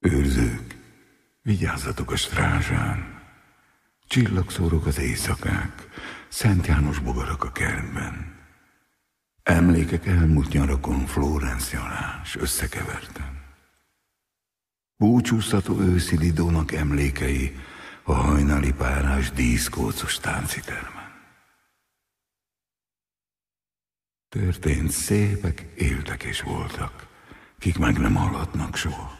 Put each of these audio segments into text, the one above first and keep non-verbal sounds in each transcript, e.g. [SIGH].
Őrzők, vigyázzatok a strázsán. Csillagszórok az éjszakák, Szent János bogarak a kertben. Emlékek elmúlt nyarakon Florence Janás összekevertem. Búcsúztató őszi Lidónak emlékei a hajnali párás díszkócos táncitermen. Történt szépek, éltek és voltak, kik meg nem hallatnak soha.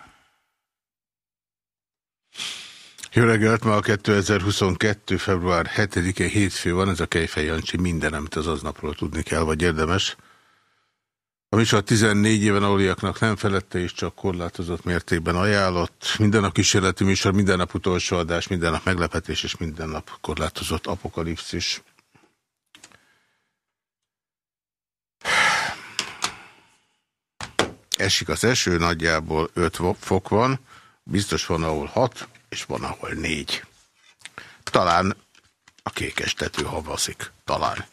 Jó reggelt, ma a 2022. február 7-e hétfő van, ez a Kejfej Jancsi, minden, amit az aznapról tudni kell, vagy érdemes. A műsor 14 éven aluliaknak nem felette és csak korlátozott mértékben ajánlott. Minden nap kísérleti műsor, minden nap utolsó adás, minden nap meglepetés és minden nap korlátozott apokalipszis. Esik az eső, nagyjából 5 fok van, biztos van, ahol 6, és van, ahol 4. Talán a kékes tető havaszik. Talán.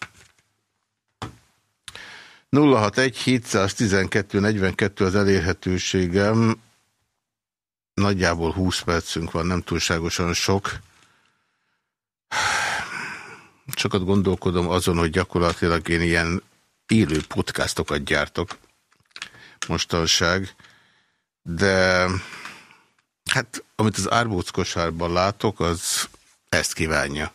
061 712 42 az elérhetőségem. Nagyjából 20 percünk van, nem túlságosan sok. Sokat gondolkodom azon, hogy gyakorlatilag én ilyen élő podcastokat gyártok mostanság, de hát amit az árbóc kosárban látok, az ezt kívánja.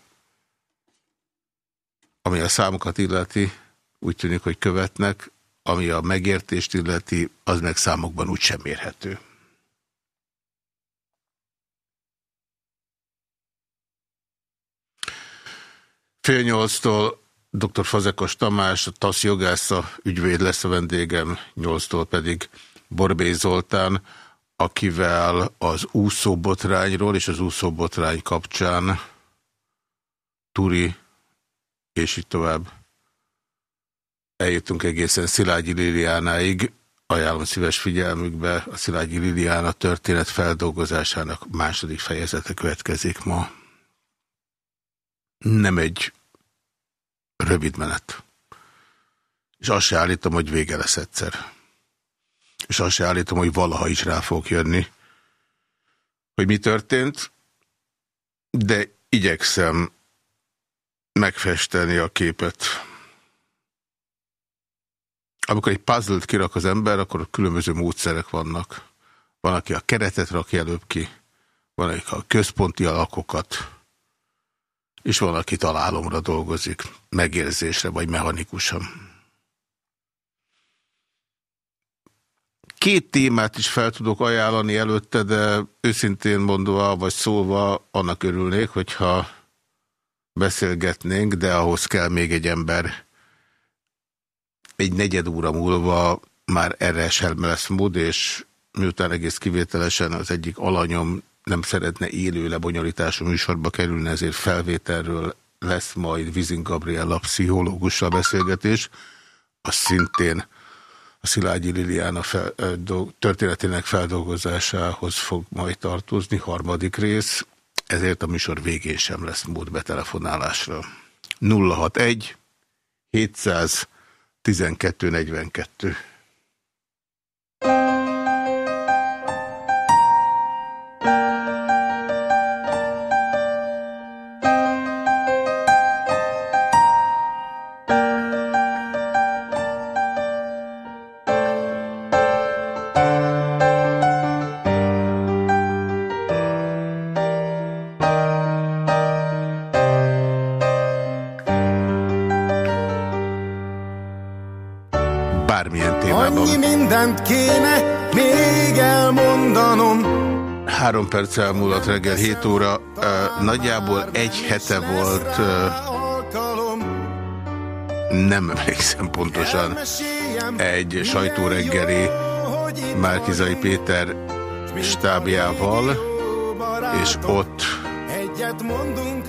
Ami a számokat illeti, úgy tűnik, hogy követnek, ami a megértést illeti, az meg számokban úgy sem érhető. Fél nyolctól dr. Fazekas Tamás, a TASZ jogásza, ügyvéd lesz a vendégem, nyolctól pedig Borbé Zoltán, akivel az úszóbotrányról és az úszóbotrány kapcsán Turi és így tovább eljutunk egészen Szilágyi Liliánáig. Ajánlom szíves figyelmükbe, a Szilágyi Liliána történet feldolgozásának második fejezete következik ma. Nem egy rövid menet. És azt se állítom, hogy vége lesz egyszer. És azt se állítom, hogy valaha is rá fog jönni, hogy mi történt, de igyekszem megfesteni a képet. Amikor egy puzzle-t kirak az ember, akkor különböző módszerek vannak. Van, aki a keretet rakja előbb ki, van, aki a központi alakokat, és van, aki találomra dolgozik, megérzésre vagy mechanikusan. Két témát is fel tudok ajánlani előtte, de őszintén mondva, vagy szólva annak örülnék, hogyha beszélgetnénk, de ahhoz kell még egy ember. Egy negyed óra múlva már erre sem lesz mód, és miután egész kivételesen az egyik alanyom nem szeretne élő lebonyolítású műsorba kerülni, ezért felvételről lesz majd Vizin Gabriella pszichológussal beszélgetés. Az szintén a Szilágyi Liliana fel, történetének feldolgozásához fog majd tartozni, harmadik rész, ezért a műsor végén sem lesz mód betelefonálásra. 061 712 42 perc elmúlott reggel 7 óra. Nagyjából egy hete volt nem emlékszem pontosan, egy sajtóreggeli Márkizai Péter stábjával, és ott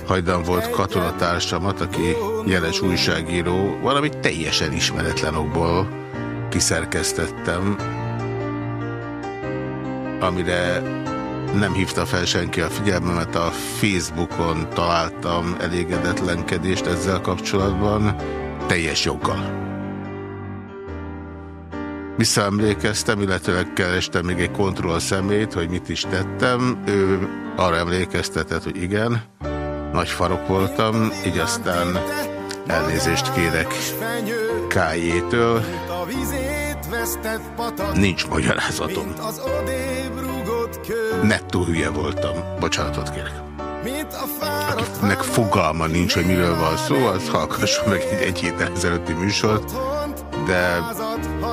hajdan volt katonatársamat, aki jeles újságíró, valami teljesen ismeretlen okból kiszerkeztettem, amire nem hívta fel senki a figyelmemet, a Facebookon találtam elégedetlenkedést ezzel kapcsolatban, teljes joggal. Visszaemlékeztem, illetőleg kerestem még egy kontroll szemét, hogy mit is tettem. Ő arra emlékeztetett, hogy igen, nagy farok voltam, így aztán elnézést kérek Kájétől. Nincs magyarázatom. Nettó hülye voltam. Bocsánatot kérek. Akinek fogalma nincs, hogy miről van szó, az hallgasson meg egy, egy héttel ezelőtti műsort, de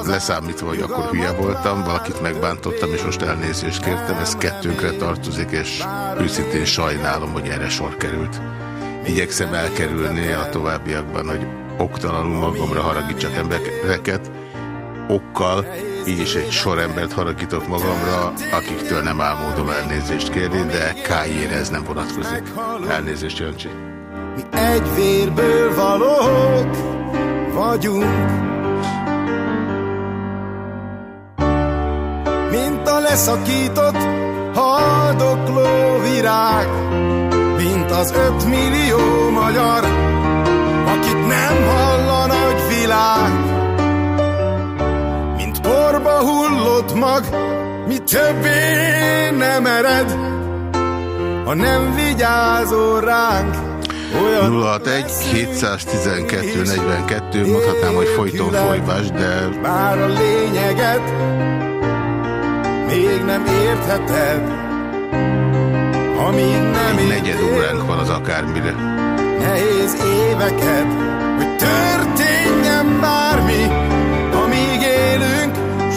leszámítva, hogy akkor hülye voltam, valakit megbántottam, és most elnézést kértem, ez kettőnkre tartozik, és őszintén sajnálom, hogy erre sor került. Igyekszem elkerülni a továbbiakban, hogy oktalanul magamra haragítsak embereket, okkal, így is egy sor embert haragítok magamra, akiktől nem álmodom elnézést kérni, de Kájére ez nem vonatkozik. Elnézést, Jancsi. Mi egy vérből valók vagyunk, mint a leszakított haldokló virág, mint az ötmillió magyar, porba hullott mag, mi többé nem ered, ha nem vigyázol ránk. 061 712 42, mondhatnám, hogy folyton folyvás, de... Bár a lényeget még nem értheted, amíg nem Egy negyed óránk van az akármire. Nehéz éveket, hogy történjen bármi,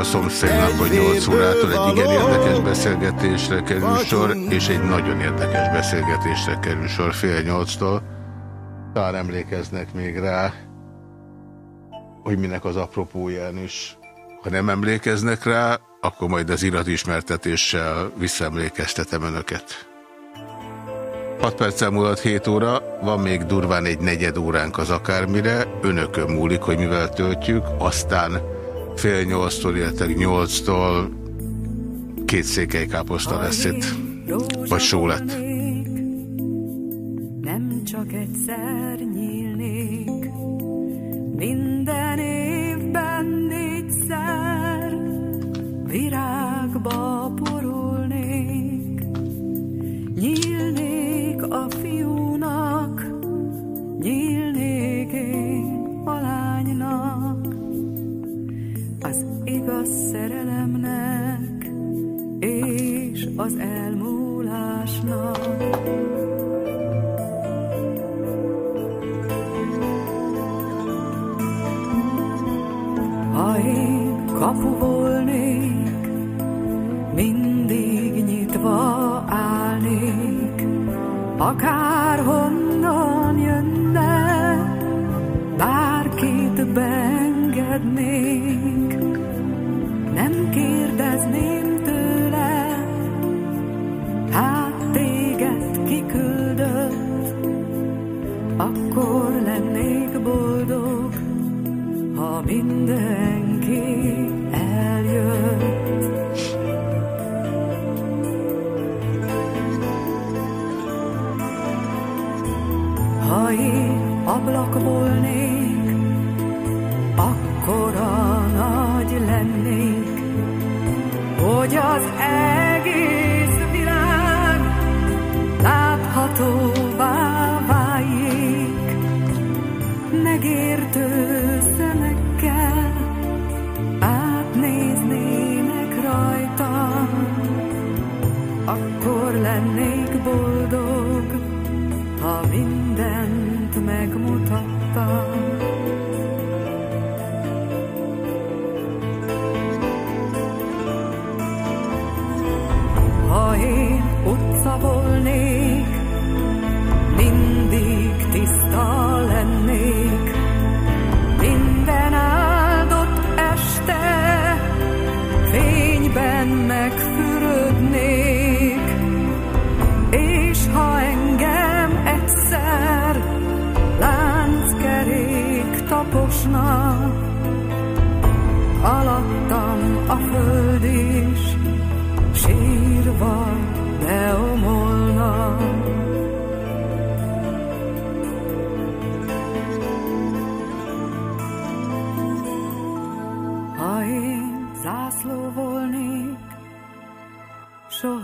A szomszédnak, hogy 8 órától egy igen érdekes beszélgetésre kerül sor, és egy nagyon érdekes beszélgetésre kerül sor fél nyolctól. Talán emlékeznek még rá, hogy minek az apropóján is. Ha nem emlékeznek rá, akkor majd az iratismertetéssel visszaemlékeztetem önöket. 6 perccel múlott 7 óra, van még durván egy negyed óránk az akármire, önökön múlik, hogy mivel töltjük, aztán fél nyolctól, illetve nyolctól két székely káposzta lesz itt. Vagy só lett. Nem csak egyszer nyílnék, minden évben igaz szerelemnek és az elmúlásnak. Ha én kapu volnék, mindig nyitva állnék, akárhonnan jönne, bárkit beengednék kérdezném tőle, hát kiküldött, akkor lennék boldog, ha mindenki eljött. Ha én ablak volnék, az egész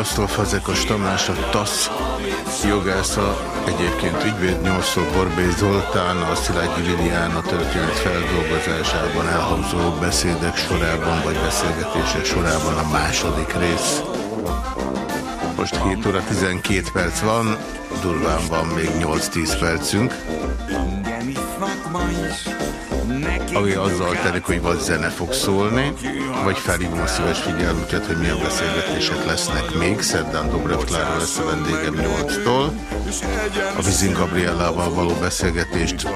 8-tól Fazekas Tamás, a TASZ jogásza, egyébként ügyvéd 8-tól Borbély Zoltán, a Szilágyi Lilián a történet feldolgozásában elhangzó beszédek sorában, vagy beszélgetések sorában a második rész. Most 7 óra 12 perc van, durván van még 8-10 percünk. Ami azzal telik, hogy vagy zene fog szólni, vagy felhívom a szíves figyelmüket, hogy milyen beszélgetések lesznek még. Szerdán Dobrev Klára lesz a vendégem 8-tól. A Vizin Gabriellával való beszélgetést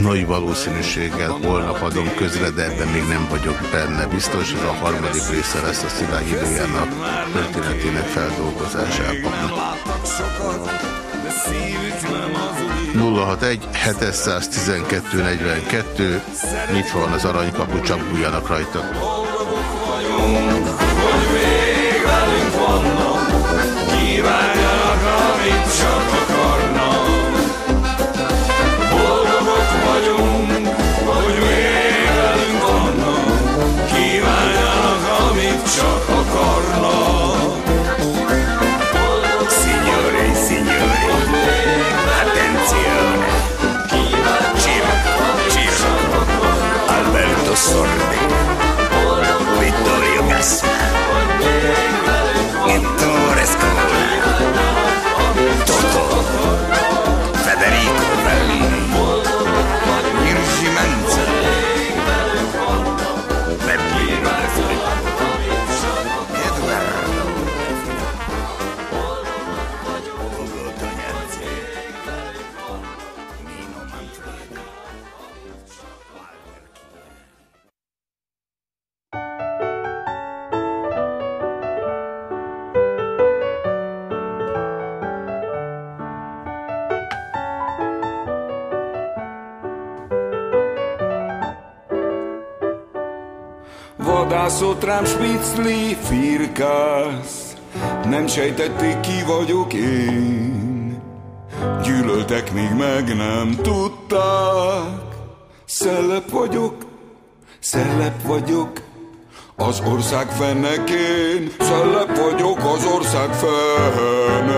nagy valószínűséggel holnap adom közre, de ebben még nem vagyok benne biztos. Ez a harmadik része lesz a Szilágyi Liliana történetének feldolgozásában. 061 712 42 nyitva van az aranykapu, csak bújjanak rajta. hogy még velünk vannak, kívánjanak, amit csak rám spicli, firkász, nem sejtették ki vagyok én. Gyűlöltek, még meg nem tudták. Szellep vagyok, szellep vagyok, az ország fennekén. Szellep vagyok az ország fennekén.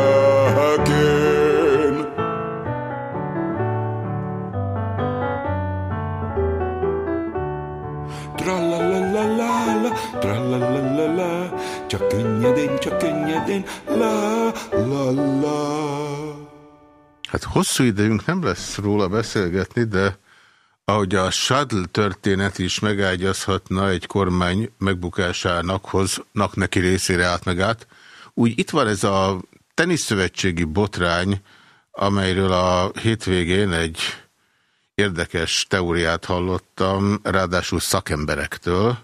Hosszú idejünk nem lesz róla beszélgetni, de ahogy a Shuttle történet is megágyazhatna egy kormány megbukásának, hoznak neki részére át meg át, úgy itt van ez a teniszszövetségi botrány, amelyről a hétvégén egy érdekes teóriát hallottam, ráadásul szakemberektől,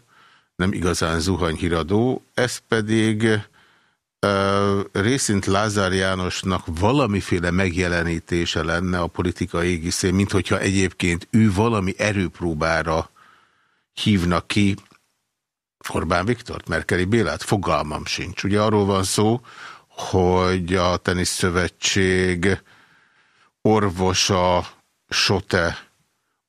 nem igazán zuhanyhíradó, ez pedig részint Lázár Jánosnak valamiféle megjelenítése lenne a politika égiszén, mint hogyha egyébként ő valami erőpróbára hívnak ki Orbán Viktort, Merkeli Bélát? Fogalmam sincs. Ugye arról van szó, hogy a Teniszszövetség orvosa Sote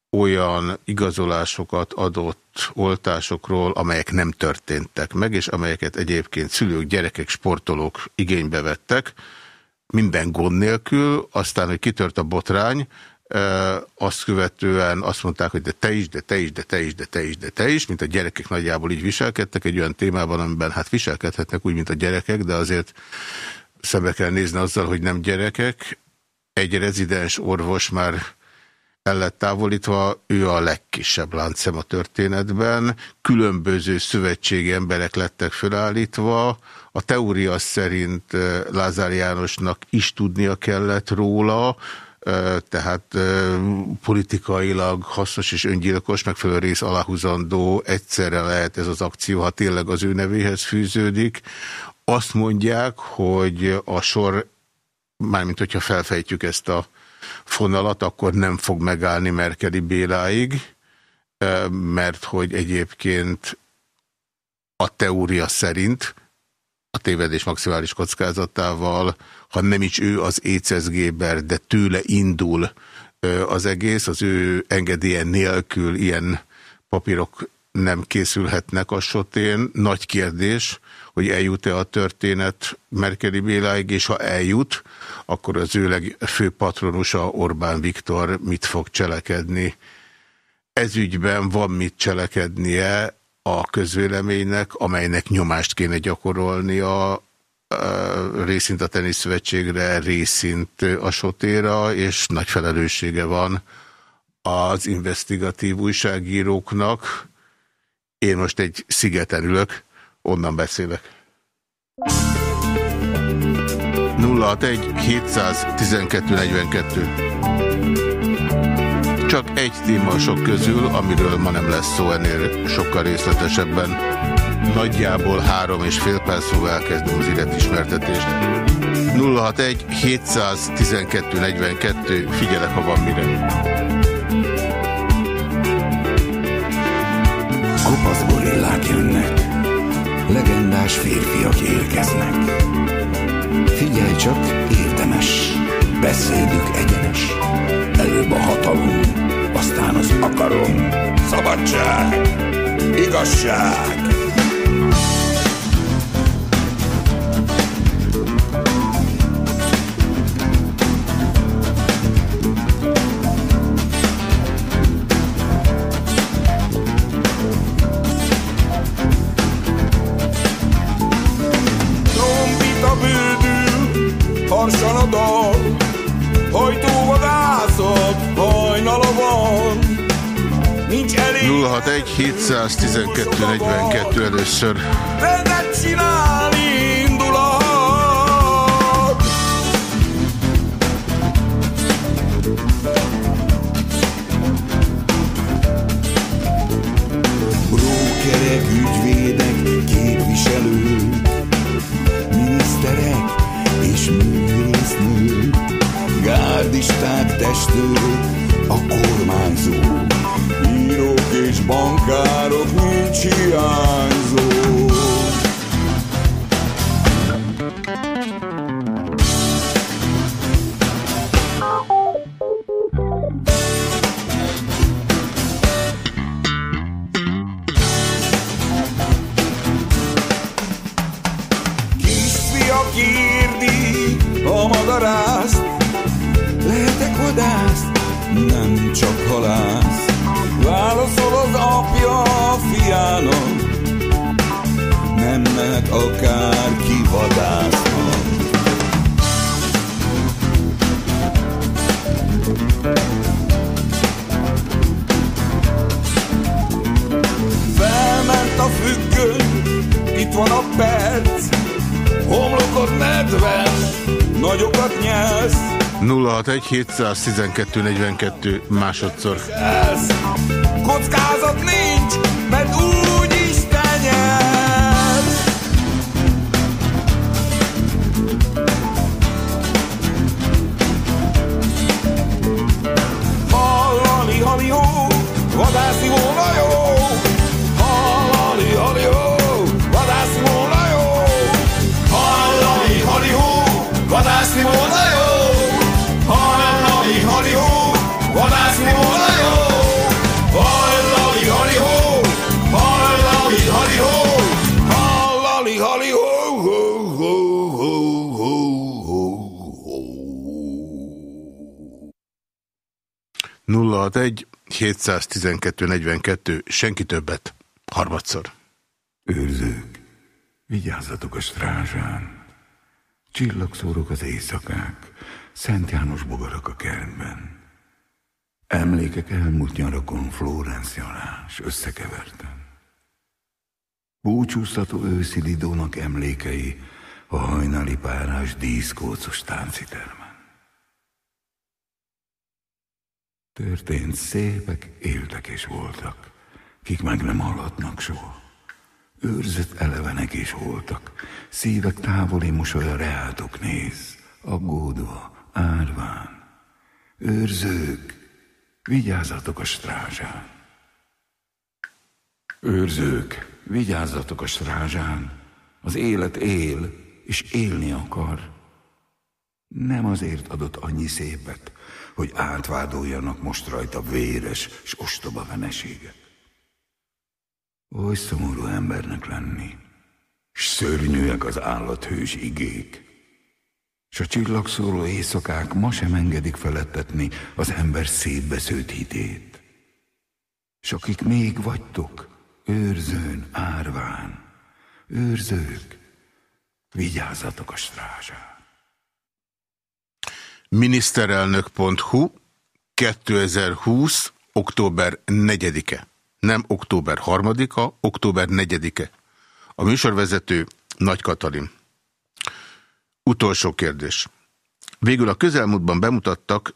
olyan igazolásokat adott oltásokról, amelyek nem történtek meg, és amelyeket egyébként szülők, gyerekek, sportolók igénybe vettek, minden gond nélkül, aztán, hogy kitört a botrány, azt követően azt mondták, hogy de te is, de te is, de te is, de te is, de te is, mint a gyerekek nagyjából így viselkedtek egy olyan témában, amiben hát viselkedhetnek úgy, mint a gyerekek, de azért szembe kell nézni azzal, hogy nem gyerekek. Egy rezidens orvos már el lett távolítva, ő a legkisebb láncem a történetben, különböző szövetségi emberek lettek felállítva, a teória szerint eh, Lázár Jánosnak is tudnia kellett róla, eh, tehát eh, politikailag hasznos és öngyilkos, megfelelő rész aláhúzandó egyszerre lehet ez az akció, ha tényleg az ő nevéhez fűződik. Azt mondják, hogy a sor, mármint hogyha felfejtjük ezt a fonalat, akkor nem fog megállni Merkeli Béláig, mert hogy egyébként a teória szerint a tévedés maximális kockázatával, ha nem is ő az écezgéber, de tőle indul az egész, az ő engedélye nélkül ilyen papírok nem készülhetnek a sotén. Nagy kérdés, hogy eljut-e a történet Merkeli Béláig, és ha eljut, akkor az ő fő patronusa Orbán Viktor mit fog cselekedni. Ez ügyben van mit cselekednie a közvéleménynek, amelynek nyomást kéne gyakorolnia részint a teniszszövetségre, részint a sotéra, és nagy felelőssége van az investigatív újságíróknak. Én most egy szigeten ülök, onnan beszélek. 061 712 42 Csak egy téma sok közül, amiről ma nem lesz szó ennél sokkal részletesebben. Nagyjából három és fél perc múlva elkezdem az illetismertetést. 061 712 42 Figyelek, ha van mire. Kopasz gorillák jönnek, legendás férfiak érkeznek. Figyelj csak, érdemes, beszédük egyenes. Előbb a hatalom, aztán az akarom. Szabadság, igazság. 061 712 42 először. Rendet csinálni gárdisták, testőrök, a kormányzók, írók és bankárok nincs hiányzó. vadász, lehetek vadász, nem csak halász. Válaszol az apja a fiának, nem mehet akárki vadásznak. Felment a függő, itt van a perc, homlokod nedves, nagyokat nyelsz. 061 712 42 másodszor. Kockázat nincs, mert úgy is te nyersz. Hallani, hali, hó, vadászi volna jó. 061 712 42, senki többet, harmadszor. Őrzők, vigyázzatok a strázsán! Csillagszórok az éjszakák, Szent János bogarak a kertben. Emlékek elmúlt nyarakon Florence nyarás, összekeverten. Búcsúztató őszi Lidónak emlékei a hajnali párás díszkócos táncitermen. Történt szépek, éltek és voltak, kik meg nem hallhatnak soha. Őrzött elevenek is voltak, szívek távoli mosolya reátok néz, aggódva, árván. Őrzők, vigyázzatok a strázsán. Őrzők, vigyázzatok a strázsán, az élet él, és élni akar. Nem azért adott annyi szépet, hogy átvádoljanak most rajta véres és ostoba veneséget. Oly szomorú embernek lenni, s szörnyűek az állathős igék, s a csillagszóró éjszakák ma sem engedik felettetni az ember szétbesződt hitét. S akik még vagytok, őrzőn, árván, őrzők, vigyázzatok a strázsán. Miniszterelnök.hu 2020. október 4-e nem október 3-a, október 4-e. A műsorvezető Nagy Katalin. Utolsó kérdés. Végül a közelmúltban bemutattak,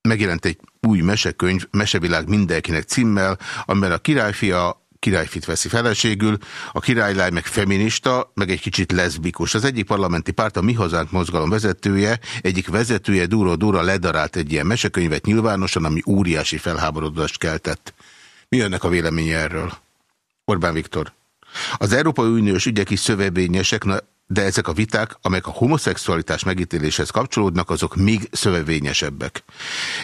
megjelent egy új mesekönyv, Mesevilág mindenkinek címmel, amiben a királyfia királyfit veszi feleségül, a királylány meg feminista, meg egy kicsit leszbikus. Az egyik parlamenti párt, a Mi Hazánk mozgalom vezetője, egyik vezetője Dúró-Dúra ledarált egy ilyen mesekönyvet nyilvánosan, ami óriási felháborodást keltett. Mi önnek a véleménye erről? Orbán Viktor. Az Európai Uniós ügyek is szövevényesek, de ezek a viták, amelyek a homoszexualitás megítéléshez kapcsolódnak, azok még szövevényesebbek.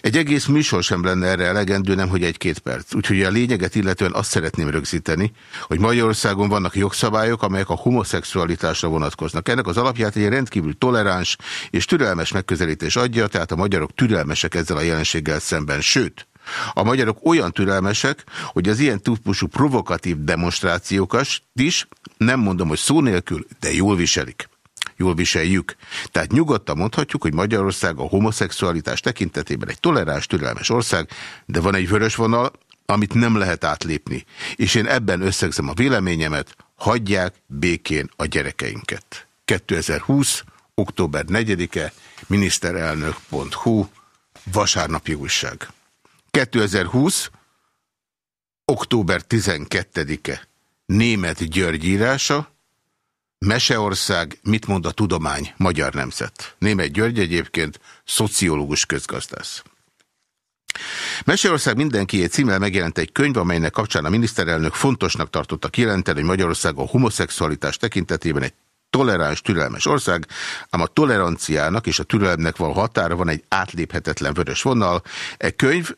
Egy egész műsor sem lenne erre elegendő, nem hogy egy-két perc. Úgyhogy a lényeget illetően azt szeretném rögzíteni, hogy Magyarországon vannak jogszabályok, amelyek a homoszexualitásra vonatkoznak. Ennek az alapját egy rendkívül toleráns és türelmes megközelítés adja, tehát a magyarok türelmesek ezzel a jelenséggel szemben. Sőt, a magyarok olyan türelmesek, hogy az ilyen típusú provokatív demonstrációkat is, nem mondom, hogy szó nélkül, de jól viselik. Jól viseljük. Tehát nyugodtan mondhatjuk, hogy Magyarország a homoszexualitás tekintetében egy toleráns, türelmes ország, de van egy vörös vonal, amit nem lehet átlépni. És én ebben összegzem a véleményemet, hagyják békén a gyerekeinket. 2020. október 4-e, miniszterelnök.hu, vasárnapi újság. 2020. október 12-e Német György írása, Meseország, mit mond a tudomány, magyar nemzet. Német György egyébként szociológus közgazdász. Meseország mindenkié címmel megjelent egy könyv, amelynek kapcsán a miniszterelnök fontosnak tartotta kijelenteni, hogy Magyarország a homoszexualitás tekintetében egy toleráns, türelmes ország, ám a toleranciának és a türelemnek való határa van egy átléphetetlen vörös vonal. Egy könyv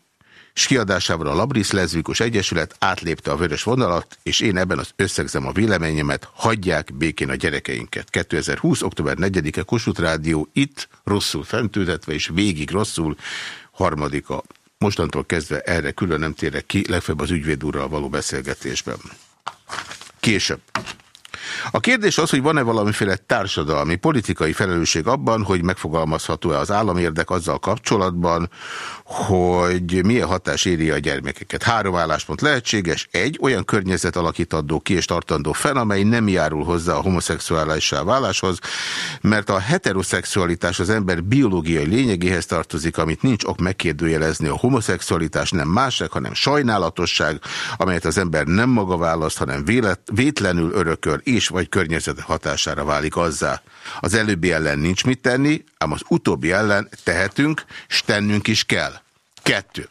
és kiadásával a Labris Lezvikus Egyesület átlépte a vörös vonalat, és én ebben az összegzem a véleményemet, hagyják békén a gyerekeinket. 2020. október 4-e Kossuth Rádió itt rosszul fentültetve, és végig rosszul harmadika. Mostantól kezdve erre külön nem térek ki, legfeljebb az ügyvéd úrral való beszélgetésben. Később. A kérdés az, hogy van-e valamiféle társadalmi, politikai felelősség abban, hogy megfogalmazható-e az államérdek azzal kapcsolatban, hogy milyen hatás éri a gyermekeket. Három álláspont lehetséges. Egy, olyan környezet alakítandó ki és tartandó fel, amely nem járul hozzá a homoszexuálissá váláshoz, mert a heteroszexualitás az ember biológiai lényegéhez tartozik, amit nincs ok megkérdőjelezni. A homoszexualitás nem másság, hanem sajnálatosság, amelyet az ember nem maga választ, hanem vélet, vétlenül örököl és vagy környezet hatására válik azzá. Az előbbi ellen nincs mit tenni, ám az utóbbi ellen tehetünk, és tennünk is kell. Kettő.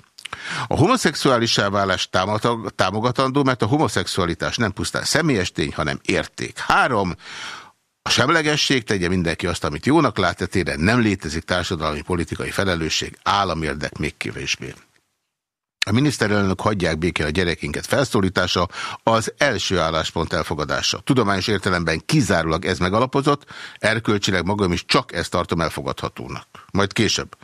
A homoszexuális válás támogatandó, mert a homoszexualitás nem pusztán személyes tény, hanem érték. Három. A semlegesség tegye mindenki azt, amit jónak lát, tetére nem létezik társadalmi politikai felelősség, államirdek még kevésbé. A miniszterelnök hagyják békén a gyerekinket felszólítása az első álláspont elfogadása. Tudományos értelemben kizárólag ez megalapozott, erkölcsileg magam is csak ezt tartom elfogadhatónak. Majd később.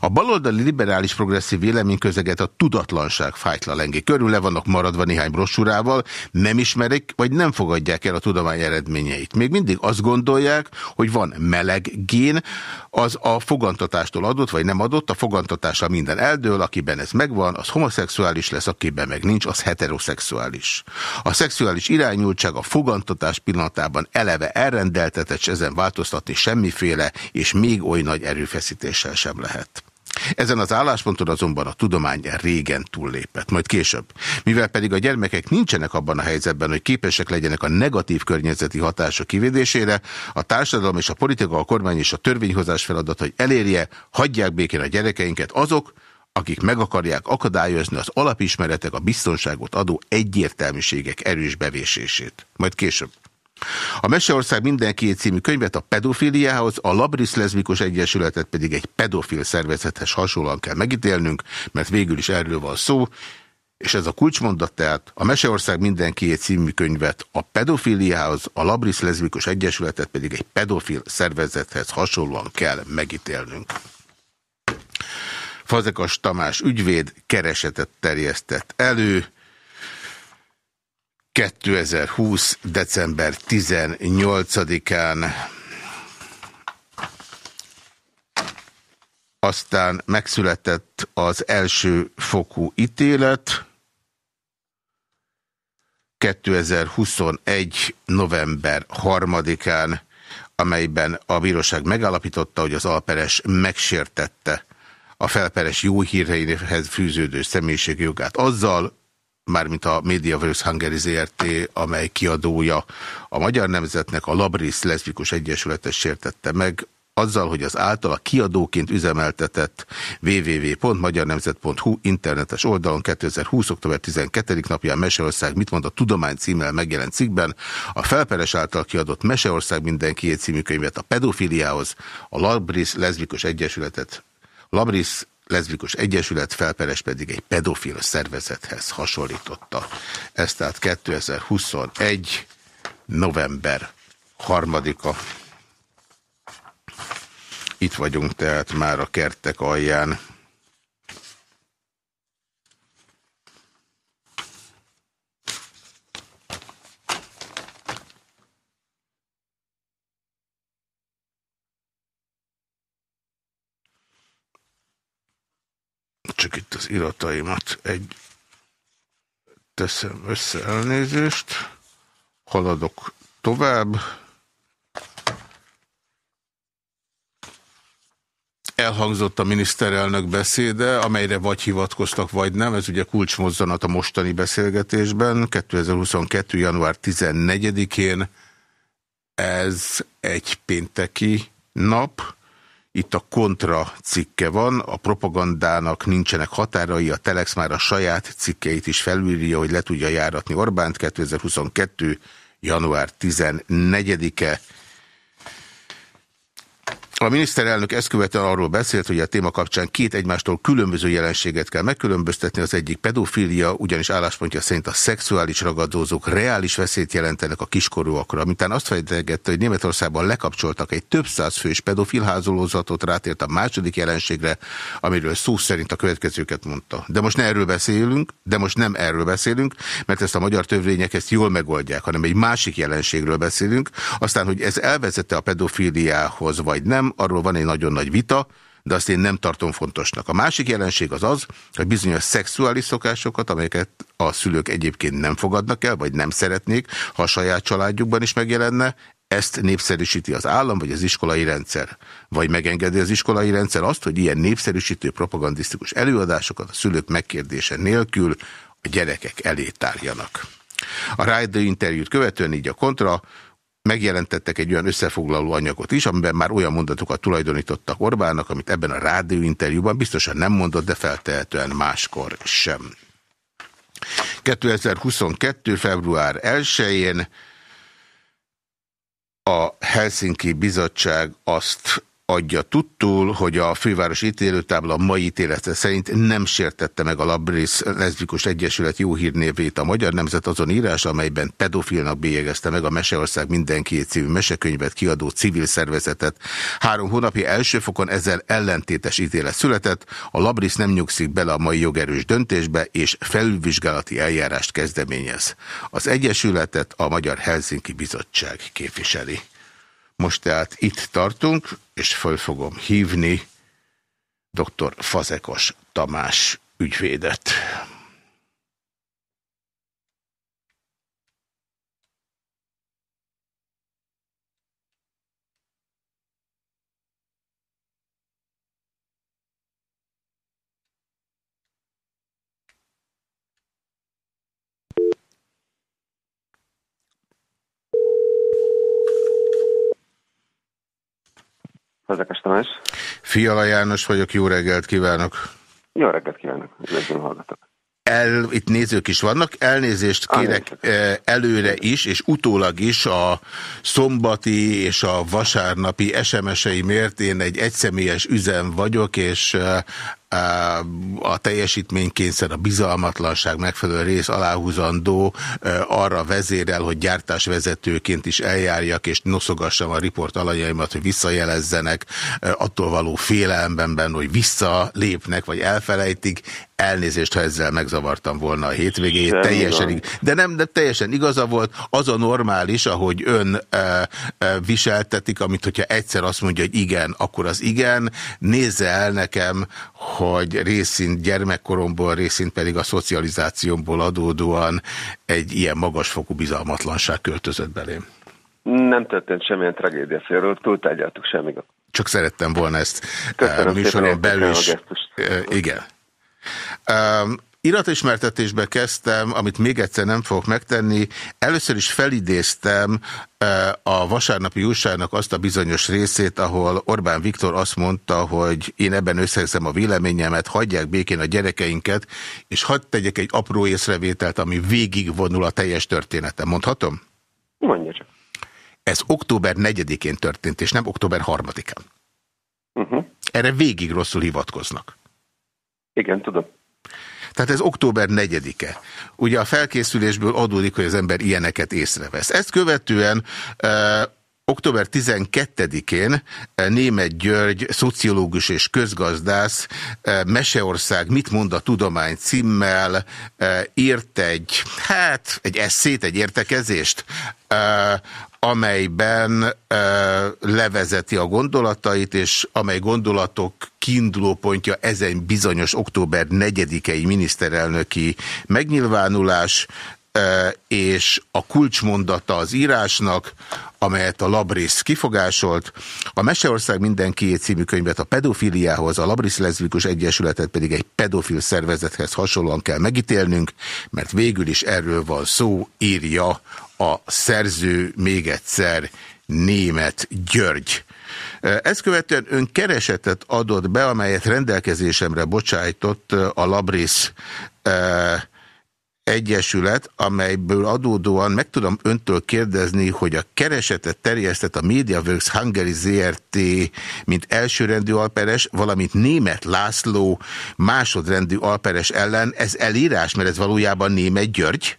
A baloldali liberális progresszív véleményközeget a tudatlanság fájtla lengi. Körül le vannak maradva néhány brossúrával, nem ismerik, vagy nem fogadják el a tudomány eredményeit. Még mindig azt gondolják, hogy van meleg gén, az a fogantatástól adott, vagy nem adott, a fogantatása minden eldől, akiben ez megvan, az homoszexuális lesz, akiben meg nincs, az heteroszexuális. A szexuális irányultság a fogantatás pillanatában eleve elrendeltetett, ezen változtatni semmiféle, és még oly nagy erőfeszítéssel sem lehet. Ezen az állásponton azonban a tudomány régen túllépett, majd később. Mivel pedig a gyermekek nincsenek abban a helyzetben, hogy képesek legyenek a negatív környezeti hatások kivédésére, a társadalom és a politika, a kormány és a törvényhozás feladat, hogy elérje, hagyják békén a gyerekeinket azok, akik meg akarják akadályozni az alapismeretek a biztonságot adó egyértelműségek erős bevésését. Majd később. A Meseország mindenki című könyvet a pedofiliához, a Labris Leszbikus Egyesületet pedig egy pedofil szervezethez hasonlóan kell megítélnünk, mert végül is erről van szó, és ez a kulcsmondat tehát a Meseország mindenki című könyvet a pedofiliához, a Labris Leszbikus Egyesületet pedig egy pedofil szervezethez hasonlóan kell megítélnünk. Fazekas Tamás ügyvéd keresetet terjesztett elő, 2020. december 18-án aztán megszületett az első fokú ítélet, 2021. november 3-án, amelyben a bíróság megállapította, hogy az alperes megsértette a felperes jó hírhelyéhez fűződő személyiségjogát azzal, mármint a Media Voice Hungary ZRT, amely kiadója a Magyar Nemzetnek, a Labris Leszbikus Egyesületet sértette meg, azzal, hogy az általa kiadóként üzemeltetett www.magyarnemzet.hu internetes oldalon 2020. október 12. napján Meseország mit mond a tudomány címmel megjelent cikkben, a felperes által kiadott Meseország mindenkié című könyvet a pedofiliához, a Labris Leszbikus Egyesületet Labris leszbikus egyesület felperes pedig egy pedofil szervezethez hasonlította. Ez tehát 2021. november harmadika. Itt vagyunk tehát már a kertek alján. Csak itt az irataimat egy teszem össze elnézést, haladok tovább. Elhangzott a miniszterelnök beszéde, amelyre vagy hivatkoztak, vagy nem. Ez ugye kulcsmozzanat a mostani beszélgetésben. 2022. január 14-én ez egy pénteki nap, itt a kontra cikke van, a propagandának nincsenek határai, a Telex már a saját cikkeit is felülírja, hogy le tudja járatni Orbánt. 2022. január 14-e a miniszterelnök ezt követően arról beszélt, hogy a téma kapcsán két egymástól különböző jelenséget kell megkülönböztetni. Az egyik pedofília, ugyanis álláspontja szerint a szexuális ragadózók reális veszélyt jelentenek a kiskorúakra. Mintán azt fejtegette, hogy Németországban lekapcsoltak egy több száz fős pedofil házolózatot, rátért a második jelenségre, amiről szó szerint a következőket mondta. De most ne erről beszélünk, de most nem erről beszélünk, mert ezt a magyar törvények ezt jól megoldják, hanem egy másik jelenségről beszélünk. Aztán, hogy ez elvezette a pedofiliához, vagy nem, arról van egy nagyon nagy vita, de azt én nem tartom fontosnak. A másik jelenség az az, hogy bizonyos szexuális szokásokat, amelyeket a szülők egyébként nem fogadnak el, vagy nem szeretnék, ha a saját családjukban is megjelenne, ezt népszerűsíti az állam, vagy az iskolai rendszer. Vagy megengedi az iskolai rendszer azt, hogy ilyen népszerűsítő propagandisztikus előadásokat a szülők megkérdése nélkül a gyerekek elé tárjanak. A rádió interjút követően így a kontra, megjelentettek egy olyan összefoglaló anyagot is, amiben már olyan mondatokat tulajdonítottak Orbánnak, amit ebben a rádióinterjúban biztosan nem mondott, de feltehetően máskor sem. 2022. február 1-én a Helsinki Bizottság azt adja tudtul, hogy a főváros ítélőtábla mai ítélete szerint nem sértette meg a Labris Leszbikus Egyesület jó hírnévét a Magyar Nemzet azon írás, amelyben pedofilnak bélyegezte meg a Meseország mindenki című mesekönyvet kiadó civil szervezetet. Három hónapi elsőfokon ezzel ellentétes ítélet született, a Labris nem nyugszik bele a mai jogerős döntésbe, és felülvizsgálati eljárást kezdeményez. Az Egyesületet a Magyar Helsinki Bizottság képviseli. Most tehát itt tartunk, és föl fogom hívni dr. Fazekos Tamás ügyvédet. Fazekas Tamás. Fiala János vagyok, jó reggelt kívánok! Jó reggelt kívánok, üdvözlöm hallgatok. El, itt nézők is vannak, elnézést kérek eh, előre is, és utólag is a szombati és a vasárnapi SMS-eimért. Én egy egyszemélyes üzem vagyok, és eh, a teljesítménykényszer, a bizalmatlanság megfelelő rész aláhúzandó arra vezérel, hogy gyártásvezetőként is eljárjak, és noszogassam a riport alanyaimat, hogy visszajelezzenek attól való félelemben, hogy visszalépnek, vagy elfelejtik. Elnézést, ha ezzel megzavartam volna a hétvégét. Teljesen, de nem, de teljesen igaza volt. Az a normális, ahogy ön e, e, viseltetik, amit hogyha egyszer azt mondja, hogy igen, akkor az igen. Nézze el nekem, hogy részint gyermekkoromból, részint pedig a szocializációmból adódóan egy ilyen magasfokú bizalmatlanság költözött belém. Nem történt semmilyen tragédia félről, túltárgyaltuk semmi. Csak szerettem volna ezt Köszönöm műsoron belül is. Igen. Um, Iratismertetésbe kezdtem, amit még egyszer nem fogok megtenni. Először is felidéztem a vasárnapi újságnak azt a bizonyos részét, ahol Orbán Viktor azt mondta, hogy én ebben összegzem a véleményemet, hagyják békén a gyerekeinket, és hadd tegyek egy apró észrevételt, ami végigvonul a teljes történetem. Mondhatom? Mondja csak. Ez október 4-én történt, és nem október 3-án. Uh -huh. Erre végig rosszul hivatkoznak. Igen, tudom. Tehát ez október 4-e. Ugye a felkészülésből adódik, hogy az ember ilyeneket észrevesz. Ezt követően Október 12-én Német György, szociológus és közgazdász Meseország mit mond a tudomány címmel írt egy, hát egy eszét, egy értekezést, amelyben levezeti a gondolatait, és amely gondolatok kiinduló pontja ezen bizonyos október 4-i miniszterelnöki megnyilvánulás, és a kulcsmondata az írásnak, amelyet a Labris kifogásolt. A Meseország mindenki című könyvet a pedofiliához, a Labris Leszbikus Egyesületet pedig egy pedofil szervezethez hasonlóan kell megítélnünk, mert végül is erről van szó, írja a szerző még egyszer német György. Ezt követően ön keresetet adott be, amelyet rendelkezésemre bocsájtott a Labris Egyesület, amelyből adódóan meg tudom öntől kérdezni, hogy a keresetet terjesztett a MediaWorks Hungary ZRT, mint elsőrendű alperes, valamint német László másodrendű alperes ellen. Ez elírás, mert ez valójában német György?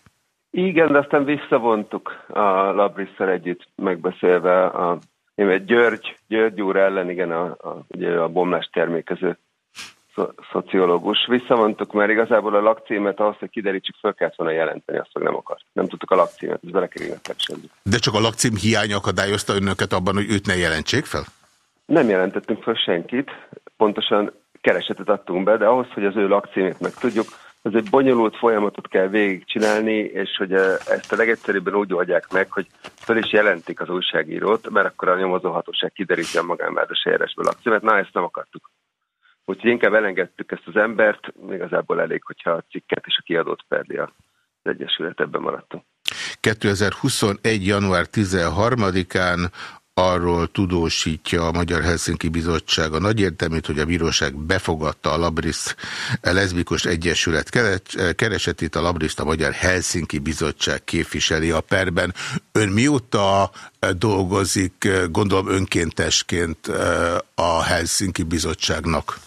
Igen, de aztán visszavontuk a Labrisszel együtt megbeszélve a német György, György úr ellen, igen, a, a, ugye a bomlás termékező szociológus. Visszavontuk, mert igazából a lakcímet ahhoz, hogy kiderítsük, föl kellett volna jelenteni, azt meg nem akart. Nem tudtuk a lakcímet, ez belekerülnek De csak a lakcím hiány akadályozta önöket abban, hogy őt ne jelentsék fel? Nem jelentettünk fel senkit, pontosan keresetet adtunk be, de ahhoz, hogy az ő lakcímét meg tudjuk, az egy bonyolult folyamatot kell végigcsinálni, és hogy eh, ezt a legegyszerűbben úgy oldják meg, hogy fel is jelentik az újságírót, mert akkor a nyomozóhatóság kideríti a magánváros eljárásból lakcímet. Na, ezt nem akartuk. Úgyhogy inkább elengedtük ezt az embert, igazából elég, hogyha a cikket és a kiadót perli az Egyesület, ebben maradtunk. 2021. január 13-án arról tudósítja a Magyar Helsinki Bizottság a nagyértelműt, hogy a bíróság befogadta a Labris Leszbikus Egyesület keresetét, a Labriszt a Magyar Helsinki Bizottság képviseli a perben. Ön mióta dolgozik, gondolom önkéntesként a Helsinki Bizottságnak?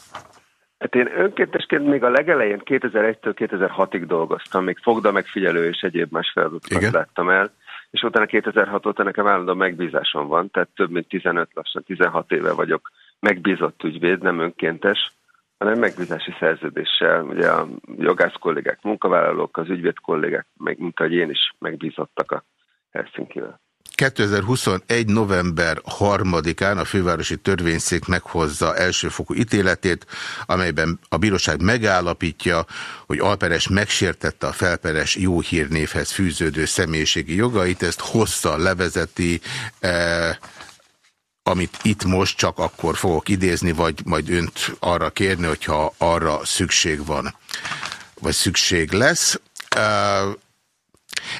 Hát én önkéntesként még a legelején 2001-től 2006-ig dolgoztam, még fogda megfigyelő és egyéb más feladatokat láttam el, és utána 2006 óta nekem állandó megbízásom van, tehát több mint 15, lassan 16 éve vagyok megbízott ügyvéd, nem önkéntes, hanem megbízási szerződéssel. Ugye a jogász kollégák, munkavállalók, az ügyvéd kollégák, meg mint ahogy én is megbízottak a Helsinki-vel. 2021. november 3-án a fővárosi törvényszék meghozza elsőfokú ítéletét, amelyben a bíróság megállapítja, hogy Alperes megsértette a felperes jó hírnévhez fűződő személyiségi jogait, ezt hosszan levezeti, eh, amit itt most csak akkor fogok idézni, vagy majd önt arra kérni, hogyha arra szükség van, vagy szükség lesz. Eh,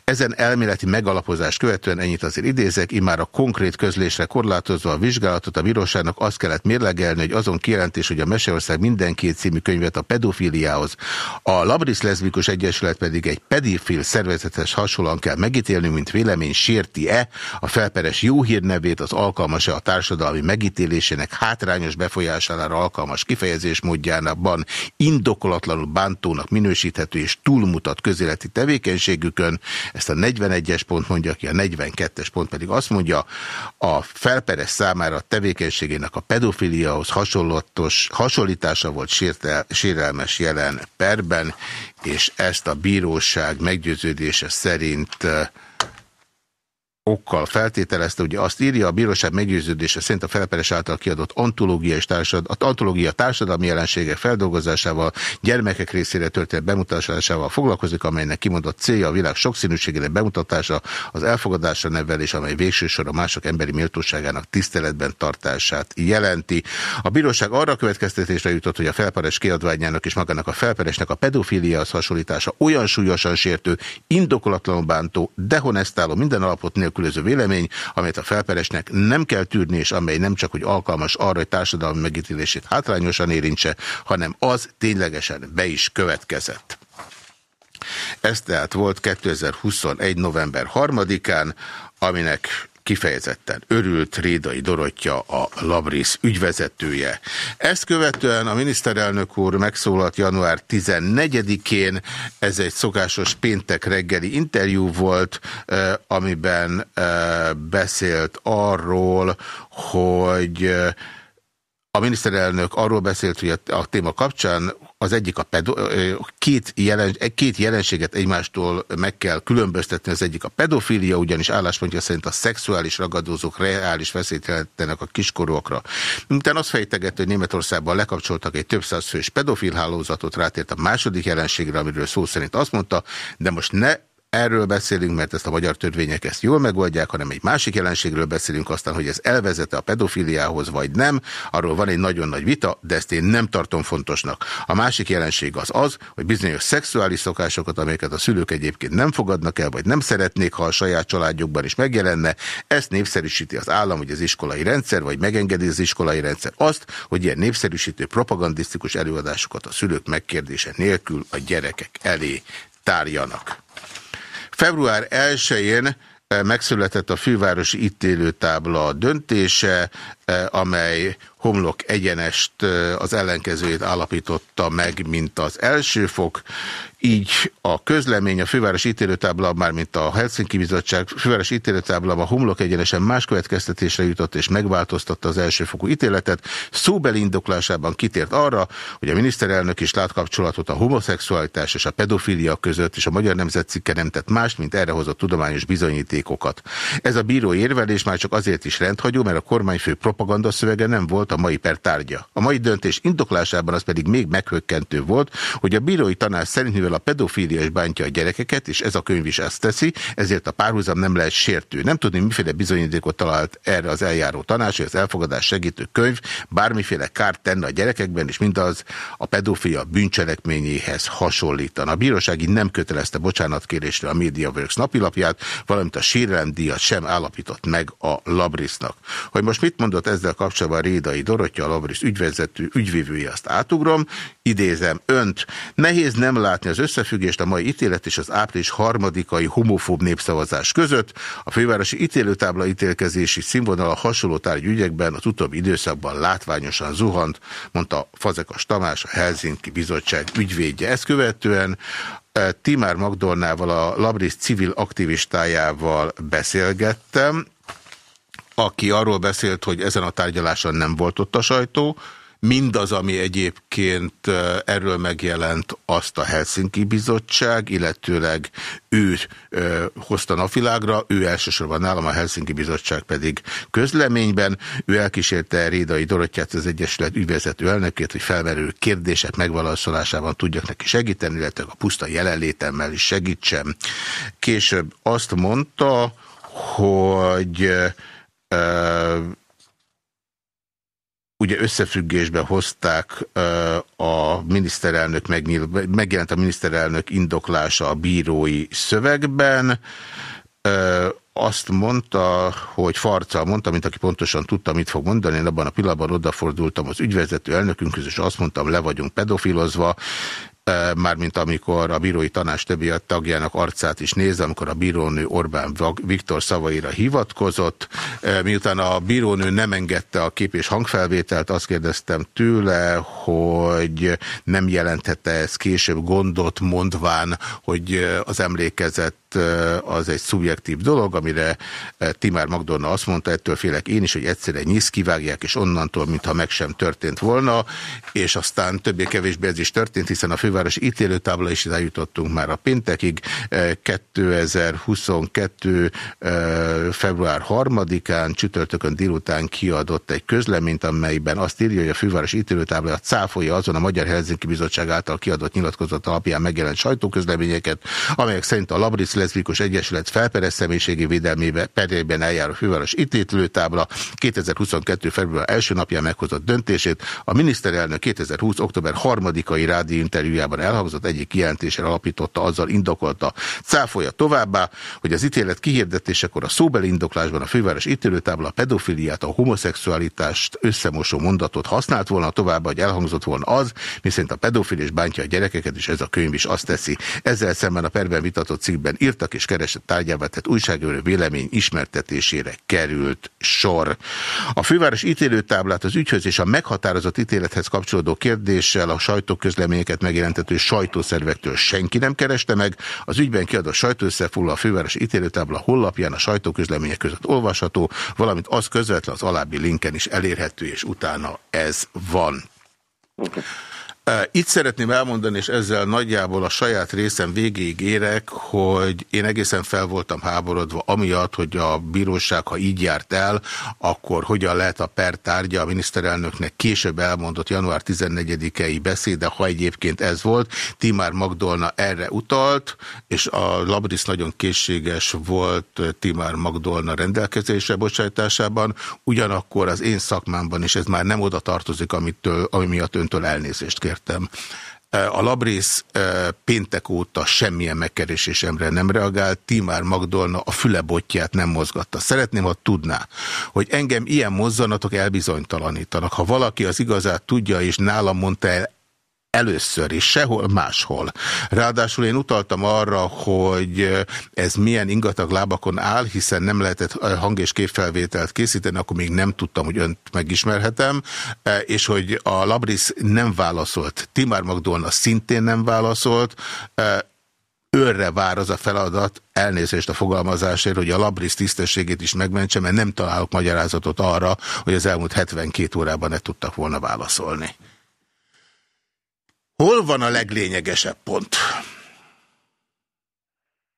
ezen elméleti megalapozást követően ennyit azért idézek, immár a konkrét közlésre korlátozva a vizsgálatot a bíróságnak azt kellett mérlegelni, hogy azon kijelentés, hogy a Meseország mindenkét című könyvet a pedofiliához, a Labris Leszbikus Egyesület pedig egy pedofil szervezetes hasonlóan kell megítélni, mint vélemény sérti-e a felperes jó hírnevét, az alkalmas-e a társadalmi megítélésének hátrányos befolyására alkalmas kifejezés módjánakban indokolatlanul bántónak minősíthető és túlmutat közéleti tevékenységükön, ezt a 41-es pont mondja ki, a 42-es pont pedig azt mondja, a felperes számára a tevékenységének a pedofiliahoz hasonlatos, hasonlítása volt sértel, sérelmes jelen perben, és ezt a bíróság meggyőződése szerint okkal feltételezte, ugye azt írja, a bíróság meggyőződése szerint a felperes által kiadott antológia és társadalmi, antológia társadalmi jelenségek feldolgozásával, gyermekek részére történt bemutatásával foglalkozik, amelynek kimondott célja a világ sokszínűségének bemutatása, az elfogadásra nevelés, amely végső sor a mások emberi méltóságának tiszteletben tartását jelenti. A bíróság arra következtetésre jutott, hogy a felperes kiadványának és magának a felperesnek a pedofiliahoz hasonlítása olyan súlyosan sértő, indokolatlanul bántó, dehonestáló, minden alapot nélkül nélkülöző vélemény, amelyet a felperesnek nem kell tűrni, és amely nem csak hogy alkalmas arra, hogy társadalmi megítélését hátrányosan érintse, hanem az ténylegesen be is következett. Ez tehát volt 2021. november 3-án, aminek kifejezetten örült Rédai Dorottya, a Labris ügyvezetője. Ezt követően a miniszterelnök úr megszólalt január 14-én, ez egy szokásos péntek reggeli interjú volt, eh, amiben eh, beszélt arról, hogy eh, a miniszterelnök arról beszélt, hogy a, téma kapcsán az egyik a pedo, két, jelen, két jelenséget egymástól meg kell különböztetni, az egyik a pedofilia, ugyanis álláspontja szerint a szexuális ragadozók reális veszélyt jelentenek a kiskorúakra. Miután azt fejtegett, hogy Németországban lekapcsoltak egy több száz fős pedofil hálózatot, rátért a második jelenségre, amiről szó szerint azt mondta, de most ne erről beszélünk, mert ezt a magyar törvények ezt jól megoldják, hanem egy másik jelenségről beszélünk aztán, hogy ez elvezete a pedofiliához, vagy nem. Arról van egy nagyon nagy vita, de ezt én nem tartom fontosnak. A másik jelenség az az, hogy bizonyos szexuális szokásokat, amelyeket a szülők egyébként nem fogadnak el, vagy nem szeretnék, ha a saját családjukban is megjelenne, ezt népszerűsíti az állam, hogy az iskolai rendszer, vagy megengedi az iskolai rendszer azt, hogy ilyen népszerűsítő propagandisztikus előadásokat a szülők megkérdése nélkül a gyerekek elé tárjanak. Február 1-én eh, megszületett a fővárosi ítélőtábla döntése, eh, amely homlok egyenest az ellenkezőjét állapította meg, mint az első fok. Így a közlemény, a főváros ítélőtábla, mármint a Helsinki Bizottság főváros ítélőtábla a homlok egyenesen más következtetésre jutott és megváltoztatta az elsőfokú ítéletet. Szóbeli indoklásában kitért arra, hogy a miniszterelnök is lát kapcsolatot a homoszexualitás és a pedofilia között, és a Magyar Nemzet cikke nem tett mást, mint erre hozott tudományos bizonyítékokat. Ez a bíró érvelés már csak azért is rendhagyó, mert a kormányfő propaganda szövege nem volt a mai per tárgya. A mai döntés indoklásában az pedig még meghökkentő volt, hogy a bírói tanács szerint, mivel a pedofília is bántja a gyerekeket, és ez a könyv is ezt teszi, ezért a párhuzam nem lehet sértő. Nem tudni, miféle bizonyítékot talált erre az eljáró tanács, hogy az elfogadás segítő könyv bármiféle kárt tenne a gyerekekben, és mindaz a pedofilia bűncselekményéhez hasonlítana. A bíróság így nem kötelezte bocsánatkérésre a MediaWorks napilapját, valamint a sérelemdíjat sem állapított meg a Labrisnak. Hogy most mit mondott ezzel kapcsolatban Rédai Dorottya, Labris ügyvezető, ügyvívője, azt átugrom, idézem önt. Nehéz nem látni az összefüggést a mai ítélet és az április harmadikai homofób népszavazás között. A fővárosi ítélőtábla ítélkezési a hasonló tárgy ügyekben az utóbbi időszakban látványosan zuhant, mondta Fazekas Tamás, a Helsinki Bizottság ügyvédje. Ezt követően eh, Timár Magdolnával, a Labris civil aktivistájával beszélgettem, aki arról beszélt, hogy ezen a tárgyaláson nem volt ott a sajtó, mindaz, ami egyébként erről megjelent, azt a Helsinki Bizottság, illetőleg ő ö, hozta napvilágra, ő elsősorban nálam, a Helsinki Bizottság pedig közleményben. Ő elkísérte Rédai Dorottyát, az Egyesület ügyvezető elnökét, hogy felmerő kérdések megválaszolásában tudjak neki segíteni, illetve a puszta jelenlétemmel is segítsem. Később azt mondta, hogy ugye összefüggésbe hozták a miniszterelnök, megjelent a miniszterelnök indoklása a bírói szövegben, azt mondta, hogy farca mondta, mint aki pontosan tudta, mit fog mondani. Én abban a pillanatban odafordultam az ügyvezető elnökünkhöz, és azt mondtam, le vagyunk pedofilozva mármint amikor a bírói tanács többi tagjának arcát is néz, amikor a bírónő Orbán Viktor szavaira hivatkozott. Miután a bírónő nem engedte a kép és hangfelvételt, azt kérdeztem tőle, hogy nem jelentette ez később gondot mondván, hogy az emlékezet az egy szubjektív dolog, amire Timár Magdonna azt mondta, ettől félek én is, hogy egyszerre nyisz kivágják, és onnantól, mintha meg sem történt volna, és aztán többé-kevésbé ez is történt, hiszen a fővárosi ítélőtábla is eljutottunk már a péntekig, 2022. február 3-án csütörtökön délután kiadott egy közleményt, amelyben azt írja, hogy a fővárosi ítélőtábla cáfolja azon a Magyar Helsinki Bizottság által kiadott nyilatkozat alapján megjelent sajtóközleményeket, amelyek szerint a Labric Leszbikus Egyesület felperes személyiségi védelmébe perében eljáró főváros ítélőtábla 2022. február első napján meghozott döntését. A miniszterelnök 2020. október 3-ai rádió interjújában elhangzott egyik kijelentésre alapította, azzal indokolta. Cáfolja továbbá, hogy az ítélet kihirdetésekor a szóbeli indoklásban a főváros ítélőtábla a pedofiliát, a homoszexualitást összemosó mondatot használt volna, továbbá, hogy elhangzott volna az, miszerint a pedofil és bántja a gyerekeket, és ez a könyv is azt teszi. Ezzel szemben a perben vitatott cikkben írt írtak és keresett tárgyává tett újságőrő vélemény ismertetésére került sor. A főváros ítélőtáblát az ügyhöz és a meghatározott ítélethez kapcsolódó kérdéssel a sajtóközleményeket megjelentető sajtószervektől senki nem kereste meg. Az ügyben kiadott sajtóösszefoglaló a főváros ítélőtábla hollapján a sajtóközlemények között olvasható, valamint az közvetlen az alábbi linken is elérhető, és utána ez van. Okay. Itt szeretném elmondani, és ezzel nagyjából a saját részem végéig érek, hogy én egészen fel voltam háborodva, amiatt, hogy a bíróság, ha így járt el, akkor hogyan lehet a per tárgya a miniszterelnöknek később elmondott január 14-i beszéde, ha egyébként ez volt. Timár Magdolna erre utalt, és a Labris nagyon készséges volt Timár Magdolna rendelkezésre bocsátásában, ugyanakkor az én szakmámban is ez már nem oda tartozik, amitől, ami miatt öntől elnézést kér értem. A Labrész péntek óta semmilyen megkeresésemre nem reagált, Timár Magdolna a fülebotját nem mozgatta. Szeretném, ha tudná, hogy engem ilyen mozzanatok elbizonytalanítanak. Ha valaki az igazát tudja, és nálam mondta el először is, sehol máshol. Ráadásul én utaltam arra, hogy ez milyen ingatag lábakon áll, hiszen nem lehetett hang- és képfelvételt készíteni, akkor még nem tudtam, hogy önt megismerhetem, és hogy a Labris nem válaszolt, Timár Magdolna szintén nem válaszolt, őrre vár az a feladat, elnézést a fogalmazásért, hogy a Labris tisztességét is megmentse, mert nem találok magyarázatot arra, hogy az elmúlt 72 órában ne tudtak volna válaszolni. Hol van a leglényegesebb pont?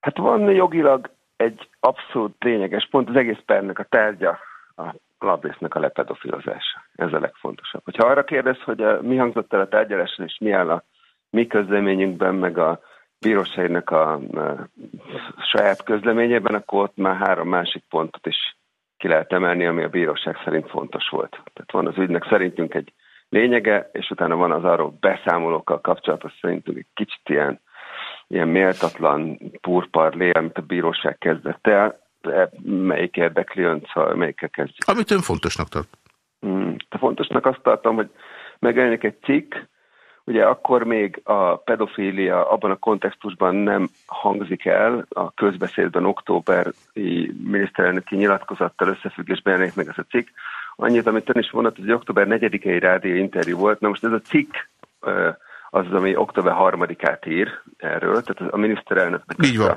Hát van jogilag egy abszolút lényeges pont, az egész pernek a tárgya, a labésznek a lepedofilozása. Ez a legfontosabb. Hogyha arra kérdez, hogy a, mi hangzott el a tárgyaláson, és mi áll a mi közleményünkben, meg a bíróságnak a, a saját közleményében, akkor ott már három másik pontot is ki lehet emelni, ami a bíróság szerint fontos volt. Tehát van az ügynek szerintünk egy lényege, és utána van az arról beszámolókkal kapcsolatos szerintünk egy kicsit ilyen, ilyen méltatlan purparlé, amit a bíróság kezdett el, de melyik érdekli ön, szóval melyikkel kezdjük. Amit ön fontosnak tart. Hmm, fontosnak azt tartom, hogy megjelenik egy cikk, Ugye akkor még a pedofília abban a kontextusban nem hangzik el, a közbeszédben októberi miniszterelnöki nyilatkozattal összefüggésben jelenik meg ez a cikk, Annyit, amit ön is mondott, hogy október 4-i rádió interjú volt. Na most ez a cikk az, ami október 3-át ír erről, tehát a miniszterelnöknek Így van.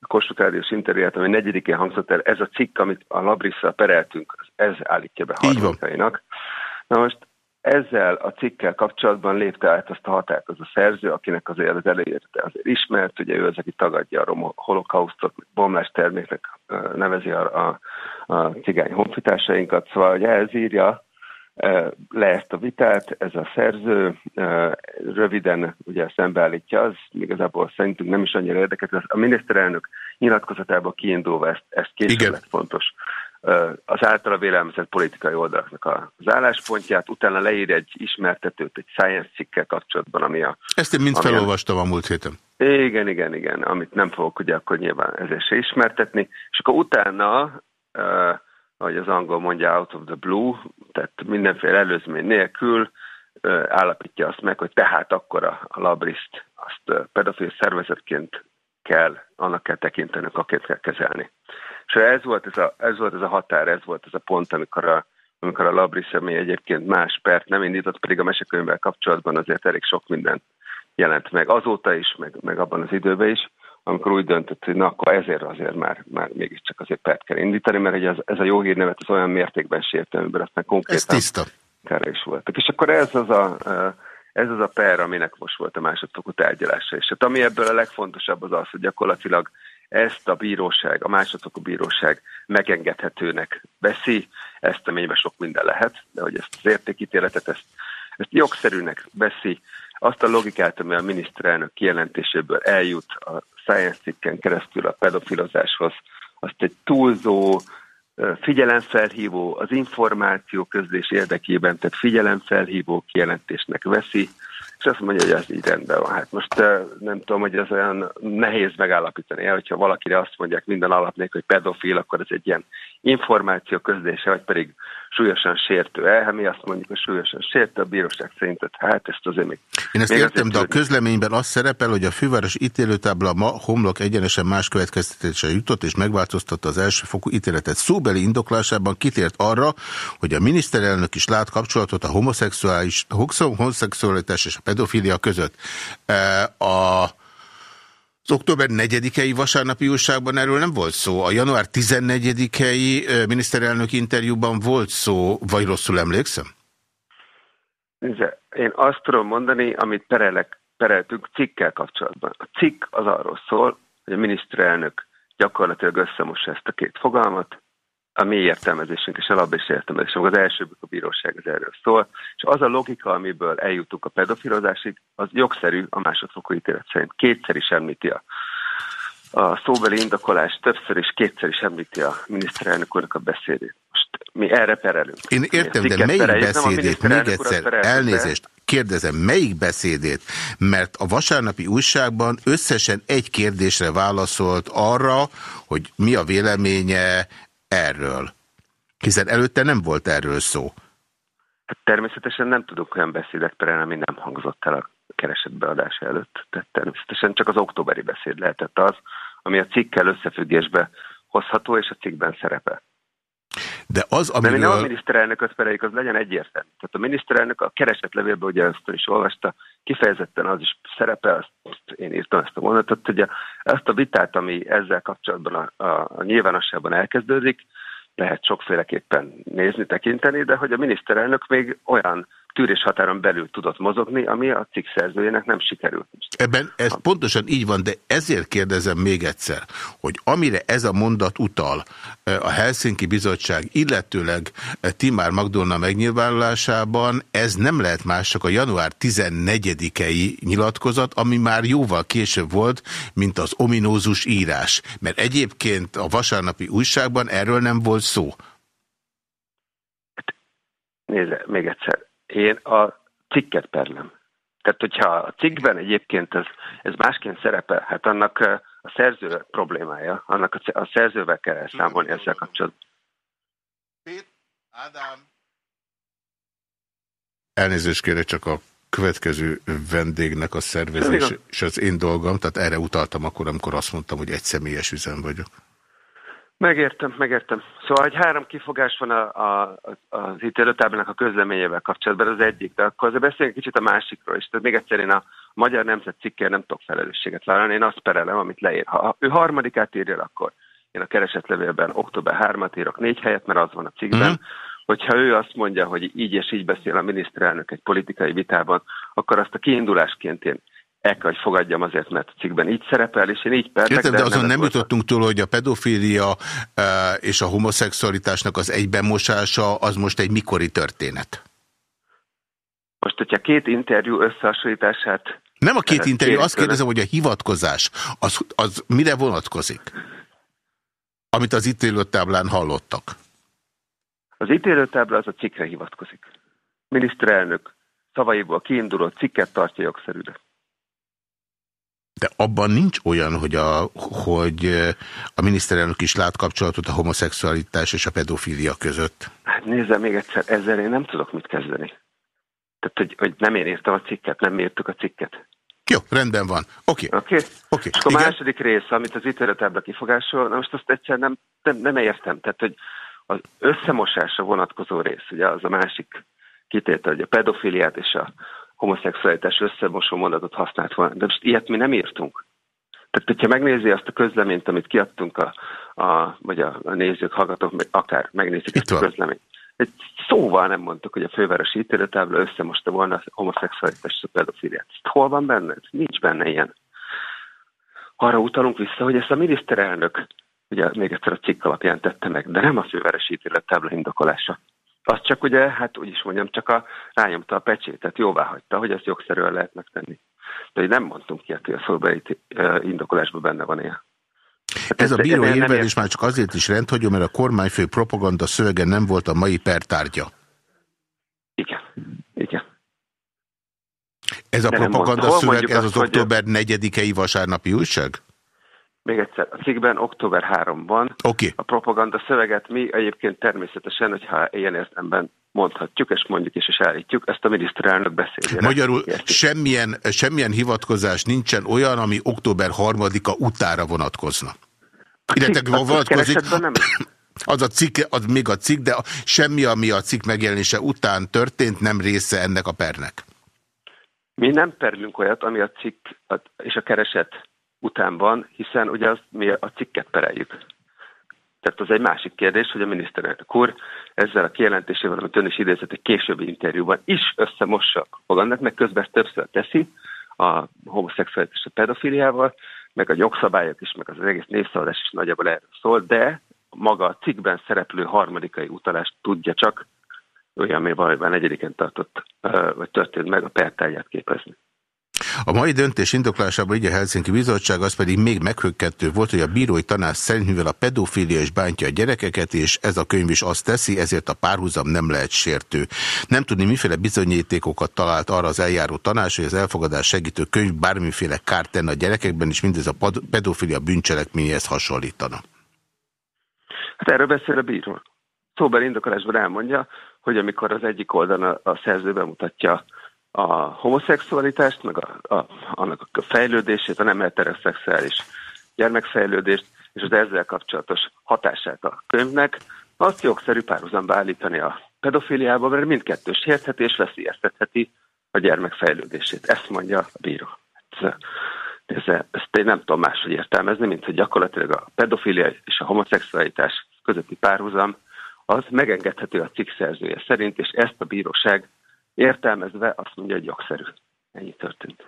a Kossuth Rádiós interjúját, ami 4-én hangzott el, ez a cikk, amit a Labrisszel pereltünk, ez állítja be harmadikainak. Na most ezzel a cikkel kapcsolatban lépte át azt a határt az a szerző, akinek azért az elérte azért ismert, ugye ő az, aki tagadja a holokausztot, bomlás terméknek nevezi a, a, a cigány honfitársainkat, szóval hogy ehhez írja le ezt a vitát, ez a szerző röviden ugye szembeállítja, az igazából szerintünk nem is annyira érdekes, a miniszterelnök nyilatkozatából kiindulva ezt, ezt később lett fontos az általa vélelmezett politikai oldalaknak az álláspontját, utána leír egy ismertetőt, egy science cikkel kapcsolatban, ami a... Ezt én mind felolvastam a múlt héten. Igen, igen, igen, amit nem fogok ugye akkor nyilván ezért se ismertetni, és akkor utána, uh, ahogy az angol mondja, out of the blue, tehát mindenféle előzmény nélkül uh, állapítja azt meg, hogy tehát akkor a, a labriszt azt pedofil szervezetként kell, annak kell tekintenünk, akit kell kezelni. És ez volt ez, a, ez volt ez a határ, ez volt ez a pont, amikor a, amikor a Labri személy egyébként más pert nem indított, pedig a mesekönyvvel kapcsolatban azért elég sok minden jelent meg azóta is, meg, meg abban az időben is, amikor úgy döntött, hogy na, akkor ezért azért már, már mégiscsak azért pert kell indítani, mert ez, ez a jó hírnevet az olyan mértékben sértem, amiben aztán konkrétan... Ez tiszta. Kára is voltak. És akkor ez az a, ez az a per, aminek most volt a másodfokú tárgyalása. És hát ami ebből a legfontosabb az az, hogy gyakorlatilag ezt a bíróság, a másodfokú bíróság megengedhetőnek veszi, ezt a ményben sok minden lehet, de hogy ezt az értékítéletet, ezt, ezt jogszerűnek veszi, azt a logikát, ami a miniszterelnök kijelentéséből eljut a science cikken keresztül a pedofilozáshoz, azt egy túlzó, figyelemfelhívó, az információ közlés érdekében, tehát figyelemfelhívó kijelentésnek veszi, és azt mondja, hogy ez így rendben van. Hát most nem tudom, hogy ez olyan nehéz megállapítani, hogyha valakire azt mondják minden alap nélkül, hogy pedofil, akkor ez egy ilyen információ közlése, vagy pedig súlyosan sértő el. Hát mi azt mondjuk, hogy súlyosan sértő, a bíróság szerint, hát ezt azért még... Én ezt értem, de a közleményben az szerepel, hogy a főváros ítélőtábla ma homlok egyenesen más következtetésre jutott, és megváltoztatta az elsőfokú ítéletet. Szóbeli indoklásában kitért arra, hogy a miniszterelnök is lát kapcsolatot a homoszexuális, homoszexualitás és a pedofilia között. E, a az október 4-i vasárnapi újságban erről nem volt szó. A január 14-i miniszterelnök interjúban volt szó, vagy rosszul emlékszem? Én azt tudom mondani, amit perelek, pereltünk cikkel kapcsolatban. A cikk az arról szól, hogy a miniszterelnök gyakorlatilag összemossa ezt a két fogalmat, a mi értelmezésünk és a labbés értelmezésünk, az első a bíróság az erről szól, és az a logika, amiből eljutunk a pedofilozásig, az jogszerű a másodfokú ítélet szerint. Kétszer is említi a, a szóbeli indokolás, többször is kétszer is említi a miniszterelnök úrnak a beszédét. Most mi erre perelünk. Én értem, de melyik beszédét, még egyszer, elnézést, kérdezem, melyik beszédét? Mert a vasárnapi újságban összesen egy kérdésre válaszolt arra, hogy mi a véleménye erről? Hiszen előtte nem volt erről szó. Hát természetesen nem tudok olyan beszédet perelni, ami nem hangzott el a keresetbeadás előtt. Tehát természetesen csak az októberi beszéd lehetett az, ami a cikkel összefüggésbe hozható, és a cikkben szerepel. De az, amiről... De nem a miniszterelnököt pereljük, az legyen egyértelmű. Tehát a miniszterelnök a keresetlevélben, ugye ezt is olvasta, kifejezetten az is szerepel, azt én írtam ezt a mondatot, hogy ezt a vitát, ami ezzel kapcsolatban a, a, a nyilvánosságban elkezdődik, lehet sokféleképpen nézni, tekinteni, de hogy a miniszterelnök még olyan tűrés határon belül tudott mozogni, ami a cikk szerzőjének nem sikerült. Ebben ez ha. pontosan így van, de ezért kérdezem még egyszer, hogy amire ez a mondat utal a Helsinki Bizottság, illetőleg Timár Magdolna megnyilvánulásában, ez nem lehet más, csak a január 14-i nyilatkozat, ami már jóval később volt, mint az ominózus írás. Mert egyébként a vasárnapi újságban erről nem volt szó. Nézze, még egyszer én a cikket perlem. Tehát, hogyha a cikkben egyébként ez, ez másként szerepel, hát annak a szerző problémája, annak a, a szerzővel kell elszámolni ezzel kapcsolatban. Ádám. Elnézést kérek, csak a következő vendégnek a szervezés és az én dolgom, tehát erre utaltam akkor, amikor azt mondtam, hogy egy személyes üzem vagyok. Megértem, megértem. Szóval egy három kifogás van a, a, az ítélőtáblának a közleményével kapcsolatban, az egyik, de akkor azért beszéljünk kicsit a másikról is. Tehát még egyszer én a Magyar Nemzet cikkén nem tudok felelősséget vállalni, én azt perelem, amit leír. Ha ő harmadikát írja, akkor én a keresetlevélben október 3-at írok négy helyet, mert az van a cikkben. Mm. Hogyha ő azt mondja, hogy így és így beszél a miniszterelnök egy politikai vitában, akkor azt a kiindulásként én el kell, hogy fogadjam azért, mert a cikkben így szerepel, és én így perlek. Értem, de, de azon nem, nem jutottunk túl, hogy a pedofília e, és a homoszexualitásnak az egybenmosása az most egy mikori történet? Most, hogyha két interjú összehasonlítását... Nem a két interjú, azt kérdezem, hogy a hivatkozás, az, az mire vonatkozik? Amit az ítélőtáblán hallottak. Az ítélőtábla az a cikkre hivatkozik. Miniszterelnök szavaiból kiinduló cikket tartja jogszerűre. De abban nincs olyan, hogy a, hogy a miniszterelnök is lát kapcsolatot a homoszexualitás és a pedofília között. Hát nézze még egyszer, ezzel én nem tudok mit kezdeni. Tehát, hogy, hogy nem én írtam a cikket, nem írtuk a cikket. Jó, rendben van. Oké. Okay. Okay. Okay. És a második rész, amit az ítéletábla kifogásol, na most azt egyszer nem, nem, nem értem. Tehát, hogy az összemosásra vonatkozó rész, ugye az a másik kitétel, hogy a pedofiliát és a homoszexualitás összemosó mondatot használt volna. De most ilyet mi nem írtunk. Tehát, hogyha megnézi azt a közleményt, amit kiadtunk a, a vagy a, a nézők, hallgatók, akár megnézik ezt a közleményt. Egy szóval nem mondtuk, hogy a fővárosi ítélőtábla összemosta volna a homoszexualitás és a pedofiliát. Hol van benne? Nincs benne ilyen. Arra utalunk vissza, hogy ezt a miniszterelnök, ugye még egyszer a cikk alapján tette meg, de nem a fővárosi ítélőtábla indokolása. Az csak ugye, hát úgy is mondjam, csak a, rányomta a pecsétet, jóvá hagyta, hogy ezt jogszerűen lehet megtenni. De hogy nem mondtunk ki, hogy a szóbeli indokolásban benne van ilyen. Hát ez, ez a bíró érvelés már csak azért is rendhagyó, mert a kormányfő propaganda szövege nem volt a mai pertárgya. Igen, igen. Ez a De propaganda szöveg, ez az október 4-i vasárnapi újság? Még egyszer, a cikkben október 3 van. Okay. A propaganda szöveget mi egyébként természetesen, hogyha ilyen értelemben mondhatjuk, és mondjuk is, és állítjuk, ezt a miniszterelnök beszélére. Magyarul semmilyen, semmilyen hivatkozás nincsen olyan, ami október 3-a utára vonatkozna. Illetve vonatkozik, nem. [CLEARS THROAT] az a cikk, az még a cikk, de semmi, ami a cikk megjelenése után történt, nem része ennek a pernek. Mi nem perlünk olyat, ami a cikk és a kereset után van, hiszen ugye azt mi a cikket pereljük. Tehát az egy másik kérdés, hogy a miniszterelnök úr ezzel a kijelentésével, amit ön is idézett egy későbbi interjúban is összemossa a meg közben ezt többször teszi a homoszexuális a pedofiliával, meg a jogszabályok is, meg az egész névszavazás is nagyjából erről szól, de maga a cikkben szereplő harmadikai utalást tudja csak olyan, ami valójában negyediken tartott, vagy történt meg a pertáját képezni. A mai döntés indoklásában így a Helsinki Bizottság az pedig még meghökkentő volt, hogy a bírói tanács szerint, mivel a pedofília is bántja a gyerekeket, és ez a könyv is azt teszi, ezért a párhuzam nem lehet sértő. Nem tudni, miféle bizonyítékokat talált arra az eljáró tanács, hogy az elfogadás segítő könyv bármiféle kárt tenne a gyerekekben, és mindez a pedofilia bűncselekményhez hasonlítana. Hát erről beszél a bíró. Szóbeli indokolásban elmondja, hogy amikor az egyik oldalon a szerző bemutatja a homoszexualitást, meg a, a, annak a fejlődését, a nem heteroszexuális gyermekfejlődést, és az ezzel kapcsolatos hatását a könyvnek, azt jogszerű párhuzamba állítani a pedofiliába, mert mindkettő sértheti és veszélyeztetheti a gyermek fejlődését. Ezt mondja a bíró. Ez, ezt én nem tudom máshogy értelmezni, mint hogy gyakorlatilag a pedofilia és a homoszexualitás közötti párhuzam az megengedhető a cikk szerzője szerint, és ezt a bíróság értelmezve azt mondja, hogy jogszerű. Ennyi történt.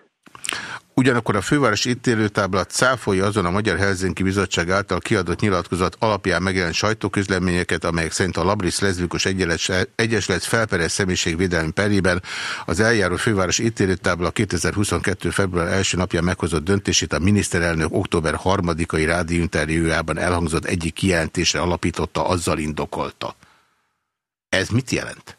Ugyanakkor a főváros ítélőtáblat cáfolja azon a Magyar Helsinki Bizottság által kiadott nyilatkozat alapján megjelent sajtóközleményeket, amelyek szerint a Labris Leszbikus Egyesület felperes személyiségvédelmi perében az eljáró főváros ítélőtábla 2022. február első napján meghozott döntését a miniszterelnök október 3-ai rádióinterjújában elhangzott egyik kijelentésre alapította, azzal indokolta. Ez mit jelent?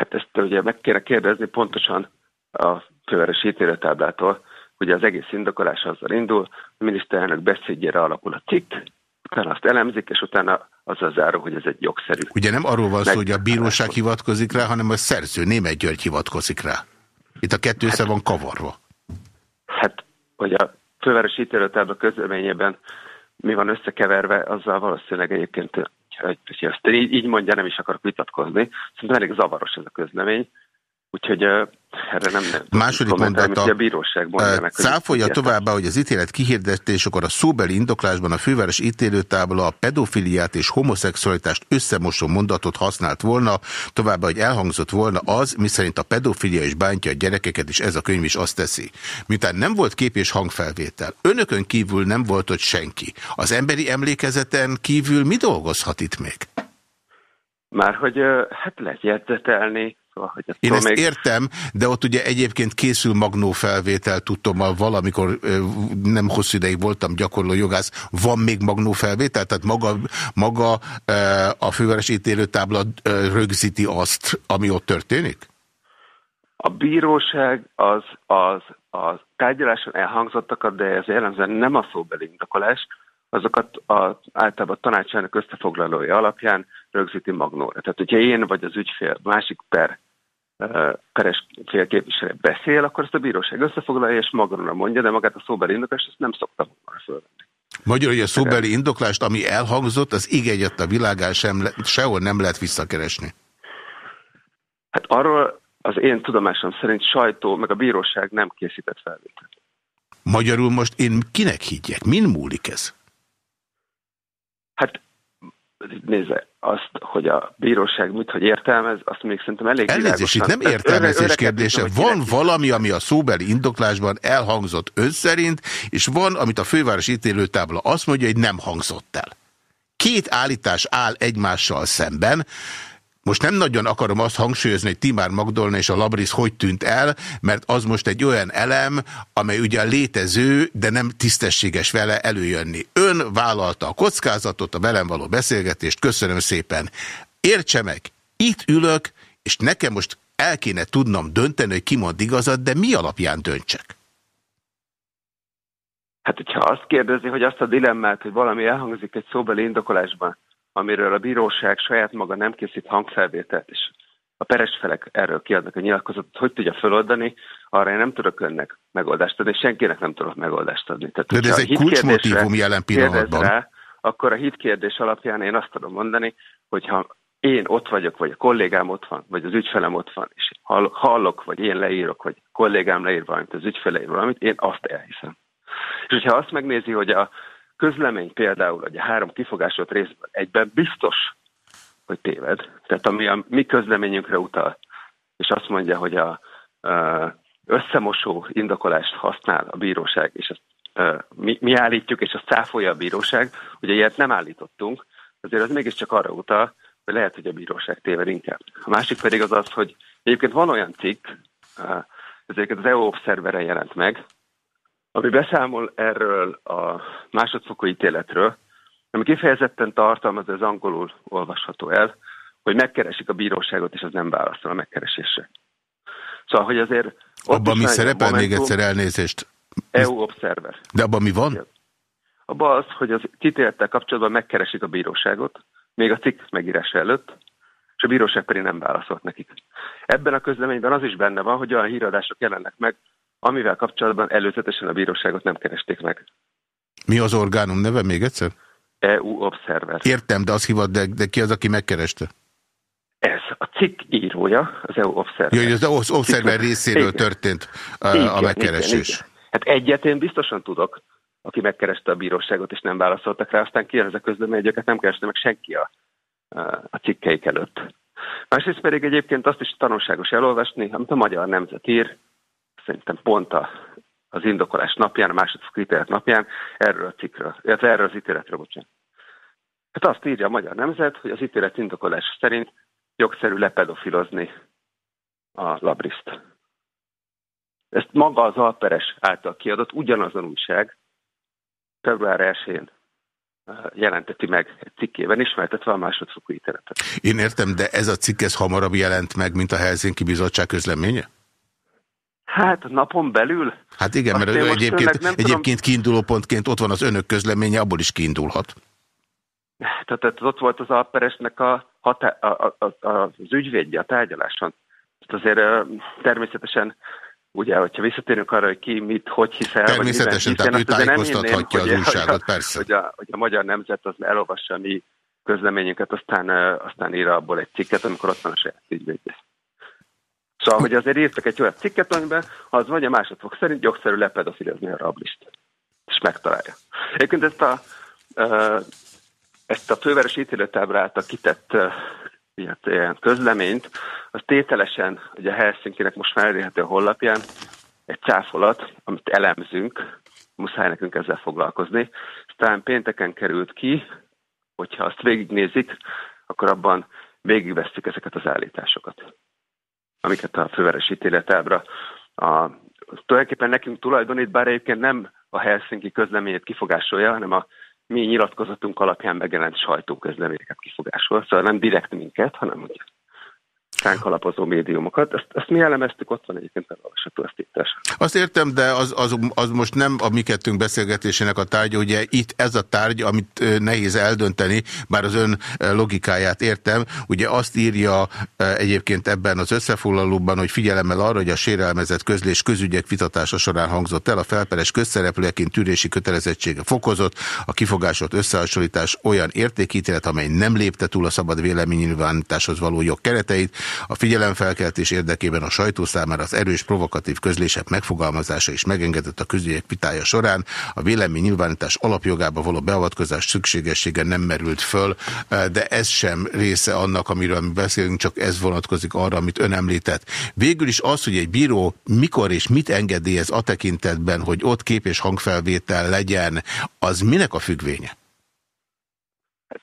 Hát ezt ugye meg kéne kérdezni pontosan a fővárosi ítéletáblától, hogy az egész indokolás azzal indul, a miniszterelnök beszédjére alapul a cikk, utána azt elemzik, és utána azzal záró, hogy ez egy jogszerű. Ugye nem arról van szó, hogy a bíróság hivatkozik rá, hanem a szerző Német György hivatkozik rá. Itt a kettő hát, van kavarva. Hát, hogy a fővárosi ítéletábla közleményében mi van összekeverve, azzal valószínűleg egyébként hogy ezt így, így mondja, nem is akarok vitatkozni. Szerintem elég zavaros ez a közlemény. Úgyhogy erre nem, nem Második mondata, a bíróság. Cáfolja továbbá, hogy az ítélet kihirdetésekor a szóbeli indoklásban a főváros ítélőtábla a pedofiliát és homoszexualitást összemosó mondatot használt volna, továbbá, hogy elhangzott volna az, miszerint a pedofilia is bántja a gyerekeket, és ez a könyv is azt teszi. Miután nem volt kép és hangfelvétel, önökön kívül nem volt ott senki. Az emberi emlékezeten kívül mi dolgozhat itt még? Már hogy hát lehet jegyzetelni, Szóval, hogy Én ezt még... értem, de ott ugye egyébként készül magnó felvétel, tudtom, valamikor nem hosszú ideig voltam gyakorló jogász, van még magnó felvétel? Tehát maga, maga a főváros ítélőtábla rögzíti azt, ami ott történik? A bíróság az, az, az tárgyaláson elhangzottakat, de ez jellemzően nem a szóbeli indokolás, azokat a, általában a tanácsának összefoglalója alapján rögzíti magnóra. Tehát, hogyha én vagy az ügyfél másik per peres félképviselő beszél, akkor ezt a bíróság összefoglalja és magadra mondja, de magát a szóbeli indoklást ezt nem szoktam volna fölvenni. Magyar, hogy a szóbeli indoklást, ami elhangzott, az így a világán sem, sehol nem lehet visszakeresni. Hát arról az én tudomásom szerint sajtó, meg a bíróság nem készített felvételt. Magyarul most én kinek higgyek? Min múlik ez? Hát nézze, azt, hogy a bíróság mit, hogy értelmez, azt még szerintem elég Elnézést, itt nem értelmezés kérdése. Van valami, ami a szóbeli indoklásban elhangzott ön szerint, és van, amit a főváros ítélőtábla azt mondja, hogy nem hangzott el. Két állítás áll egymással szemben, most nem nagyon akarom azt hangsúlyozni, hogy Timár Magdolna és a Labris hogy tűnt el, mert az most egy olyan elem, amely ugye létező, de nem tisztességes vele előjönni. Ön vállalta a kockázatot, a velem való beszélgetést, köszönöm szépen. Értse meg, itt ülök, és nekem most el kéne tudnom dönteni, hogy ki igazat, de mi alapján döntsek? Hát, hogyha azt kérdezi, hogy azt a dilemmát, hogy valami elhangzik egy szóbeli indokolásban, amiről a bíróság saját maga nem készít hangfelvételt, és a peres felek erről kiadnak a nyilatkozatot, hogy tudja feloldani, arra én nem tudok önnek megoldást adni, senkinek nem tudok megoldást adni. Tehát, De ez egy kulcsmotívum jelen pillanatban. Rá, akkor a hit kérdés alapján én azt tudom mondani, hogyha én ott vagyok, vagy a kollégám ott van, vagy az ügyfelem ott van, és hallok, vagy én leírok, vagy kollégám leír valamit, az ügyfele leír valamit, én azt elhiszem. És hogyha azt megnézi, hogy a közlemény például, hogy a három kifogásolt részben egyben biztos, hogy téved. Tehát ami a mi közleményünkre utal, és azt mondja, hogy a, a összemosó indokolást használ a bíróság, és azt mi, mi állítjuk, és azt cáfolja a bíróság, ugye ilyet nem állítottunk, azért az mégiscsak arra utal, hogy lehet, hogy a bíróság téved inkább. A másik pedig az az, hogy egyébként van olyan cikk, ezeket az EU Observeren jelent meg, ami beszámol erről a másodfokú ítéletről, ami kifejezetten tartalmaz, az angolul olvasható el, hogy megkeresik a bíróságot, és az nem válaszol a megkeresésre. Szóval, hogy azért... Abban mi szerepel még egyszer elnézést? EU Observer. De abban mi van? Abban az, hogy az kitélettel kapcsolatban megkeresik a bíróságot, még a cikk megírása előtt, és a bíróság pedig nem válaszolt nekik. Ebben a közleményben az is benne van, hogy olyan híradások jelennek meg, amivel kapcsolatban előzetesen a bíróságot nem keresték meg. Mi az orgánum neve még egyszer? EU Observer. Értem, de az hivat, de, de ki az, aki megkereste? Ez a cikk írója, az EU Observer. Jó, az Observer részéről igen. történt a, igen, a megkeresés. Igen, igen. Hát egyet én biztosan tudok, aki megkereste a bíróságot, és nem válaszoltak rá, aztán ki ez a közlemény, hogy nem kereste meg senki a, a cikkeik előtt. Másrészt pedig egyébként azt is tanulságos elolvasni, amit a Magyar Nemzet ír, szerintem pont a, az indokolás napján, a másodfok ítélet napján erről a cikkről, illetve erről az ítéletről, bocsánat. Hát azt írja a Magyar Nemzet, hogy az ítélet indokolás szerint jogszerű lepedofilozni a labriszt. Ezt maga az Alperes által kiadott ugyanazon újság február 1-én jelenteti meg egy cikkében, ismertetve a másodfokú ítéletet. Én értem, de ez a cikk ez hamarabb jelent meg, mint a Helsinki Bizottság közleménye? Hát napon belül? Hát igen, mert egyébként, egyébként kiinduló pontként ott van az önök közleménye, abból is kiindulhat. Tehát, tehát ott volt az Alperesnek a, a, a, a, az ügyvédje a tárgyaláson. Tehát azért természetesen Ugye, hogyha visszatérünk arra, hogy ki mit, hogy hiszel, Természetesen, vagy tehát ő tájékoztathatja az újságot, persze. Hogy a, hogy a magyar nemzet az elolvassa mi közleményünket, aztán, aztán ír abból egy cikket, amikor ott van a saját ügyvédje. Szóval, hogy azért írtak egy olyan cikket, amiben az vagy a másodfok szerint jogszerű lepedofilizni a rablist. És megtalálja. Egyébként ezt a, ezt a főváros ítéletábra által kitett ilyen közleményt, az tételesen, ugye a Helsinki-nek most már elérhető a honlapján, egy cáfolat, amit elemzünk, muszáj nekünk ezzel foglalkozni. Aztán pénteken került ki, hogyha azt végignézik, akkor abban végigvesztik ezeket az állításokat, amiket a főveres ítéletábra. A, tulajdonképpen nekünk tulajdonít, bár egyébként nem a Helsinki közleményét kifogásolja, hanem a mi nyilatkozatunk alapján megjelent sajtóközleményeket kifogásol, szóval nem direkt minket, hanem ránk alapozó médiumokat. Ezt, ezt mi elemeztük, ott van egyébként elolvasható ezt itt. Azt értem, de az, az, az most nem a mi kettőnk beszélgetésének a tárgya, ugye itt ez a tárgy, amit nehéz eldönteni, bár az ön logikáját értem, ugye azt írja egyébként ebben az összefoglalóban, hogy figyelemmel arra, hogy a sérelmezett közlés közügyek vitatása során hangzott el, a felperes közszereplőeként tűrési kötelezettsége fokozott, a kifogásolt összehasonlítás olyan értékítélet, amely nem lépte túl a szabad véleménynyilvánításhoz való jog kereteit, a figyelemfelkeltés érdekében a sajtó számára az erős provokatív közlések megfogalmazása is megengedett a közügyek vitája során. A vélemény nyilvánítás alapjogába való beavatkozás szükségessége nem merült föl, de ez sem része annak, amiről mi beszélünk, csak ez vonatkozik arra, amit ön említett. Végül is az, hogy egy bíró mikor és mit engedélyez a tekintetben, hogy ott kép és hangfelvétel legyen, az minek a függvénye?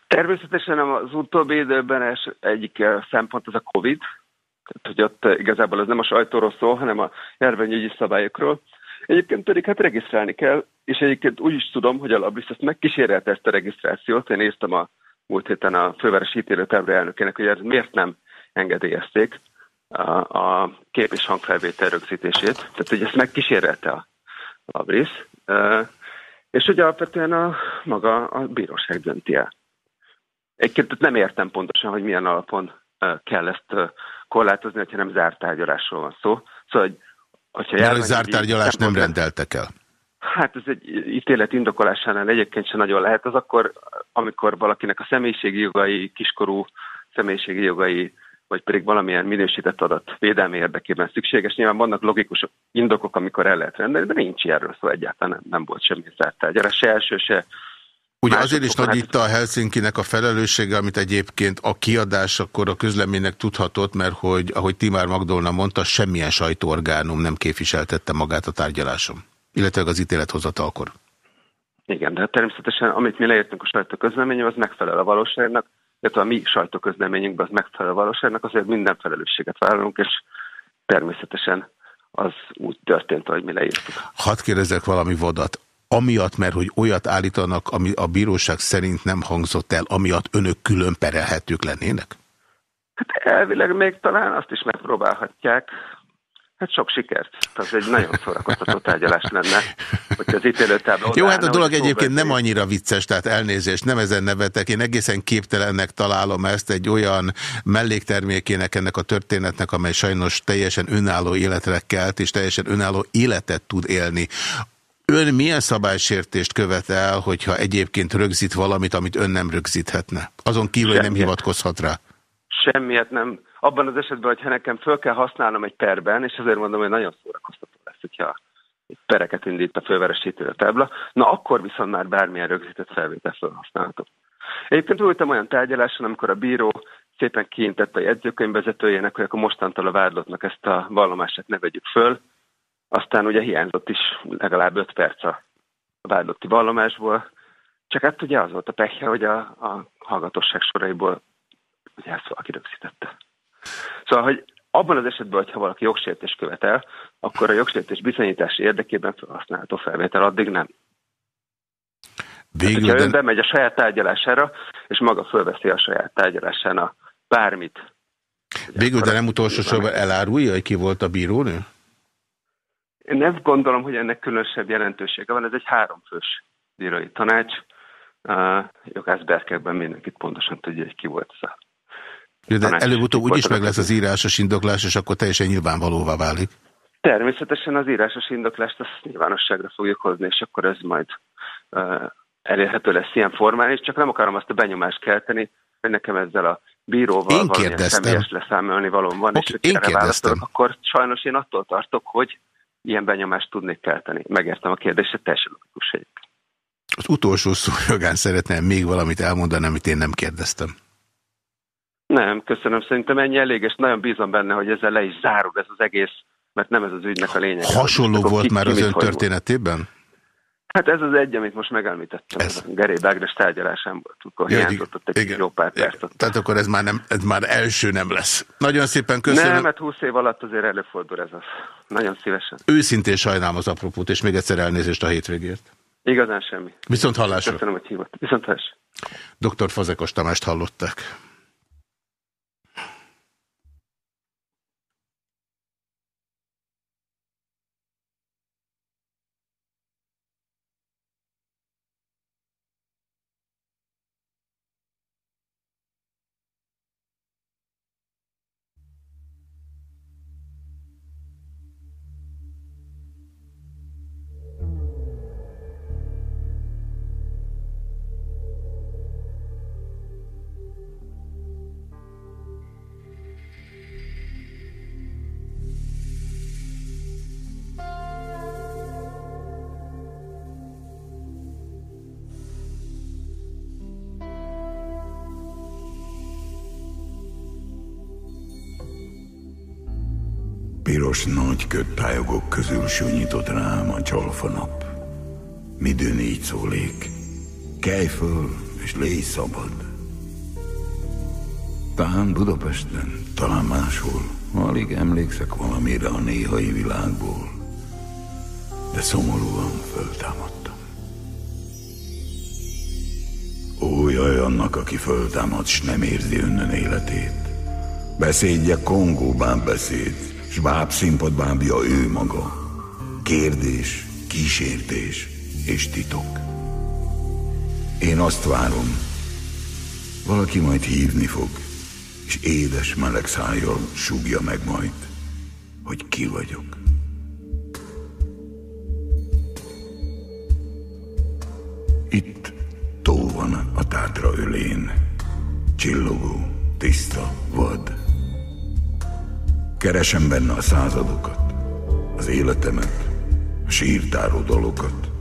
Természetesen az utóbbi időben egyik eh, szempont az a Covid, tehát hogy ott eh, igazából ez nem a sajtóról szól, hanem a járványügyi szabályokról. Egyébként pedig hát regisztrálni kell, és egyébként úgy is tudom, hogy a Labris ezt megkísérelte ezt a regisztrációt. Én néztem a múlt héten a fővárosi ítélőtábra elnökének, hogy ez miért nem engedélyezték a, a kép és hangfelvétel rögzítését. Tehát, hogy ezt megkísérelte a Labris. Eh, és hogy alapvetően a maga a bíróság dönti el. Egyébként nem értem pontosan, hogy milyen alapon kell ezt korlátozni, hogyha nem zárt tárgyalásról van szó. Szóval, hogy, hogyha Mert zárt tárgyalást nem rendeltek el. Hát ez egy ítélet indokolásánál egyébként sem nagyon lehet. Az akkor, amikor valakinek a személyiségi jogai, kiskorú személyiségi jogai, vagy pedig valamilyen minősített adat védelmi érdekében szükséges. Nyilván vannak logikus indokok, amikor el lehet rendelni, de nincs erről szó egyáltalán, nem, nem volt semmi zárt tárgyalás, se első, se Ugye azért is nagy itt a Helsinki-nek a felelőssége, amit egyébként a kiadás akkor a közleménynek tudhatott, mert hogy, ahogy Timár Magdolna mondta, semmilyen sajtóorgánum nem képviseltette magát a tárgyaláson, illetve az ítélethozatalkor. Igen, de hát természetesen, amit mi leértünk a sajtóközleményben, az megfelel a valóságnak, illetve a mi sajtóközleményünkben az megfelel a valóságnak, azért minden felelősséget vállalunk, és természetesen az úgy történt, ahogy mi leírtuk. Hadd kérdezek valami vodat. Amiatt, mert hogy olyat állítanak, ami a bíróság szerint nem hangzott el, amiatt önök külön perelhetők lennének? Hát elvileg még talán azt is megpróbálhatják, Hát sok sikert. Az egy nagyon szórakoztató tárgyalás lenne, hogy az ítélőtábla... Jó, hát a dolog egyébként nem annyira vicces, tehát elnézést, nem ezen nevetek. Én egészen képtelennek találom ezt egy olyan melléktermékének ennek a történetnek, amely sajnos teljesen önálló életre kelt, és teljesen önálló életet tud élni. Ön milyen szabálysértést követel, hogyha egyébként rögzít valamit, amit ön nem rögzíthetne? Azon kívül, hogy nem hivatkozhat rá. Semmiet nem abban az esetben, hogyha nekem föl kell használnom egy perben, és azért mondom, hogy nagyon szórakoztató lesz, hogyha egy pereket indít a főveresítő a tábla, na akkor viszont már bármilyen rögzített felvétel felhasználható. Egyébként voltam olyan tárgyaláson, amikor a bíró szépen kiintette a jegyzőkönyvvezetőjének, hogy akkor mostantól a vádlottnak ezt a vallomását ne vegyük föl, aztán ugye hiányzott is legalább 5 perc a vádlotti vallomásból, csak hát ugye az volt a pekje, hogy a, a hallgatosság soraiból ugye ezt valaki rögzítette. Szóval, hogy abban az esetben, hogyha valaki jogsértés követel, akkor a jogsértés bizonyítási érdekében felhasználható felvétel, addig nem. Végül, ön de... bemegy a saját tárgyalására, és maga fölveszi a saját tárgyalásán a bármit. Végül, de nem utolsó sorban elárulja, hogy ki volt a bírónő? Én nem gondolom, hogy ennek különösebb jelentősége van. Ez egy háromfős bírói tanács. Uh, jogászberkekben mindenkit pontosan tudja, hogy ki volt ez a de előbb-utóbb úgyis meg lesz az írásos indoklás, és akkor teljesen nyilvánvalóvá válik. Természetesen az írásos indoklást azt nyilvánosságra fogjuk hozni, és akkor ez majd uh, elérhető lesz ilyen formán, és csak nem akarom azt a benyomást kelteni, hogy nekem ezzel a bíróval én valamilyen személyes leszámolni valóm van, okay, és hogy én kérdeztem. akkor sajnos én attól tartok, hogy ilyen benyomást tudnék kelteni. Megértem a kérdést, teljesen logikus. Az utolsó szó [LAUGHS] jogán szeretném még valamit elmondani, amit én nem kérdeztem. Nem, köszönöm. Szerintem ennyi elég, és nagyon bízom benne, hogy ezzel le is zárul ez az egész, mert nem ez az ügynek a lényeg. Hasonló volt ki, már az ön történetében? Hát ez az egy, amit most megemlítettem. Ez. A Geréb Ágnes tárgyalásán volt, akkor ja, hiányzott ott egy igen, jó pár perc. Tehát akkor ez már, nem, ez már első nem lesz. Nagyon szépen köszönöm. Nem, mert 20 év alatt azért előfordul ez az. Nagyon szívesen. Őszintén sajnálom az apropót, és még egyszer elnézést a hétvégért. Igazán semmi. Viszont hallásra. Köszönöm, hogy hívott. Viszont hallásra. Dr. Fazekos Tamást hallották. Piros nagy köttályogok közül súnyított rám a csalfanap. Midőn így szólék. Kelj föl, és légy szabad. Talán Budapesten, talán máshol. Alig emlékszek valamire a néhai világból. De szomorúan föltámadtam. Ó, jaj annak, aki föltámad, s nem érzi önnön életét. Beszédje Kongóbán beszéd, s báb színpadbábja ő maga. Kérdés, kísértés és titok. Én azt várom, valaki majd hívni fog, és édes meleg szájjal súgja meg majd, hogy ki vagyok. Itt tó van a tátra ölén, csillogó, tiszta, vad. Keresem benne a századokat, az életemet, a sírtáró dalokat.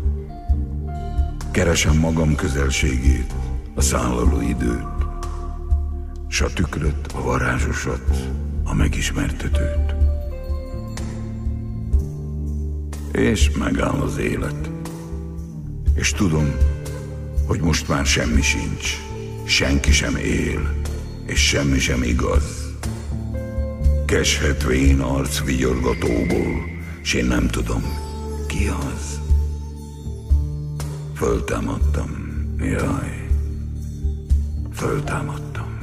Keresem magam közelségét, a szállaló időt, s a tükröt, a varázsosat, a megismertetőt. És megáll az élet. És tudom, hogy most már semmi sincs, senki sem él, és semmi sem igaz. Keshetvén arc vigyorgatóból, s én nem tudom, ki az. Föltámadtam, jaj, föltámadtam.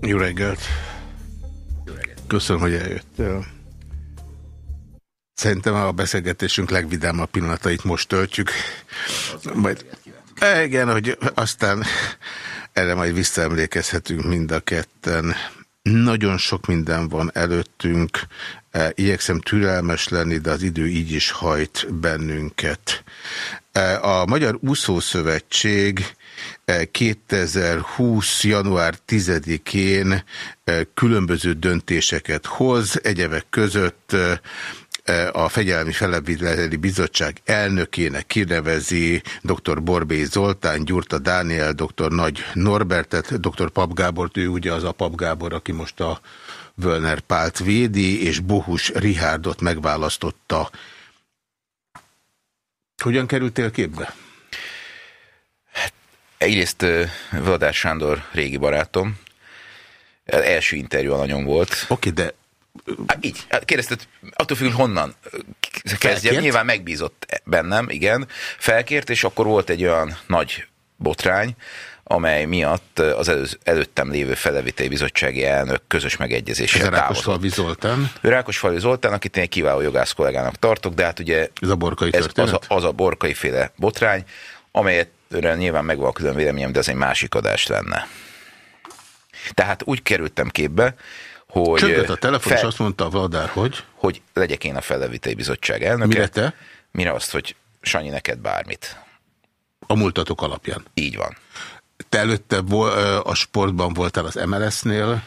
Jó reggelt! Köszönöm, hogy eljöttél. Szerintem a beszélgetésünk legvidámabb pillanatait most töltjük. Majd, igen, hogy aztán erre majd visszaemlékezhetünk mind a ketten. Nagyon sok minden van előttünk. E, igyekszem türelmes lenni, de az idő így is hajt bennünket. E, a Magyar Úszószövetség 2020. E, január 10-én különböző döntéseket hoz, egyebek között a Fegyelmi Felebviteli Bizottság elnökének kinevezi dr. Borbély Zoltán, Gyurta Dániel, dr. Nagy Norbertet, dr. Pap Gábort, ő ugye az a Pap Gábor, aki most a Völner Pált védi, és Bohus Rihárdot megválasztotta. Hogyan kerültél képbe? Hát, egyrészt Vladár Sándor régi barátom, első interjú alanyom volt. Oké, okay, de így, hát kérdezted, attól függ, honnan kezdjem. Felkért? Nyilván megbízott bennem, igen. Felkért, és akkor volt egy olyan nagy botrány, amely miatt az elő, előttem lévő felevitei bizottsági elnök közös megegyezéssel Ez a Rákosfalvi Zoltán? Ő Rákosfalvi Zoltán, akit én egy kiváló jogász kollégának tartok, de hát ugye ez a borkai ez az, a, az a borkai féle botrány, amelyet nyilván megvan a külön véleményem, de ez egy másik adás lenne. Tehát úgy kerültem képbe, hogy... Csöngött a telefon, fel, és azt mondta a Vladár, hogy... Hogy legyek én a Fellevitei Bizottság elnöke. Mire te? Mire azt, hogy Sanyi, neked bármit. A múltatok alapján. Így van. Te előtte a sportban voltál az MLS-nél?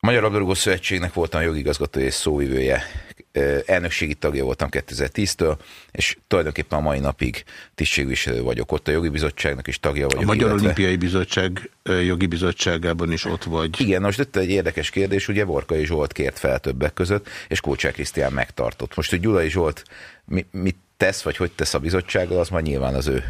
Magyar Labdarúgó Szövetségnek voltam jogigazgató és szóvivője elnökségi tagja voltam 2010-től, és tulajdonképpen a mai napig tisztségviselő vagyok ott a jogi bizottságnak, és tagja vagyok. A Magyar illetve... Olimpiai Bizottság jogi bizottságában is ott vagy. Igen, most itt egy érdekes kérdés, ugye Borkai Zsolt kért fel többek között, és Kócsák Krisztián megtartott. Most, hogy Gyulai Zsolt mi, mit tesz, vagy hogy tesz a bizottsággal, az majd nyilván az ő,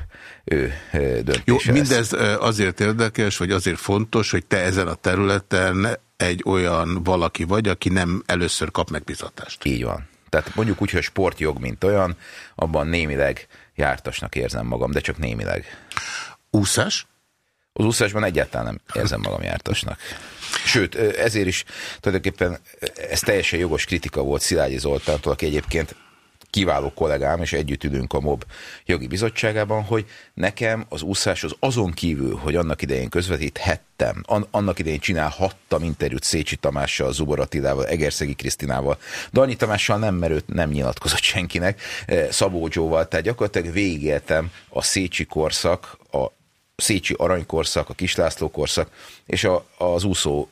ő döntése Jó, mindez lesz. azért érdekes, vagy azért fontos, hogy te ezen a területen egy olyan valaki vagy, aki nem először kap megbizatást. Így van. Tehát mondjuk úgy, hogy sportjog, mint olyan, abban némileg jártasnak érzem magam, de csak némileg. Úszás? Az úszásban egyáltalán nem érzem magam jártasnak. Sőt, ezért is tulajdonképpen ez teljesen jogos kritika volt Szilágyi Zoltántól, aki egyébként kiváló kollégám, és együtt ülünk a MOB jogi bizottságában, hogy nekem az úszás az azon kívül, hogy annak idején közvetíthettem, an- annak idején csinálhattam interjút Szécsi Tamással, Zubor Attilával, Egerszegi Krisztinával, Danyi Tamással nem, merőt, nem nyilatkozott senkinek, eh, Szabó Jóval, tehát gyakorlatilag végigéltem a Szécsi korszak, a Szécsi aranykorszak, a Kislászló korszak, és a, az úszó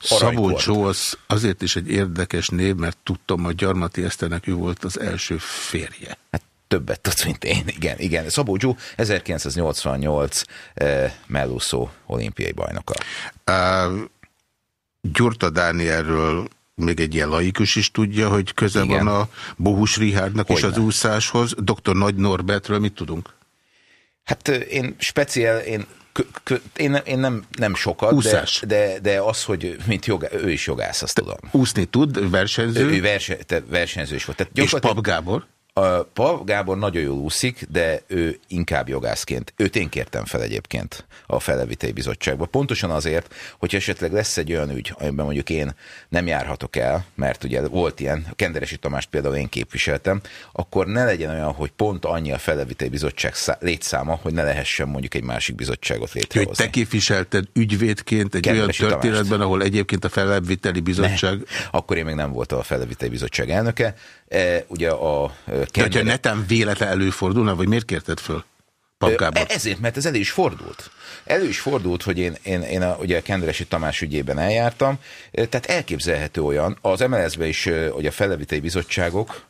Szabó Csó az azért is egy érdekes név, mert tudtam, hogy Gyarmati Eszternek ő volt az első férje. Hát többet tudsz, mint én, igen. igen. Szabó Csó 1988 eh, mellúszó olimpiai bajnoka. Uh, Gyurta Dánielről még egy ilyen laikus is tudja, hogy köze igen. van a Bohus Rihárdnak és az úszáshoz. Dr. Nagy Norbertről mit tudunk? Hát én speciál, én én, én nem, nem sokat, de, de, de az, hogy mint jogá, ő is jogász, azt tudom. Úszni tud, versenyző? Ő, ő verse, versenyző is volt. Tehát és Pap Gábor? A Pav Gábor nagyon jól úszik, de ő inkább jogászként. Őt én kértem fel egyébként a felevitei bizottságba. Pontosan azért, hogy esetleg lesz egy olyan ügy, amiben mondjuk én nem járhatok el, mert ugye volt ilyen, Kenderesi Tamást például én képviseltem, akkor ne legyen olyan, hogy pont annyi a felevitei bizottság létszáma, hogy ne lehessen mondjuk egy másik bizottságot létrehozni. Hogy te képviselted ügyvédként egy Kenderesi olyan történetben, Tamást. ahol egyébként a feleviteli bizottság... Ne. Akkor én még nem voltam a feleviteli bizottság elnöke. E, ugye a Kender... De hogyha neten véletlen előfordulna, vagy miért kérted föl? Pankából. Ezért, mert ez elő is fordult. Elő is fordult, hogy én, én, én a, ugye a Kenderesi Tamás ügyében eljártam, tehát elképzelhető olyan, az MLS-ben is, hogy a fellevitei bizottságok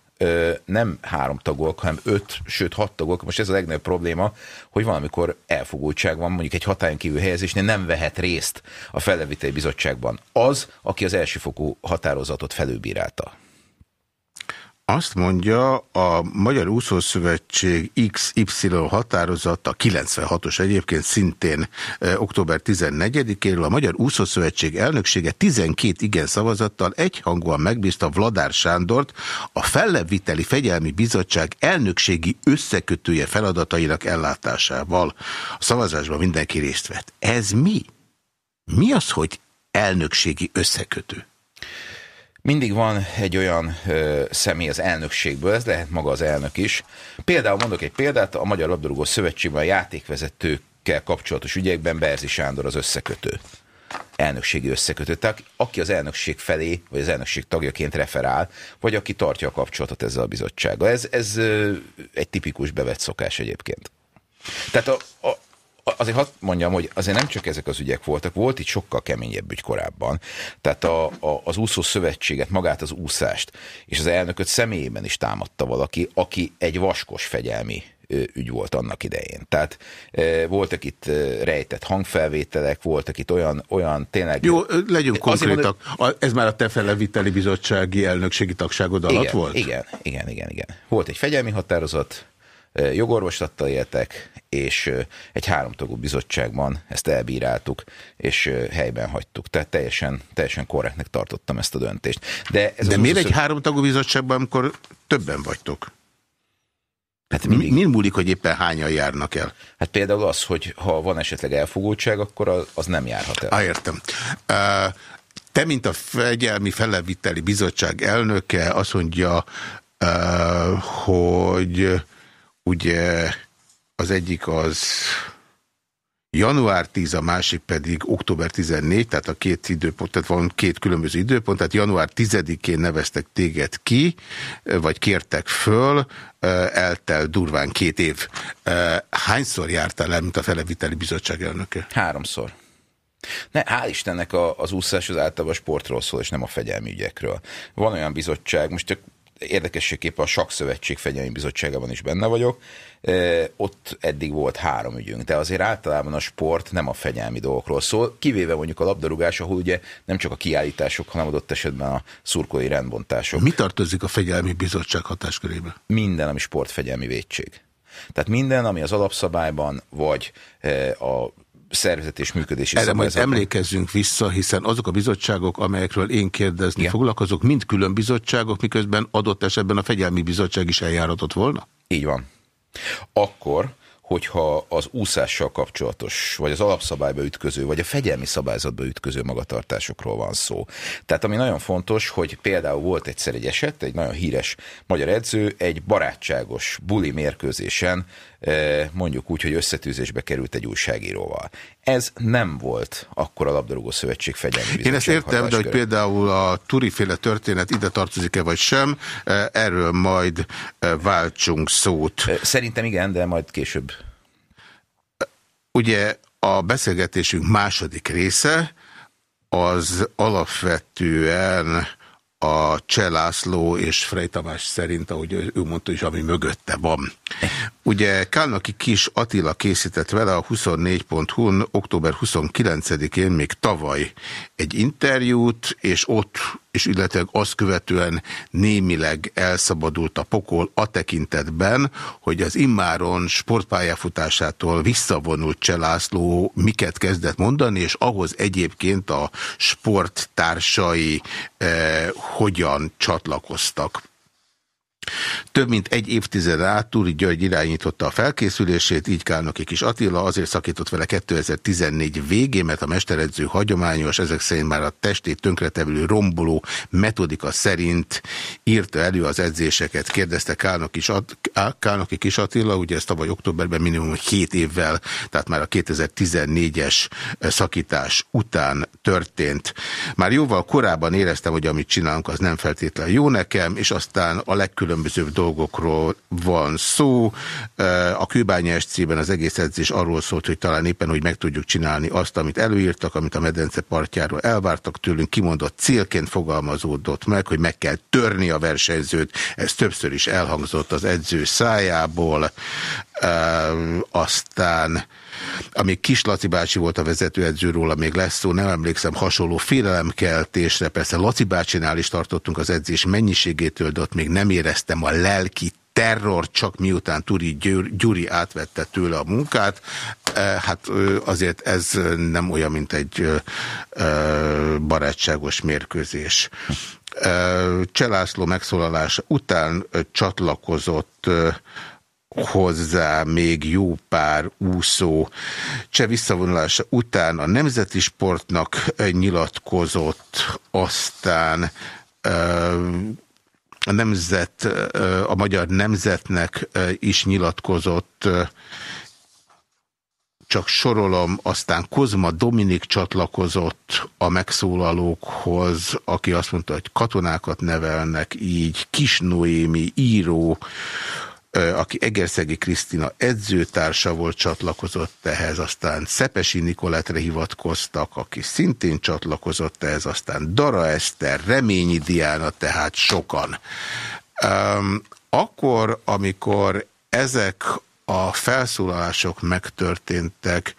nem három tagok, hanem öt, sőt hat tagok. Most ez a legnagyobb probléma, hogy valamikor elfogultság van, mondjuk egy hatályon kívül helyezésnél nem vehet részt a fellevitei bizottságban az, aki az elsőfokú határozatot felülbírálta. Azt mondja a Magyar Úszószövetség XY határozata, 96-os egyébként szintén e, október 14-éről a Magyar Úszószövetség elnöksége 12 igen szavazattal egyhangúan megbízta Vladár Sándort a Felleviteli Fegyelmi Bizottság elnökségi összekötője feladatainak ellátásával. A szavazásban mindenki részt vett. Ez mi? Mi az, hogy elnökségi összekötő? Mindig van egy olyan ö, személy az elnökségből, ez lehet maga az elnök is. Például mondok egy példát, a Magyar Labdarúgó Szövetségben a játékvezetőkkel kapcsolatos ügyekben Berzi Sándor az összekötő. Elnökségi összekötő. Tehát aki az elnökség felé, vagy az elnökség tagjaként referál, vagy aki tartja a kapcsolatot ezzel a bizottsággal. Ez, ez egy tipikus bevett szokás egyébként. Tehát a, a, azért hadd mondjam, hogy azért nem csak ezek az ügyek voltak, volt itt sokkal keményebb ügy korábban. Tehát a, a, az úszó szövetséget, magát az úszást, és az elnököt személyében is támadta valaki, aki egy vaskos fegyelmi ügy volt annak idején. Tehát voltak itt rejtett hangfelvételek, voltak itt olyan, olyan tényleg... Jó, legyünk konkrétak. Mondom, Ez már a te feleviteli bizottsági elnökségi tagságod alatt igen, volt? Igen, igen, igen, igen. Volt egy fegyelmi határozat, jogorvoslattal éltek, és egy háromtagú bizottságban ezt elbíráltuk, és helyben hagytuk. Tehát teljesen, teljesen korrektnek tartottam ezt a döntést. De, ez De miért egy háromtagú bizottságban, amikor többen vagytok? Hát mindig... Mi múlik, hogy éppen hányan járnak el? Hát például az, hogy ha van esetleg elfogultság, akkor az, az nem járhat el. Ah, értem. Uh, te, mint a Fegyelmi Feleviteli Bizottság elnöke, azt mondja, uh, hogy ugye az egyik az január 10, a másik pedig október 14, tehát a két időpont, tehát van két különböző időpont, tehát január 10-én neveztek téged ki, vagy kértek föl, eltel durván két év. Hányszor jártál el, mint a feleviteli bizottság elnöke? Háromszor. Ne, hál' Istennek a, az úszás az általában sportról szól, és nem a fegyelmi ügyekről. Van olyan bizottság, most csak érdekességképpen a Sakszövetség Fegyelmi Bizottságában is benne vagyok, ott eddig volt három ügyünk, de azért általában a sport nem a fegyelmi dolgokról szól, kivéve mondjuk a labdarúgás, ahol ugye nem csak a kiállítások, hanem adott esetben a szurkolói rendbontások. Mi tartozik a Fegyelmi Bizottság hatáskörébe? Minden, ami sportfegyelmi védség. Tehát minden, ami az alapszabályban, vagy a szervezet és működési Erre majd emlékezzünk vissza, hiszen azok a bizottságok, amelyekről én kérdezni Igen. foglalkozok, mind külön bizottságok, miközben adott esetben a fegyelmi bizottság is eljáratott volna? Így van. Akkor, hogyha az úszással kapcsolatos, vagy az alapszabályba ütköző, vagy a fegyelmi szabályzatba ütköző magatartásokról van szó. Tehát ami nagyon fontos, hogy például volt egyszer egy eset, egy nagyon híres magyar edző, egy barátságos buli mérkőzésen mondjuk úgy, hogy összetűzésbe került egy újságíróval. Ez nem volt akkor a Labdarúgó Szövetség fegyelmi Én ezt értem, de hogy például a turiféle történet ide tartozik-e vagy sem, erről majd váltsunk szót. Szerintem igen, de majd később. Ugye a beszélgetésünk második része az alapvetően a Cselászló és Frey Tamás szerint, ahogy ő mondta is, ami mögötte van. Ugye Kálnoki Kis Attila készített vele a 24.hu-n október 29-én még tavaly egy interjút, és ott, és illetve azt követően némileg elszabadult a pokol a tekintetben, hogy az immáron sportpályafutásától visszavonult Cselászló miket kezdett mondani, és ahhoz egyébként a sporttársai eh, hogyan csatlakoztak. Több mint egy évtized át Túri György irányította a felkészülését, így Kálnoki Kis Attila azért szakított vele 2014 végén, mert a mesteredző hagyományos, ezek szerint már a testét tönkretevő romboló metodika szerint írta elő az edzéseket. Kérdezte Kálnoki Kis, Kálnoki Kis Attila, ugye ez tavaly októberben minimum 7 évvel, tehát már a 2014-es szakítás után történt. Már jóval korábban éreztem, hogy amit csinálunk, az nem feltétlenül jó nekem, és aztán a legkülönbözőbb dolgok dolgokról van szó. A Kőbánya SC-ben az egész edzés arról szólt, hogy talán éppen, hogy meg tudjuk csinálni azt, amit előírtak, amit a medence partjáról elvártak tőlünk, kimondott célként fogalmazódott meg, hogy meg kell törni a versenyzőt. Ez többször is elhangzott az edző szájából. Aztán amíg Kis Laci bácsi volt a vezetőedző, róla még lesz szó, nem emlékszem hasonló félelemkeltésre, persze Laci bácsinál is tartottunk az edzés mennyiségétől, de ott még nem éreztem a lelki terror, csak miután Turi Gyuri átvette tőle a munkát. E, hát azért ez nem olyan, mint egy barátságos mérkőzés. E, Cselászló megszólalása után csatlakozott hozzá még jó pár úszó. Cseh visszavonulása után a nemzeti sportnak nyilatkozott, aztán a nemzet, a magyar nemzetnek is nyilatkozott, csak sorolom, aztán Kozma Dominik csatlakozott a megszólalókhoz, aki azt mondta, hogy katonákat nevelnek így, Kis Noémi író, aki Egerszegi Krisztina edzőtársa volt, csatlakozott ehhez, aztán Szepesi Nikoletre hivatkoztak, aki szintén csatlakozott ehhez, aztán Dara Eszter, Reményi Diana, tehát sokan. Um, akkor, amikor ezek a felszólalások megtörténtek,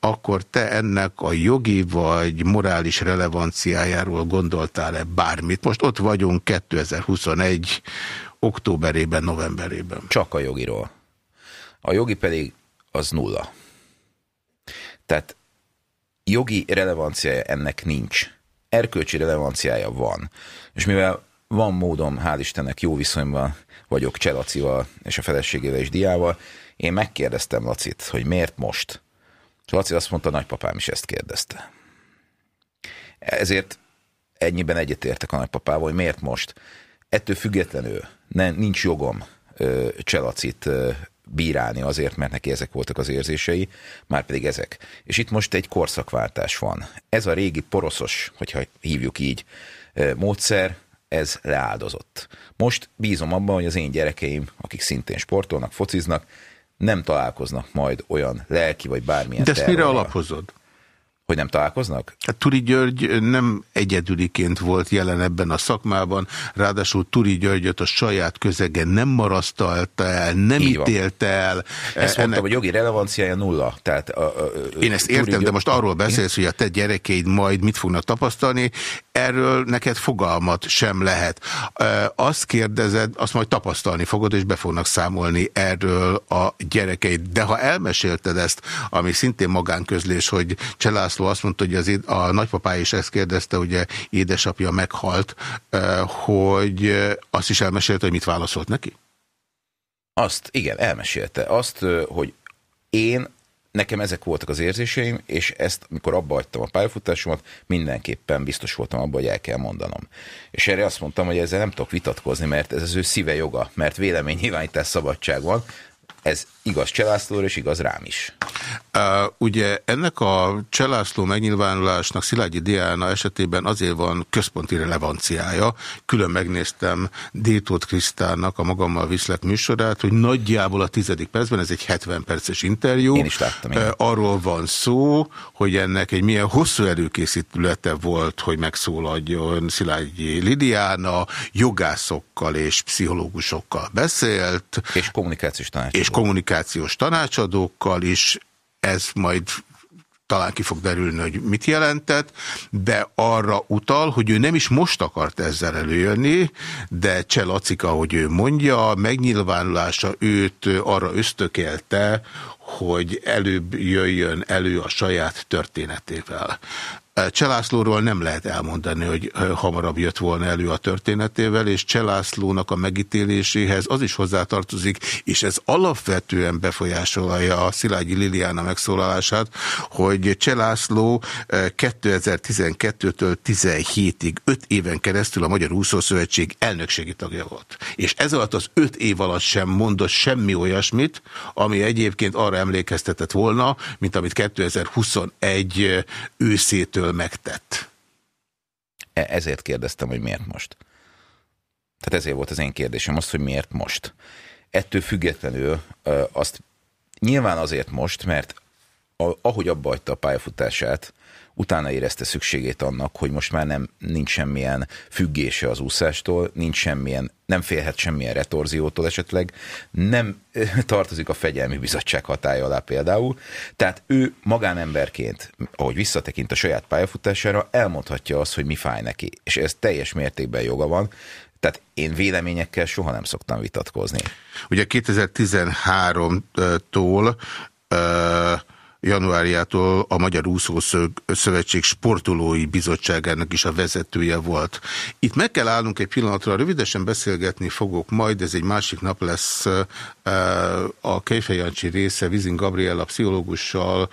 akkor te ennek a jogi vagy morális relevanciájáról gondoltál-e bármit? Most ott vagyunk 2021 októberében, novemberében. Csak a jogiról. A jogi pedig az nulla. Tehát jogi relevanciája ennek nincs. Erkölcsi relevanciája van. És mivel van módom, hál' Istennek, jó viszonyban vagyok Cselacival és a feleségével és Diával, én megkérdeztem Lacit, hogy miért most? És Laci azt mondta, nagypapám is ezt kérdezte. Ezért ennyiben egyetértek a nagypapával, hogy miért most. Ettől függetlenül ne, nincs jogom ö, Cselacit ö, bírálni azért, mert neki ezek voltak az érzései, már pedig ezek. És itt most egy korszakváltás van. Ez a régi poroszos, hogyha hívjuk így, ö, módszer, ez leáldozott. Most bízom abban, hogy az én gyerekeim, akik szintén sportolnak, fociznak, nem találkoznak majd olyan lelki vagy bármilyen De ezt mire alapozod? Hogy nem találkoznak? Hát Turi György nem egyedüliként volt jelen ebben a szakmában, ráadásul Turi Györgyöt a saját közege nem marasztalta el, nem Így ítélte el. Ezt ennek... mondtam, hogy jogi relevanciája nulla. Tehát a, a, Én ezt értem, György... de most arról beszélsz, hogy a te gyerekeid majd mit fognak tapasztalni, erről neked fogalmat sem lehet. Azt kérdezed, azt majd tapasztalni fogod, és be fognak számolni erről a gyerekeid. De ha elmesélted ezt, ami szintén magánközlés, hogy Cselászló László azt mondta, hogy az, a nagypapája is ezt kérdezte, ugye édesapja meghalt, hogy azt is elmesélte, hogy mit válaszolt neki? Azt, igen, elmesélte. Azt, hogy én, nekem ezek voltak az érzéseim, és ezt, amikor abba hagytam a pályafutásomat, mindenképpen biztos voltam abban, hogy el kell mondanom. És erre azt mondtam, hogy ezzel nem tudok vitatkozni, mert ez az ő szíve joga, mert véleménynyilvánítás szabadság van, ez igaz Cselászlóra, és igaz rám is. Uh, ugye ennek a Cselászló megnyilvánulásnak Szilágyi Diana esetében azért van központi relevanciája. Külön megnéztem Détót Krisztának a Magammal Viszlek műsorát, hogy nagyjából a tizedik percben, ez egy 70 perces interjú. Én is láttam. Uh, arról van szó, hogy ennek egy milyen hosszú előkészítülete volt, hogy megszólaljon Szilágyi Lidiana, jogászokkal és pszichológusokkal beszélt. És kommunikációs tanács. És kommunikációs tanácsadókkal is, ez majd talán ki fog derülni, hogy mit jelentett, de arra utal, hogy ő nem is most akart ezzel előjönni, de Cselacika, hogy ő mondja, megnyilvánulása őt arra ösztökélte, hogy előbb jöjjön elő a saját történetével. Cselászlóról nem lehet elmondani, hogy hamarabb jött volna elő a történetével, és Cselászlónak a megítéléséhez az is hozzátartozik, és ez alapvetően befolyásolja a Szilágyi Liliana megszólalását, hogy Cselászló 2012-től 17-ig, 5 éven keresztül a Magyar Úszószövetség elnökségi tagja volt. És ez alatt az 5 év alatt sem mondott semmi olyasmit, ami egyébként arra emlékeztetett volna, mint amit 2021 őszétől megtett. E, ezért kérdeztem, hogy miért most. Tehát Hát ezért volt az én kérdésem az, hogy miért most. Ettől függetlenül azt nyilván azért most, mert ahogy abba a pályafutását, utána érezte szükségét annak, hogy most már nem, nincs semmilyen függése az úszástól, nincs semmilyen, nem félhet semmilyen retorziótól esetleg, nem tartozik a fegyelmi bizottság hatája alá például. Tehát ő magánemberként, ahogy visszatekint a saját pályafutására, elmondhatja azt, hogy mi fáj neki. És ez teljes mértékben joga van. Tehát én véleményekkel soha nem szoktam vitatkozni. Ugye 2013-tól januárjától a Magyar Úszó Szövetség Sportolói Bizottságának is a vezetője volt. Itt meg kell állnunk egy pillanatra, rövidesen beszélgetni fogok majd, ez egy másik nap lesz a Kejfej Jancsi része Vizin Gabriella pszichológussal,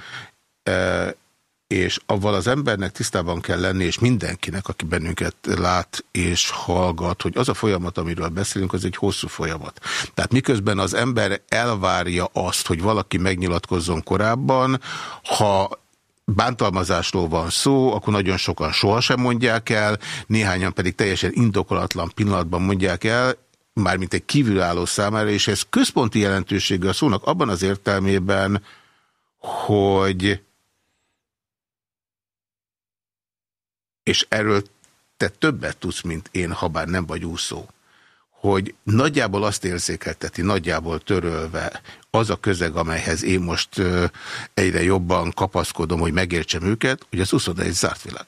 és avval az embernek tisztában kell lenni, és mindenkinek, aki bennünket lát és hallgat, hogy az a folyamat, amiről beszélünk, az egy hosszú folyamat. Tehát miközben az ember elvárja azt, hogy valaki megnyilatkozzon korábban, ha bántalmazásról van szó, akkor nagyon sokan sohasem mondják el, néhányan pedig teljesen indokolatlan pillanatban mondják el, mármint egy kívülálló számára, és ez központi jelentősége a szónak abban az értelmében, hogy és erről te többet tudsz, mint én, ha bár nem vagy úszó, hogy nagyjából azt érzékelteti, nagyjából törölve az a közeg, amelyhez én most egyre jobban kapaszkodom, hogy megértsem őket, hogy az úszoda egy zárt világ.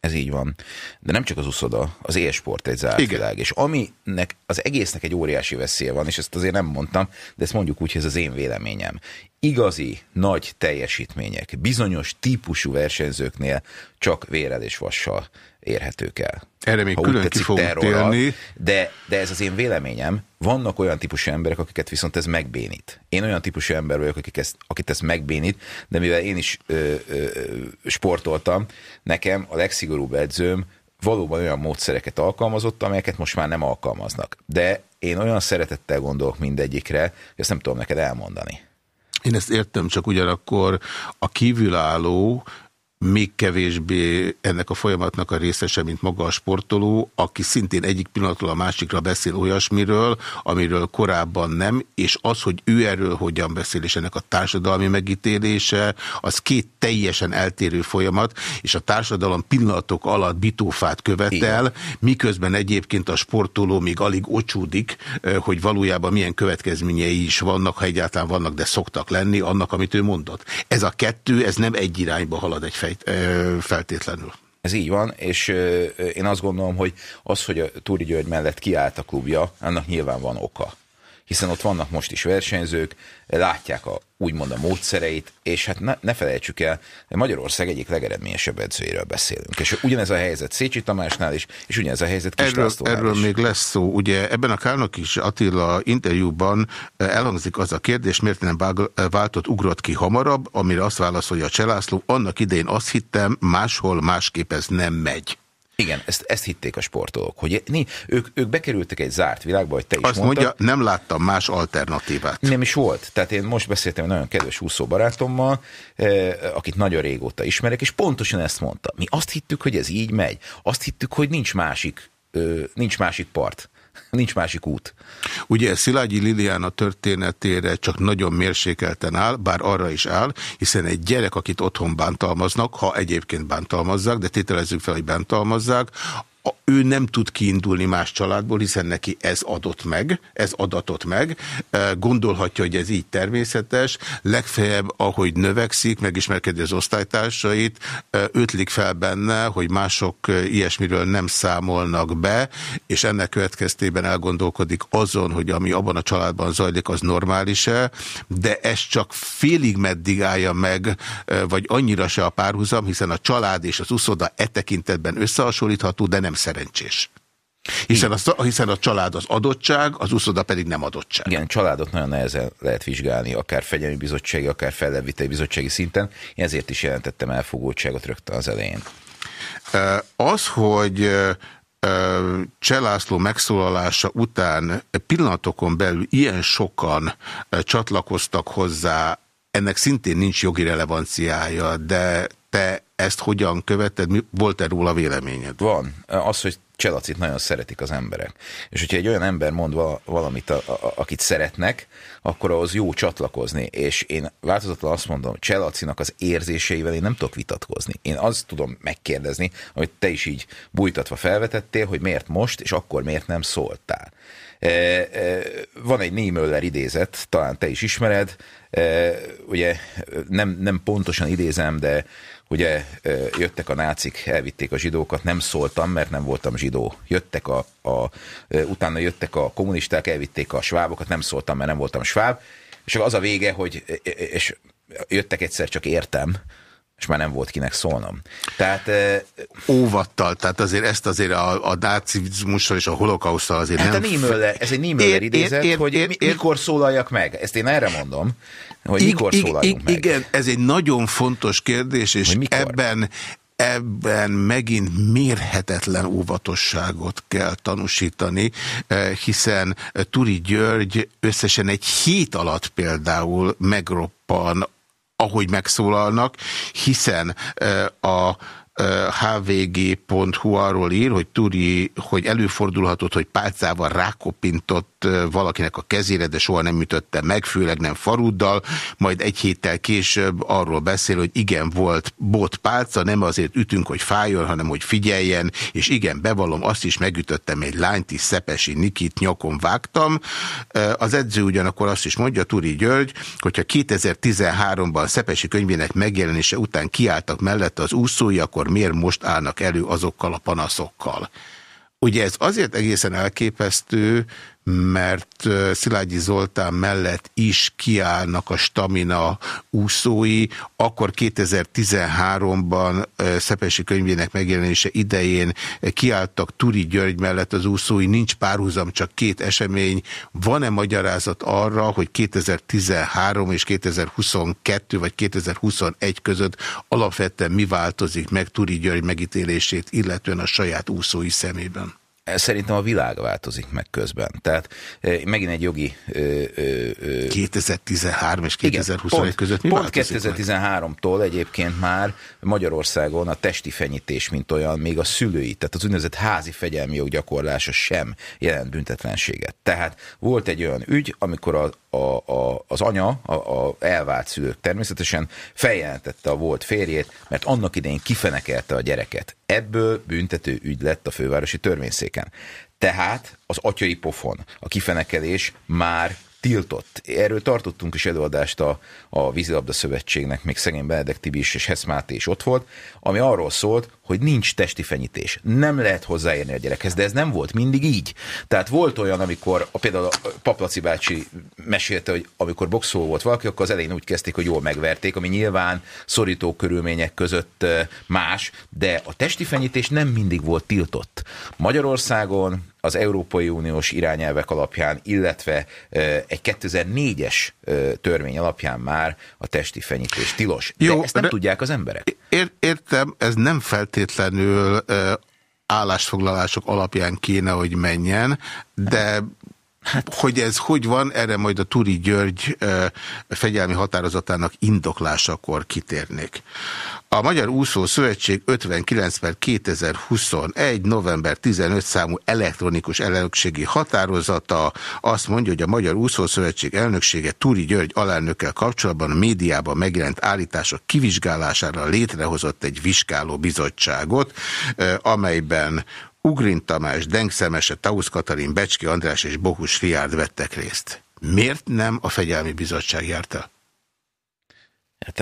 Ez így van. De nem csak az uszoda, az e-sport egy zárt Igen. világ. És aminek az egésznek egy óriási veszélye van, és ezt azért nem mondtam, de ezt mondjuk úgy, hogy ez az én véleményem. Igazi, nagy teljesítmények bizonyos típusú versenyzőknél csak vérel és vassal érhetők el. Erre még ha külön tetszik, ki fogunk térni. De, de ez az én véleményem. Vannak olyan típusú emberek, akiket viszont ez megbénít. Én olyan típusú ember vagyok, akik ezt, akit ez megbénít, de mivel én is ö, ö, sportoltam, nekem a legszigorúbb edzőm valóban olyan módszereket alkalmazott, amelyeket most már nem alkalmaznak. De én olyan szeretettel gondolok mindegyikre, hogy ezt nem tudom neked elmondani. Én ezt értem, csak ugyanakkor a kívülálló még kevésbé ennek a folyamatnak a részese, mint maga a sportoló, aki szintén egyik pillanatról a másikra beszél olyasmiről, amiről korábban nem, és az, hogy ő erről hogyan beszél, és ennek a társadalmi megítélése, az két teljesen eltérő folyamat, és a társadalom pillanatok alatt bitófát követel, Igen. miközben egyébként a sportoló még alig ocsúdik, hogy valójában milyen következményei is vannak, ha egyáltalán vannak, de szoktak lenni annak, amit ő mondott. Ez a kettő, ez nem egy irányba halad egy fejt, feltétlenül. Ez így van, és én azt gondolom, hogy az, hogy a Túri György mellett kiállt a klubja, annak nyilván van oka hiszen ott vannak most is versenyzők, látják a, úgymond a módszereit, és hát ne, ne felejtsük el, Magyarország egyik legeredményesebb edzőjéről beszélünk. És ugyanez a helyzet Szécsi Tamásnál is, és ugyanez a helyzet Kis Erről, erről is. még lesz szó. Ugye ebben a Kálnok is Attila interjúban eh, elhangzik az a kérdés, miért nem váltott, ugrott ki hamarabb, amire azt válaszolja a Cselászló, annak idején azt hittem, máshol másképp ez nem megy. Igen, ezt, ezt hitték a sportolók, hogy né, ők, ők bekerültek egy zárt világba, hogy te is Azt mondtad, mondja, nem láttam más alternatívát. Nem is volt. Tehát én most beszéltem egy nagyon kedves úszó barátommal, eh, akit nagyon régóta ismerek, és pontosan ezt mondta. Mi azt hittük, hogy ez így megy. Azt hittük, hogy nincs másik, nincs másik part. Nincs másik út. Ugye Szilágyi Liliana történetére csak nagyon mérsékelten áll, bár arra is áll, hiszen egy gyerek, akit otthon bántalmaznak, ha egyébként bántalmazzák, de tételezzük fel, hogy bántalmazzák, ő nem tud kiindulni más családból, hiszen neki ez adott meg, ez adatott meg, gondolhatja, hogy ez így természetes, legfeljebb, ahogy növekszik, megismerkedi az osztálytársait, ötlik fel benne, hogy mások ilyesmiről nem számolnak be, és ennek következtében elgondolkodik azon, hogy ami abban a családban zajlik, az normális-e, de ez csak félig meddig állja meg, vagy annyira se a párhuzam, hiszen a család és az uszoda e tekintetben összehasonlítható, de nem szerencsés. Hiszen a, hiszen a család az adottság, az uszoda pedig nem adottság. Igen, családot nagyon nehezen lehet vizsgálni, akár fegyelmi bizottsági, akár fellevitei bizottsági szinten. Én ezért is jelentettem elfogultságot rögtön az elején. Az, hogy Cselászló megszólalása után pillanatokon belül ilyen sokan csatlakoztak hozzá, ennek szintén nincs jogi relevanciája, de te ezt hogyan követted, volt-e róla véleményed? Van. Az, hogy Cselacit nagyon szeretik az emberek. És hogyha egy olyan ember mond valamit, a, a, akit szeretnek, akkor ahhoz jó csatlakozni. És én változatlan azt mondom, Cselacinak az érzéseivel én nem tudok vitatkozni. Én azt tudom megkérdezni, hogy te is így bújtatva felvetettél, hogy miért most, és akkor miért nem szóltál. E, e, van egy Niemöller idézet, talán te is ismered, e, ugye nem, nem pontosan idézem, de ugye jöttek a nácik, elvitték a zsidókat, nem szóltam, mert nem voltam zsidó. Jöttek a, a, utána jöttek a kommunisták, elvitték a svábokat, nem szóltam, mert nem voltam sváb. És az a vége, hogy és jöttek egyszer, csak értem, és már nem volt kinek szólnom. Tehát, Óvattal, tehát azért ezt azért a, a nácizmussal és a holokausztal azért hát nem... A Niemöller, ez egy Niemöller idézet, ér, ér, hogy ér, ér, mikor szólaljak meg. Ezt én erre mondom, hogy mikor ig, szólaljunk ig, meg. Igen, ez egy nagyon fontos kérdés, és ebben ebben megint mérhetetlen óvatosságot kell tanúsítani, hiszen Turi György összesen egy hét alatt például megroppan ahogy megszólalnak, hiszen a hvg.hu arról ír, hogy Turi, hogy előfordulhatott, hogy pálcával rákopintott valakinek a kezére, de soha nem ütötte meg, főleg nem faruddal, majd egy héttel később arról beszél, hogy igen, volt bot pálca, nem azért ütünk, hogy fájjon, hanem hogy figyeljen, és igen, bevallom, azt is megütöttem egy lányt is, Szepesi Nikit nyakon vágtam. Az edző ugyanakkor azt is mondja, Turi György, hogyha 2013-ban Szepesi könyvének megjelenése után kiálltak mellette az úszói, akkor miért most állnak elő azokkal a panaszokkal. Ugye ez azért egészen elképesztő, mert Szilágyi Zoltán mellett is kiállnak a stamina úszói, akkor 2013-ban Szepesi könyvének megjelenése idején kiálltak Turi György mellett az úszói, nincs párhuzam, csak két esemény. Van-e magyarázat arra, hogy 2013 és 2022 vagy 2021 között alapvetően mi változik meg Turi György megítélését, illetően a saját úszói szemében? Szerintem a világ változik meg közben. Tehát eh, megint egy jogi... 2013 és 2021 igen, között mi Pont 2013-tól egyébként már Magyarországon a testi fenyítés, mint olyan, még a szülői, tehát az úgynevezett házi fegyelmi jog gyakorlása sem jelent büntetlenséget. Tehát volt egy olyan ügy, amikor a, a, a, az anya, a, a elvált szülők természetesen feljelentette a volt férjét, mert annak idején kifenekelte a gyereket. Ebből büntető ügy lett a fővárosi törvényszéken. Tehát az atyai pofon, a kifenekelés már tiltott. Erről tartottunk is előadást a, a Vízilabda Szövetségnek, még szegény Benedek Tibis és Heszmáté is ott volt, ami arról szólt, hogy nincs testi fenyítés. Nem lehet hozzáérni a gyerekhez, de ez nem volt mindig így. Tehát volt olyan, amikor a, például a Paplaci bácsi mesélte, hogy amikor boxoló volt valaki, akkor az elején úgy kezdték, hogy jól megverték, ami nyilván szorító körülmények között más, de a testi fenyítés nem mindig volt tiltott. Magyarországon az Európai Uniós irányelvek alapján, illetve egy 2004-es törvény alapján már a testi fenyítés tilos. De Jó, ezt nem de tudják az emberek. Ér, értem, ez nem feltétlenül állásfoglalások alapján kéne, hogy menjen, de Hát, hogy ez hogy van, erre majd a Turi György fegyelmi határozatának indoklásakor kitérnék. A Magyar Úszó Szövetség 59 per 2021. november 15 számú elektronikus elnökségi határozata azt mondja, hogy a Magyar Úszó Szövetség elnöksége Turi György alelnökkel kapcsolatban a médiában megjelent állítások kivizsgálására létrehozott egy vizsgáló bizottságot, amelyben Ugrin Tamás, Denk Szemese, Tausz Katalin, Becski András és Bohus Riárd vettek részt. Miért nem a Fegyelmi Bizottság járt el? Hát,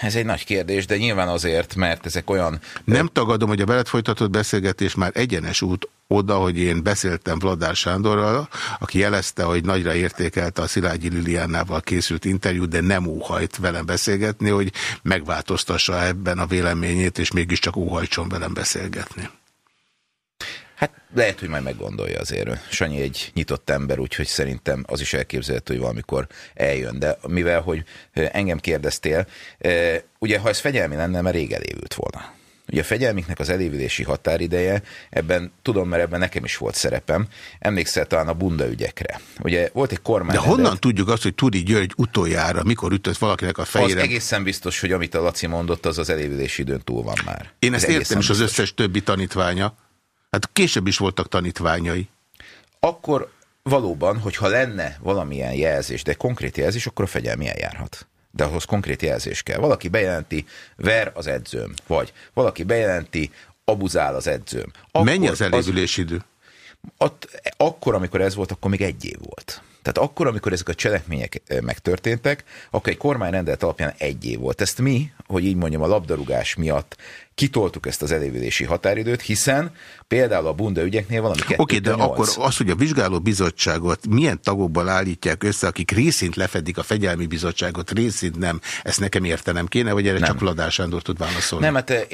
ez egy nagy kérdés, de nyilván azért, mert ezek olyan... Nem tagadom, hogy a veled folytatott beszélgetés már egyenes út oda, hogy én beszéltem Vladár Sándorral, aki jelezte, hogy nagyra értékelte a Szilágyi Liliánával készült interjút, de nem óhajt velem beszélgetni, hogy megváltoztassa ebben a véleményét, és mégiscsak óhajtson velem beszélgetni. Hát lehet, hogy majd meggondolja azért. Sanyi egy nyitott ember, úgyhogy szerintem az is elképzelhető, hogy valamikor eljön. De mivel, hogy engem kérdeztél, ugye ha ez fegyelmi lenne, mert rég elévült volna. Ugye a fegyelmiknek az elévülési határideje, ebben tudom, mert ebben nekem is volt szerepem, emlékszel talán a bunda ügyekre. Ugye volt egy kormány. De honnan tudjuk azt, hogy Turi György utoljára, mikor ütött valakinek a fejére? Az egészen biztos, hogy amit a Laci mondott, az az elévülési időn túl van már. Én ezt Ez értem, és az biztos. összes többi tanítványa. Hát később is voltak tanítványai. Akkor valóban, hogyha lenne valamilyen jelzés, de konkrét jelzés, akkor a fegyelmi eljárhat. De ahhoz konkrét jelzés kell. Valaki bejelenti, ver az edzőm, vagy valaki bejelenti, abuzál az edzőm. Akkor Mennyi az elévülési idő? Ott, akkor, amikor ez volt, akkor még egy év volt. Tehát akkor, amikor ezek a cselekmények eh, megtörténtek, akkor egy kormányrendelet alapján egy év volt. Ezt mi, hogy így mondjam, a labdarúgás miatt kitoltuk ezt az elévülési határidőt, hiszen például a bunda ügyeknél valami Oké, okay, de 2-8. akkor az, hogy a vizsgáló bizottságot milyen tagokból állítják össze, akik részint lefedik a fegyelmi bizottságot, részint nem, ezt nekem értenem kéne, vagy erre Nem. csak Vladár Sándor tud válaszolni? Nem, hát eh,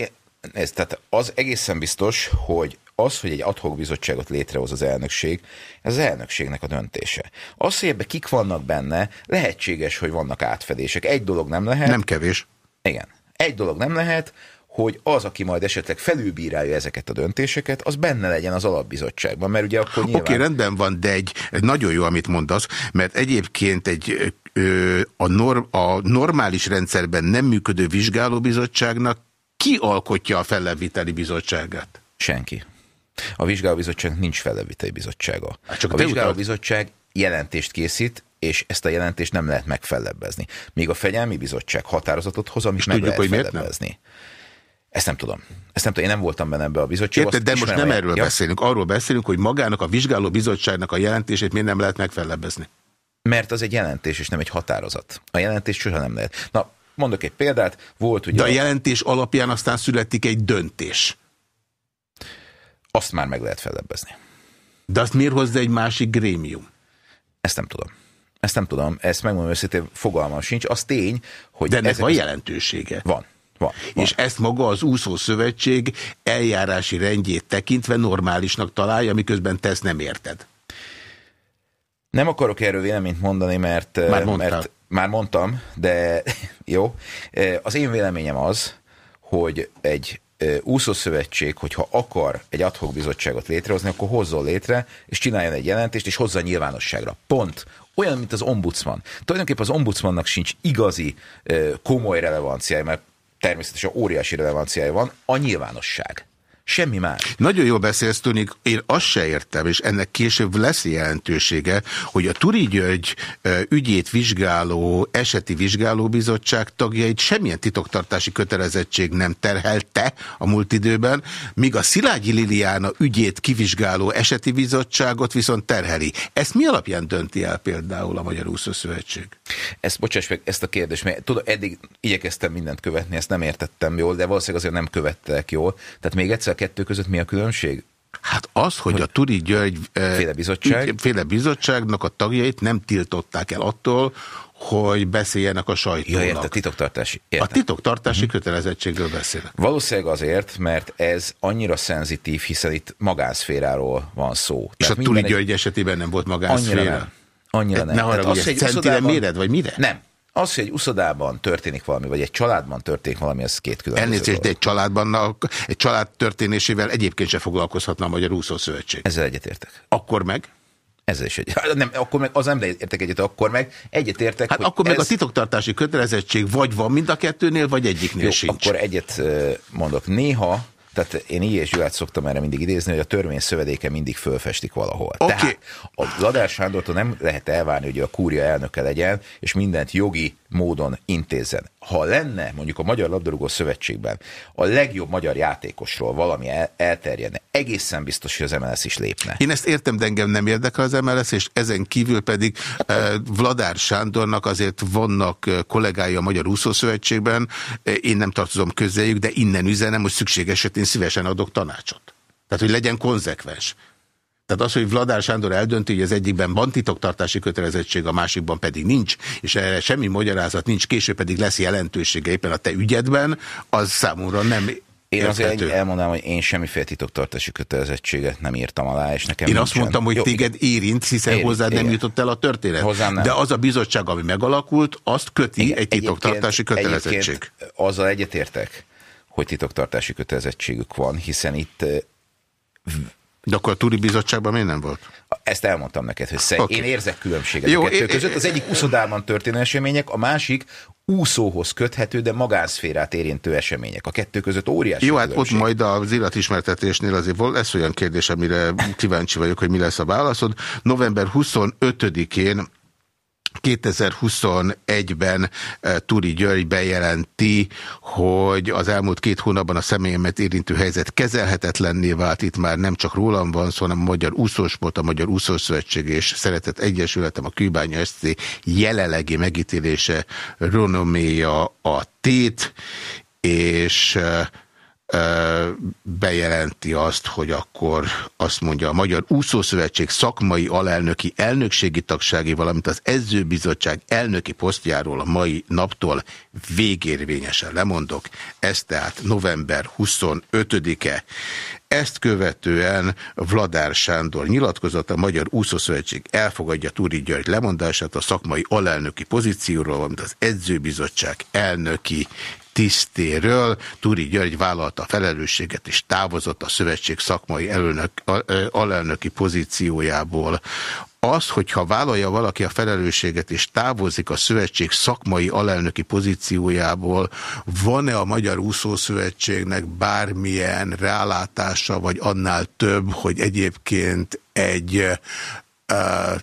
ez, tehát az egészen biztos, hogy az, hogy egy adhok bizottságot létrehoz az elnökség, ez az elnökségnek a döntése. Az, hogy ebbe kik vannak benne, lehetséges, hogy vannak átfedések. Egy dolog nem lehet. Nem kevés. Igen. Egy dolog nem lehet, hogy az, aki majd esetleg felülbírálja ezeket a döntéseket, az benne legyen az alapbizottságban, mert ugye akkor Oké, nyilván... okay, rendben van, de egy, egy nagyon jó, amit mondasz, mert egyébként egy ö, a, norm, a normális rendszerben nem működő vizsgálóbizottságnak ki alkotja a felleviteli bizottságát? Senki. A vizsgálóbizottságnak nincs felleviteli bizottsága. Hát csak a vizsgálóbizottság jelentést készít, és ezt a jelentést nem lehet megfellebbezni. Míg a fegyelmi bizottság határozatot hoz, amit És meg tudjuk, lehet hogy miért nem? Ezt nem tudom. Ezt nem tudom, én nem voltam benne ebbe a bizottságba. Érted, de most nem hogy- erről ja, beszélünk, arról beszélünk, hogy magának a vizsgáló bizottságnak a jelentését miért nem lehet megfellebbezni. Mert az egy jelentés, és nem egy határozat. A jelentés soha nem lehet. Na, mondok egy példát. Volt ugye... De a a- jelentés alapján aztán születik egy döntés. Azt már meg lehet fellebbezni. De azt miért hozza egy másik grémium? Ezt nem tudom. Ezt nem tudom. Ezt megmondom őszintén, fogalmam sincs. Az tény, hogy... De ennek van jelentősége. Van. Van. van. És ezt maga az úszó szövetség eljárási rendjét tekintve normálisnak találja, miközben te ezt nem érted. Nem akarok erről véleményt mondani, mert... Már mondtál. mert már mondtam, de [LAUGHS] jó. Az én véleményem az, hogy egy úszószövetség, hogyha akar egy adhok bizottságot létrehozni, akkor hozzon létre, és csináljon egy jelentést, és hozza nyilvánosságra. Pont. Olyan, mint az ombudsman. Tulajdonképpen az ombudsmannak sincs igazi, komoly relevanciája, mert természetesen óriási relevanciája van, a nyilvánosság. Semmi más. Nagyon jól beszélsz, Tunik, én azt se értem, és ennek később lesz jelentősége, hogy a Turi György ügyét vizsgáló, eseti vizsgálóbizottság tagjait semmilyen titoktartási kötelezettség nem terhelte a múlt időben, míg a Szilágyi Liliana ügyét kivizsgáló eseti bizottságot viszont terheli. Ezt mi alapján dönti el például a Magyar Úszó Szövetség? Ezt, bocsáss meg, ezt a kérdést, mert tudom, eddig igyekeztem mindent követni, ezt nem értettem jól, de valószínűleg azért nem követtek jól. Tehát még egyszer kettő között mi a különbség? Hát az, hogy a Turi György eh, Féle bizottság? ügy- féle bizottságnak a tagjait nem tiltották el attól, hogy beszéljenek a Ja, sajtónak. érted, titoktartási. a Érted. titoktartási kötelezettségről beszélek. Valószínűleg azért, mert ez annyira szenzitív, hiszen itt magánszféráról van szó. És a minden Turi egy- György esetében nem volt Annyira magánszféra? nem. Annyira nem. Ne Tehát haragudj, hogy centire uszodában- méred, vagy mire? Nem. Az, hogy egy uszodában történik valami, vagy egy családban történik valami, ez két különböző Elnézést, de egy családban, egy család történésével egyébként se foglalkozhatna a Magyar Úszó Szövetség. Ezzel egyetértek. Akkor meg? Ezzel is egy. Hát Nem, akkor meg az nem értek egyet, akkor meg egyetértek, Hát akkor meg ez... a titoktartási kötelezettség vagy van mind a kettőnél, vagy egyiknél Jó, sincs. akkor egyet mondok. Néha, tehát én így és Gyulát szoktam erre mindig idézni, hogy a törvény szövedéke mindig fölfestik valahol. Oké. Tehát a Ladár Sándortól nem lehet elvárni, hogy a kúria elnöke legyen, és mindent jogi módon intézzen. Ha lenne mondjuk a Magyar Labdarúgó Szövetségben a legjobb magyar játékosról valami el, elterjedne, egészen biztos, hogy az MLS is lépne. Én ezt értem, de engem nem érdekel az MLS, és ezen kívül pedig eh, Vladár Sándornak azért vannak eh, kollégái a Magyar Úszószövetségben, eh, én nem tartozom közéjük, de innen üzenem, hogy szükség esetén szívesen adok tanácsot. Tehát, hogy legyen konzekvens. Tehát az, hogy Vladár Sándor eldönti, hogy az egyikben van titoktartási kötelezettség, a másikban pedig nincs, és erre semmi magyarázat nincs, később pedig lesz jelentősége éppen a te ügyedben, az számomra nem Én azért érthető. elmondanám, hogy én semmiféle titoktartási kötelezettséget nem írtam alá, és nekem Én nincsen. azt mondtam, hogy Jó, téged érint, hiszen Érint, hozzád nem igen. jutott el a történet. Hozzám nem. De az a bizottság, ami megalakult, azt köti Igen, egy titoktartási kötelezettség. egyébként Azzal egyetértek, hogy titoktartási kötelezettségük van, hiszen itt De akkor a Turi Bizottságban miért nem volt? ezt elmondtam neked, hogy szeg... Oké. én érzek különbséget Jó, a kettő között. Az egyik úszodában történő események, a másik úszóhoz köthető, de magánszférát érintő események. A kettő között óriási Jó, hát ott majd az illetismertetésnél azért vol- lesz olyan kérdés, amire kíváncsi vagyok, hogy mi lesz a válaszod. November 25-én 2021-ben eh, Turi György bejelenti, hogy az elmúlt két hónapban a személyemet érintő helyzet kezelhetetlenné vált. Itt már nem csak rólam van szó, hanem a Magyar Úszósport, a Magyar Úszószövetség és Szeretett Egyesületem, a Kőbánya SC jelenlegi megítélése renoméja a tét, és eh, bejelenti azt, hogy akkor azt mondja a Magyar Úszószövetség szakmai alelnöki elnökségi tagsági, valamint az Edzőbizottság elnöki posztjáról a mai naptól végérvényesen lemondok. Ez tehát november 25-e. Ezt követően Vladár Sándor nyilatkozott, a Magyar Úszószövetség elfogadja Túri György lemondását a szakmai alelnöki pozícióról, valamint az Edzőbizottság elnöki tisztéről. Turi György vállalta a felelősséget és távozott a szövetség szakmai elnök, alelnöki pozíciójából. Az, hogyha vállalja valaki a felelősséget és távozik a szövetség szakmai alelnöki pozíciójából, van-e a Magyar Úszószövetségnek bármilyen rálátása, vagy annál több, hogy egyébként egy uh,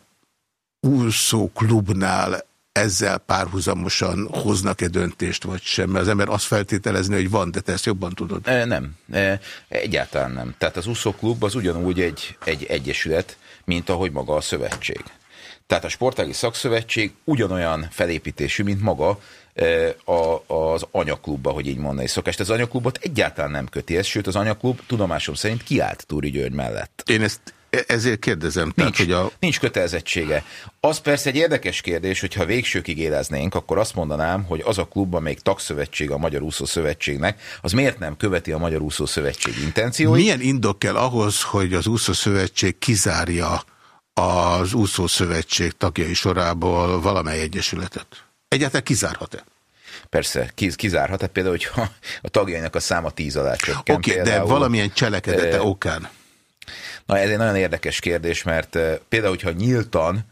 úszóklubnál ezzel párhuzamosan hoznak-e döntést, vagy sem? Mert az ember azt feltételezni, hogy van, de te ezt jobban tudod. Nem, egyáltalán nem. Tehát az úszóklub az ugyanúgy egy, egy egyesület, mint ahogy maga a szövetség. Tehát a sportági szakszövetség ugyanolyan felépítésű, mint maga a, az anyaklubba, hogy így mondani szokás. Tehát az anyaklubot egyáltalán nem köti ez, sőt az anyaklub tudomásom szerint kiállt Túri György mellett. Én ezt ezért kérdezem. Tehát, Nincs, hogy a, nincs kötelezettsége. Az persze egy érdekes kérdés, hogyha végsőkig éleznénk, akkor azt mondanám, hogy az a klub, amelyik tagszövetség a Magyar Úszó Szövetségnek, az miért nem követi a Magyar Úszó Szövetség intencióit? milyen indok kell ahhoz, hogy az úszószövetség kizárja az úszószövetség tagjai sorából valamely egyesületet? Egyáltalán kizárhat-e? Persze, kiz, kizárhat, tehát például, hogyha a tagjainak a száma tíz alá csökken. Oké, okay, de valamilyen cselekedete Ö, okán. Na, ez egy nagyon érdekes kérdés, mert például, hogyha nyíltan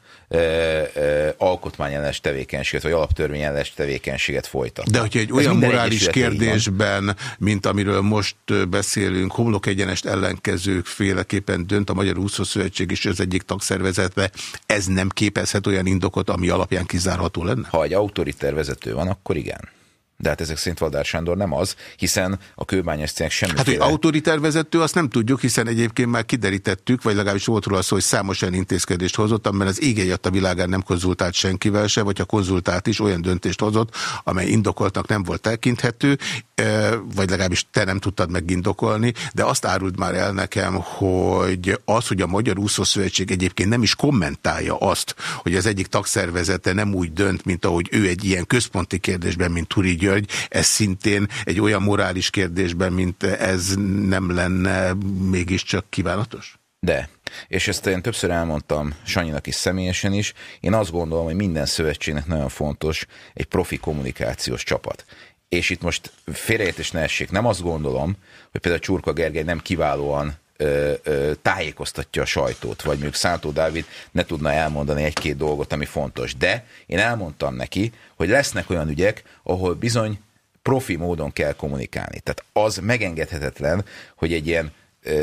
alkotmányellenes tevékenységet, vagy alaptörvényellenes tevékenységet folytat. De hogyha egy Ez olyan morális kérdésben, mint amiről most beszélünk, homlok egyenest ellenkezők féleképpen dönt a Magyar Úszószövetség is az egyik tagszervezetbe, ez nem képezhet olyan indokot, ami alapján kizárható lenne? Ha egy autoriter vezető van, akkor igen. De hát ezek szerint Valdár Sándor nem az, hiszen a kőbányás cégnek Hát, hogy autoriter vezető, azt nem tudjuk, hiszen egyébként már kiderítettük, vagy legalábbis volt róla szó, hogy számos olyan intézkedést hozott, amiben az égei a világán nem konzultált senkivel se, vagy ha konzultált is, olyan döntést hozott, amely indokoltnak nem volt tekinthető, eh, vagy legalábbis te nem tudtad megindokolni, de azt árult már el nekem, hogy az, hogy a Magyar Úszószövetség egyébként nem is kommentálja azt, hogy az egyik tagszervezete nem úgy dönt, mint ahogy ő egy ilyen központi kérdésben, mint Turi György, ez szintén egy olyan morális kérdésben, mint ez nem lenne mégiscsak kívánatos? De, és ezt én többször elmondtam Sanyinak is személyesen is, én azt gondolom, hogy minden szövetségnek nagyon fontos egy profi kommunikációs csapat. És itt most félreértés ne essék, nem azt gondolom, hogy például Csurka Gergely nem kiválóan ö, ö, tájékoztatja a sajtót, vagy mondjuk Szántó Dávid ne tudna elmondani egy-két dolgot, ami fontos. De én elmondtam neki, hogy lesznek olyan ügyek, ahol bizony profi módon kell kommunikálni. Tehát az megengedhetetlen, hogy egy ilyen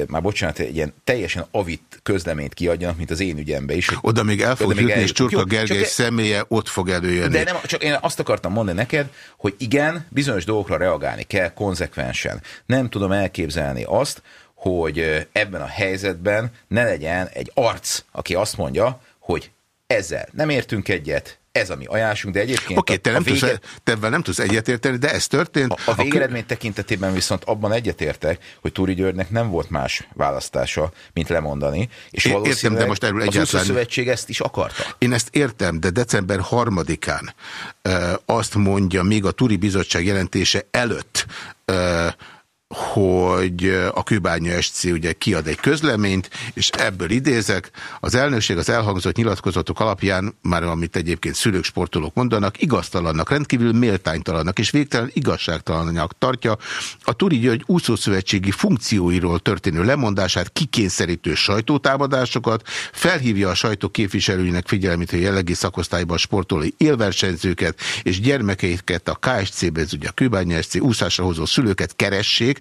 már bocsánat, egy ilyen teljesen avit közleményt kiadjanak, mint az én ügyembe is. Oda még el fog jutni, és eljutunk. Csurka Gergely csak- személye ott fog előjönni. de nem, csak én azt akartam mondani neked, hogy igen, bizonyos dolgokra reagálni kell konzekvensen. Nem tudom elképzelni azt, hogy ebben a helyzetben ne legyen egy arc, aki azt mondja, hogy ezzel nem értünk egyet, ez a mi ajánlásunk, de egyébként Oké, te, a, nem a, tudsz, vége, te ebben nem tudsz egyetérteni, de ez történt. a, a végeredmény tekintetében viszont abban egyetértek, hogy Túri Györgynek nem volt más választása, mint lemondani, és É- értem, de most erről az egyáltalán- Úszószövetség ezt is akarta. Én ezt értem, de december harmadikán ö, azt mondja, még a Turi Bizottság jelentése előtt ö, hogy a Kőbánya SC ugye kiad egy közleményt, és ebből idézek, az elnökség az elhangzott nyilatkozatok alapján, már amit egyébként szülők, sportolók mondanak, igaztalannak, rendkívül méltánytalannak és végtelen igazságtalannak tartja a Turi György úszószövetségi funkcióiról történő lemondását, kikényszerítő sajtótámadásokat, felhívja a sajtó képviselőinek figyelmét, hogy jellegi szakosztályban sportolói élversenyzőket és gyermekeiket a KSC-be, ez ugye a Kőbánya SC úszásra hozó szülőket keressék,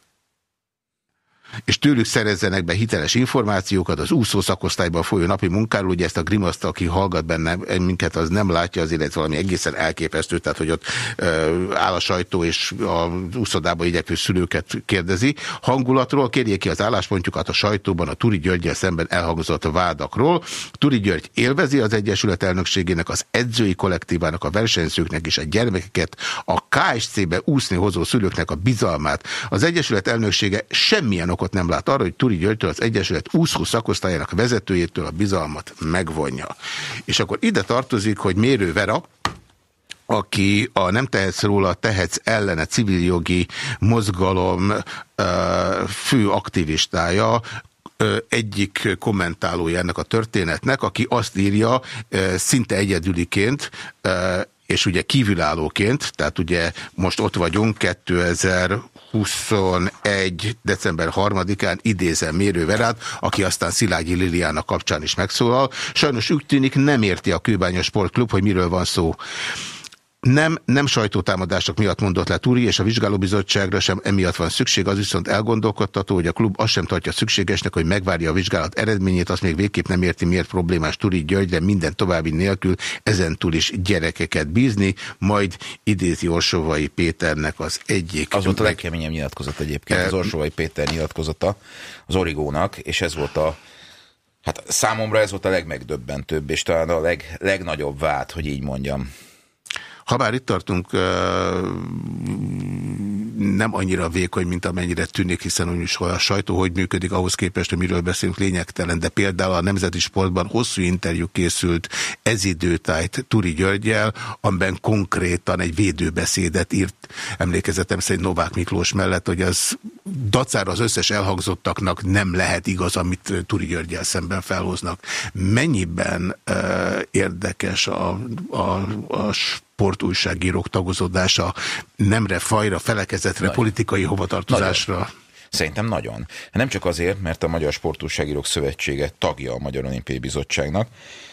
és tőlük szerezzenek be hiteles információkat az úszó szakosztályban folyó napi munkáról, ugye ezt a grimaszt, aki hallgat benne minket, az nem látja, az illetve valami egészen elképesztő, tehát hogy ott ö, áll a sajtó és az úszodába igyekvő szülőket kérdezi. Hangulatról kérjék ki az álláspontjukat a sajtóban a Turi Györgyel szemben elhangzott vádakról. Turi György élvezi az Egyesület elnökségének, az edzői kollektívának, a versenyzőknek és a gyermekeket, a KSC-be úszni hozó szülőknek a bizalmát. Az Egyesület elnöksége semmilyen okot nem lát arra, hogy Turi Györgytől az Egyesület úszó szakosztályának vezetőjétől a bizalmat megvonja. És akkor ide tartozik, hogy Mérő Vera, aki a Nem tehetsz róla, tehetsz ellene civil jogi mozgalom fő aktivistája, egyik kommentálója ennek a történetnek, aki azt írja szinte egyedüliként, és ugye kívülállóként, tehát ugye most ott vagyunk 2021. december 3-án idézem Mérőverát, aki aztán Szilágyi Liliának kapcsán is megszólal. Sajnos úgy tűnik nem érti a Kőbánya Sportklub, hogy miről van szó. Nem, nem sajtótámadások miatt mondott le Turi, és a vizsgálóbizottságra sem emiatt van szükség, az viszont elgondolkodtató, hogy a klub azt sem tartja szükségesnek, hogy megvárja a vizsgálat eredményét, azt még végképp nem érti, miért problémás Turi Györgyre minden további nélkül ezentúl is gyerekeket bízni, majd idézi Orsovai Péternek az egyik... Az volt a legkeményebb nyilatkozat egyébként, az Orsovai Péter nyilatkozata az Origónak, és ez volt a Hát számomra ez volt a legmegdöbbentőbb, és talán a leg, legnagyobb vád, hogy így mondjam. Ha bár itt tartunk, nem annyira vékony, mint amennyire tűnik, hiszen úgyis a sajtó hogy működik, ahhoz képest, hogy miről beszélünk lényegtelen, de például a Nemzeti Sportban hosszú interjú készült ez időtájt Turi Györgyel, amiben konkrétan egy védőbeszédet írt, emlékezetem szerint Novák Miklós mellett, hogy az dacára az összes elhangzottaknak nem lehet igaz, amit Turi Györgyel szemben felhoznak. Mennyiben uh, érdekes a, a, a sportújságírók tagozódása nemre, fajra, felekezetre, Nagy. politikai hovatartozásra? Nagyon. Szerintem nagyon. Nem csak azért, mert a Magyar Sportújságírók Szövetsége tagja a Magyar Olimpiai Bizottságnak,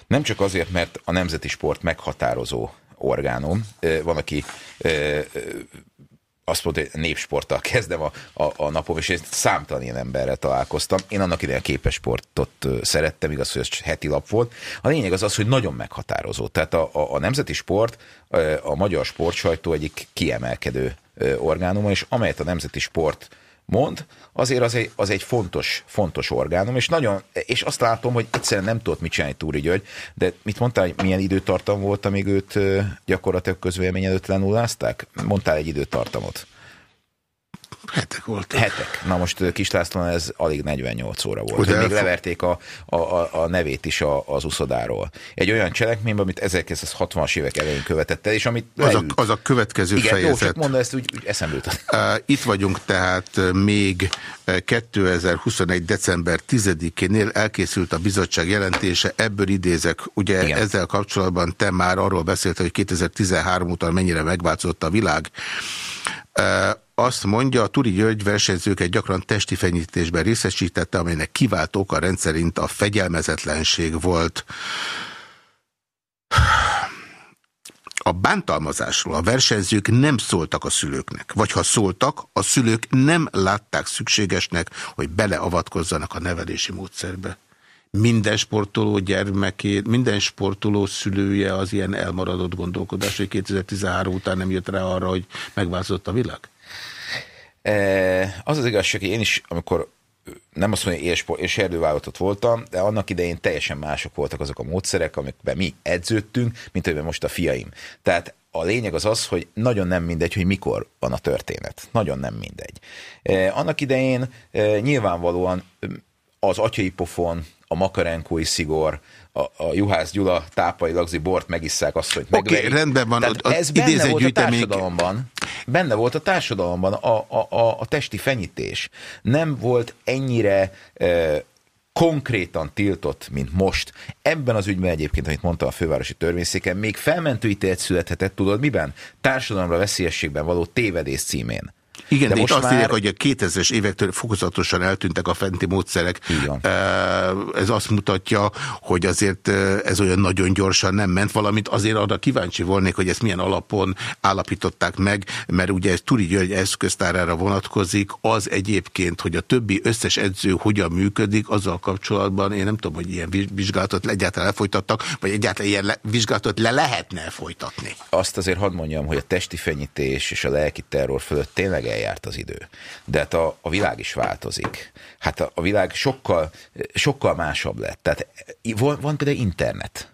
nem csak azért, mert a nemzeti sport meghatározó orgánum. Van, aki azt mondta, hogy népsporttal kezdem a, a, a napom, és én számtalan ilyen emberrel találkoztam. Én annak idején a képesportot szerettem, igaz, hogy ez heti lap volt. A lényeg az az, hogy nagyon meghatározó. Tehát a, a, a nemzeti sport, a magyar sportsajtó egyik kiemelkedő orgánuma, és amelyet a nemzeti sport mond, azért az egy, az egy fontos, fontos orgánum, és nagyon, és azt látom, hogy egyszerűen nem tudott mit csinálni Túri György, de mit mondtál, hogy milyen időtartam volt, amíg őt gyakorlatilag közvélemény előtt lenullázták? Mondtál egy időtartamot. Hetek voltak. Hetek. Na most Kis Lászlón ez alig 48 óra volt. Hogy még leverték a, a, a, a nevét is a, az uszodáról. Egy olyan cselekményben, amit 1960-as évek elején követett el, és amit az a, az a következő Igen, fejezet. Jó, csak mondd ezt, úgy, úgy eszembe jutott. Itt vagyunk tehát még 2021. december 10-énél elkészült a bizottság jelentése, ebből idézek, ugye Igen. ezzel kapcsolatban te már arról beszélt, hogy 2013 után mennyire megváltozott a világ azt mondja, a Turi György versenyzőket gyakran testi fenyítésben részesítette, amelynek kiváltó oka rendszerint a fegyelmezetlenség volt. A bántalmazásról a versenyzők nem szóltak a szülőknek, vagy ha szóltak, a szülők nem látták szükségesnek, hogy beleavatkozzanak a nevelési módszerbe. Minden sportoló gyermekét, minden sportoló szülője az ilyen elmaradott gondolkodás, hogy 2013 után nem jött rá arra, hogy megváltozott a világ? Az az igazság, hogy én is, amikor nem azt mondja, hogy és erdővállalatot voltam, de annak idején teljesen mások voltak azok a módszerek, amikben mi edződtünk, mint amiben most a fiaim. Tehát a lényeg az az, hogy nagyon nem mindegy, hogy mikor van a történet. Nagyon nem mindegy. Annak idején nyilvánvalóan az atyai pofon, a makarenkói szigor, a, a Juhász Gyula tápai lagzi bort megisszák azt, hogy Oké, megverik. rendben van, Tehát az ez benne volt a társadalomban. Benne volt a társadalomban a, a, a, a testi fenyítés. Nem volt ennyire e, konkrétan tiltott, mint most. Ebben az ügyben egyébként, amit mondta a fővárosi törvényszéken, még felmentő ítélet születhetett, tudod miben? Társadalomra veszélyességben való tévedés címén. Igen, de, de most azt már- írják, hogy a 2000-es évektől fokozatosan eltűntek a fenti módszerek. Eh, Ez azt mutatja, hogy azért ez olyan nagyon gyorsan nem ment, valamint azért arra kíváncsi volnék, hogy ezt milyen alapon állapították meg, mert ugye ez Turi György eszköztárára vonatkozik, az egyébként, hogy a többi összes edző hogyan működik, azzal kapcsolatban én nem tudom, hogy ilyen viz- vizsgálatot egyáltalán lefolytattak, vagy egyáltalán ilyen le- vizsgálatot le lehetne folytatni. azt azért hadd mondjam, hogy a testi fenyítés és a lelki terror fölött tényleg eljárt az idő. De hát a, a világ is változik. Hát a, a világ sokkal, sokkal másabb lett. Tehát van, van például internet.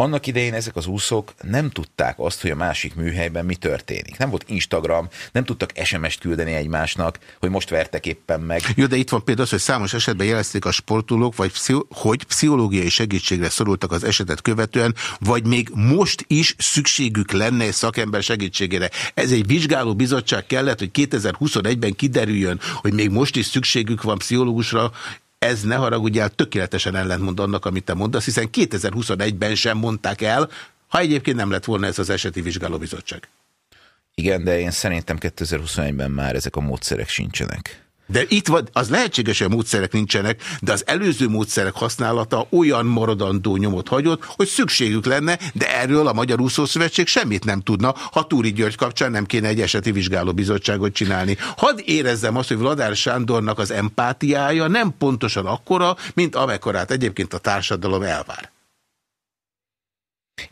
Annak idején ezek az úszók nem tudták azt, hogy a másik műhelyben mi történik. Nem volt Instagram, nem tudtak SMS-t küldeni egymásnak, hogy most vertek éppen meg. Jó, de itt van például az, hogy számos esetben jelezték a sportolók, vagy hogy pszichológiai segítségre szorultak az esetet követően, vagy még most is szükségük lenne egy szakember segítségére. Ez egy vizsgáló bizottság kellett, hogy 2021-ben kiderüljön, hogy még most is szükségük van pszichológusra, ez ne haragudjál, tökéletesen ellentmond annak, amit te mondasz, hiszen 2021-ben sem mondták el, ha egyébként nem lett volna ez az eseti vizsgálóbizottság. Igen, de én szerintem 2021-ben már ezek a módszerek sincsenek. De itt van, az lehetséges, hogy módszerek nincsenek, de az előző módszerek használata olyan maradandó nyomot hagyott, hogy szükségük lenne, de erről a Magyar Úszó Szövetség semmit nem tudna, ha Túri György kapcsán nem kéne egy eseti vizsgálóbizottságot csinálni. Hadd érezzem azt, hogy Vladár Sándornak az empátiája nem pontosan akkora, mint amekkorát egyébként a társadalom elvár.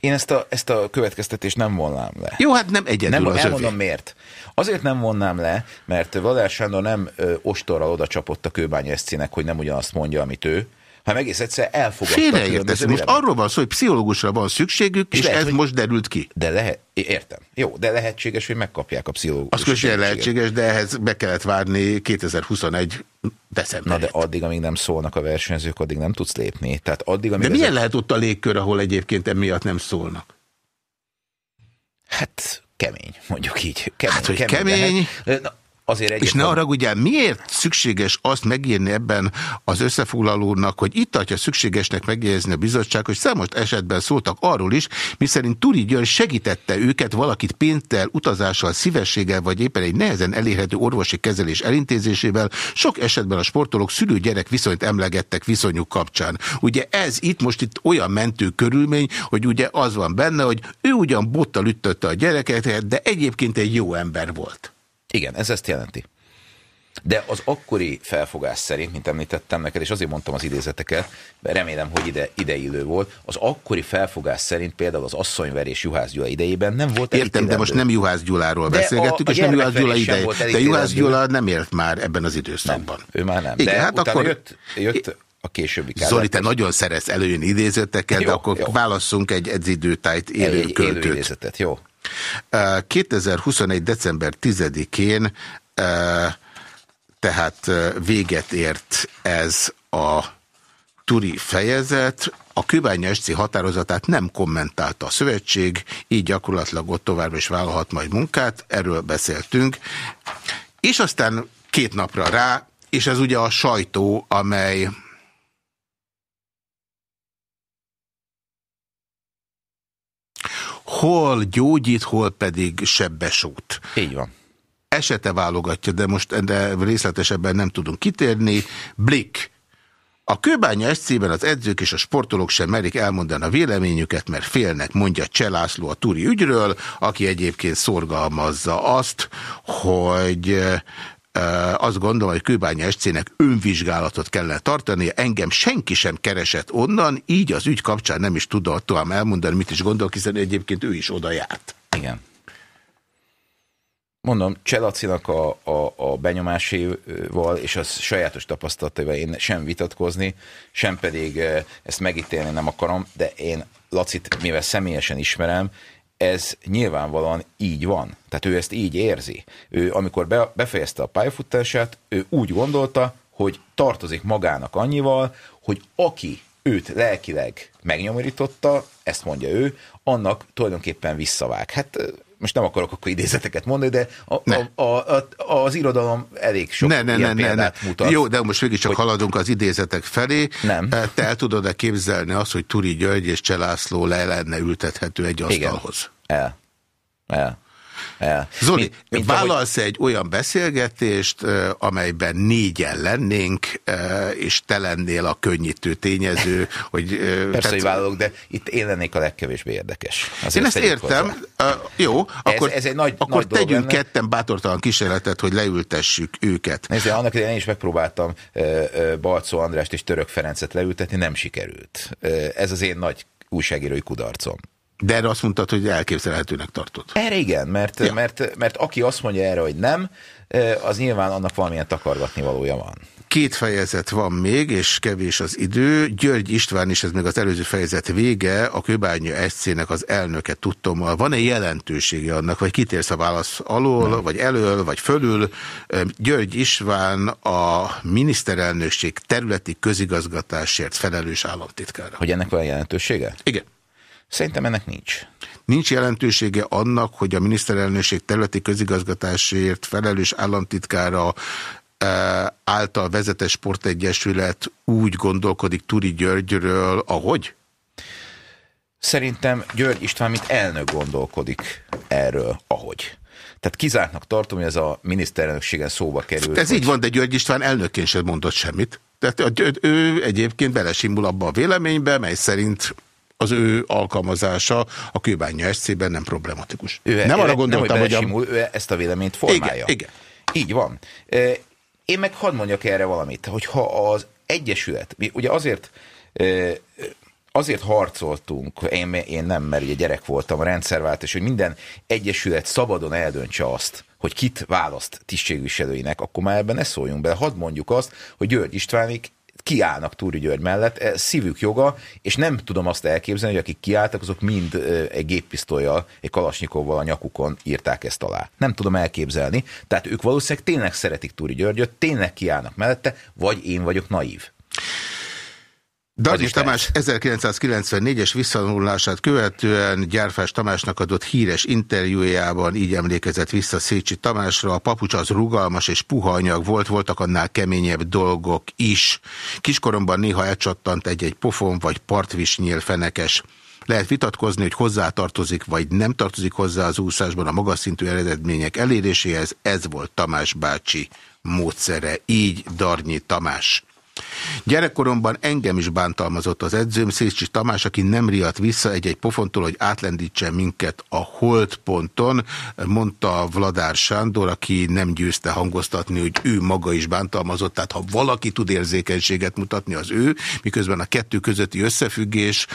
Én ezt a, ezt a következtetést nem vonnám le. Jó, hát nem egyedül Nem, az elmondom övé. miért. Azért nem vonnám le, mert Vladár Sándor nem ö, ostorral oda csapott a Kőbánya Eszcinek, hogy nem ugyanazt mondja, amit ő, hanem egész egyszer elfogadta Félreértesz. Most véleményt. arról van szó, hogy pszichológusra van szükségük, és, És lehet, ez hogy- most derült ki. De lehet, értem. Jó, de lehetséges, hogy megkapják a pszichológus. Az segítséget. lehetséges, de ehhez be kellett várni 2021 december. Na de addig, amíg nem szólnak a versenyzők, addig nem tudsz lépni. Tehát addig, amíg De milyen ezek- lehet ott a légkör, ahol egyébként emiatt nem szólnak? Hát kemény, mondjuk így. Kemény, Hát, hogy kemény. de hát- Na, azért És ne egyetlen- ugye, miért szükséges azt megírni ebben az összefoglalónak, hogy itt tartja szükségesnek megjegyezni a bizottság, hogy számos esetben szóltak arról is, miszerint Turi György segítette őket valakit pénztel, utazással, szívességgel, vagy éppen egy nehezen elérhető orvosi kezelés elintézésével. Sok esetben a sportolók szülő-gyerek viszonyt emlegettek viszonyuk kapcsán. Ugye ez itt most itt olyan mentő körülmény, hogy ugye az van benne, hogy ő ugyan bottal ütötte a gyereket, de egyébként egy jó ember volt. Igen, ez ezt jelenti. De az akkori felfogás szerint, mint említettem neked, és azért mondtam az idézeteket, mert remélem, hogy ide, ideillő volt, az akkori felfogás szerint például az asszonyverés Juhász Gyula idejében nem volt Értem, de most nem Juhász Gyuláról De beszélgettünk, a- a és nem Juhász Gyula ideje. De. Juhász Gyula nem élt már ebben az időszakban. Ő már nem. Igen, de hát utána akkor... jött, jött a későbbi Kádár Zoli, te nagyon szeretsz előjönni idézeteket, de Jó, akkor jó. válasszunk egy edzidőtájt egy, élő egy élő költőt. idézetet, jó. Uh, 2021. december 10-én uh, tehát véget ért ez a Turi fejezet, a Kőbánya SC határozatát nem kommentálta a szövetség, így gyakorlatilag ott tovább is vállalhat majd munkát, erről beszéltünk. És aztán két napra rá, és ez ugye a sajtó, amely hol gyógyít, hol pedig sebbesút Így van. esete válogatja, de most de részletesebben nem tudunk kitérni. Blick. A Kőbánya SC-ben az edzők és a sportolók sem merik elmondani a véleményüket, mert félnek, mondja Cselászló a Turi ügyről, aki egyébként szorgalmazza azt, hogy azt gondolom, hogy Kőbánya SC-nek önvizsgálatot kellene tartania. Engem senki sem keresett onnan, így az ügy kapcsán nem is tudottam elmondani, mit is gondolok, hiszen egyébként ő is oda járt. Igen. Mondom, Cselacinak a, a, a benyomáséval és az sajátos tapasztalataival én sem vitatkozni, sem pedig ezt megítélni nem akarom, de én Lacit, mivel személyesen ismerem, ez nyilvánvalóan így van. Tehát ő ezt így érzi. Ő, amikor be, befejezte a pályafutását, ő úgy gondolta, hogy tartozik magának annyival, hogy aki őt lelkileg megnyomorította, ezt mondja ő, annak tulajdonképpen visszavág. Hát most nem akarok akkor idézeteket mondani, de a, a, a, a, az irodalom elég sok ne, ne, ne, ne, ne. mutat. Jó, de most végig csak hogy... haladunk az idézetek felé. Nem. Te el tudod-e képzelni azt, hogy Turi György és Cselászló le lenne ültethető egy asztalhoz? Igen. El. El. El. Zoli, mint, mint vállalsz ahogy... egy olyan beszélgetést, amelyben négyen lennénk, és te lennél a könnyítő tényező, [LAUGHS] hogy... Persze, tetsz... hogy vállalok, de itt én lennék a legkevésbé érdekes. Azért én ezt értem. Uh, jó, akkor, ez, ez egy nagy, akkor nagy tegyünk lenne. ketten bátortalan kísérletet, hogy leültessük őket. Nézd, annak idején én is megpróbáltam uh, uh, Balcó Andrást és Török Ferencet leültetni, nem sikerült. Uh, ez az én nagy újságírói kudarcom. De erre azt mondtad, hogy elképzelhetőnek tartod. Erre igen, mert, ja. mert, mert aki azt mondja erre, hogy nem, az nyilván annak valamilyen takargatni valója van. Két fejezet van még, és kevés az idő. György István is, ez még az előző fejezet vége, a Kőbánya SC-nek az elnöke tudtommal. Van-e jelentősége annak, vagy kitérsz a válasz alól, nem. vagy elől, vagy fölül? György István a miniszterelnökség területi közigazgatásért felelős államtitkára. Hogy ennek van jelentősége? Igen. Szerintem ennek nincs. Nincs jelentősége annak, hogy a miniszterelnökség területi közigazgatásért felelős államtitkára által vezetett sportegyesület úgy gondolkodik Turi Györgyről, ahogy? Szerintem György István, mint elnök gondolkodik erről, ahogy. Tehát kizártnak tartom, hogy ez a miniszterelnökségen szóba került. Ez hogy... így van, de György István elnökként sem mondott semmit. Tehát ő egyébként belesimul abba a véleménybe, mely szerint az ő alkalmazása a kőbánya SC-ben nem problematikus. Ő, nem ő, arra gondoltam, nem, hogy, hogy a... ő ezt a véleményt formálja. Igen, igen. Így van. Én meg hadd mondjak erre valamit, hogyha az Egyesület, mi ugye azért azért harcoltunk, én, én nem, mert ugye gyerek voltam, a rendszervált, és hogy minden egyesület szabadon eldöntse azt, hogy kit választ tisztségviselőinek, akkor már ebben ne szóljunk bele. Hadd mondjuk azt, hogy György Istvánik kiállnak Túri György mellett, ez szívük joga, és nem tudom azt elképzelni, hogy akik kiálltak, azok mind egy géppisztolyjal, egy kalasnyikovval a nyakukon írták ezt alá. Nem tudom elképzelni. Tehát ők valószínűleg tényleg szeretik Túri Györgyöt, tényleg kiállnak mellette, vagy én vagyok naív. Dargis Tamás 1994-es visszanulását követően Gyárfás Tamásnak adott híres interjújában így emlékezett vissza Szécsi Tamásra. A papucs az rugalmas és puha anyag volt, voltak annál keményebb dolgok is. Kiskoromban néha elcsattant egy-egy pofon vagy partvisnyél fenekes. Lehet vitatkozni, hogy hozzátartozik vagy nem tartozik hozzá az úszásban a magas szintű eredmények eléréséhez. Ez volt Tamás bácsi módszere. Így Darnyi Tamás. Gyerekkoromban engem is bántalmazott az edzőm, Szécsi Tamás, aki nem riadt vissza egy-egy pofontól, hogy átlendítse minket a holdponton, mondta Vladár Sándor, aki nem győzte hangoztatni, hogy ő maga is bántalmazott, tehát ha valaki tud érzékenységet mutatni, az ő, miközben a kettő közötti összefüggés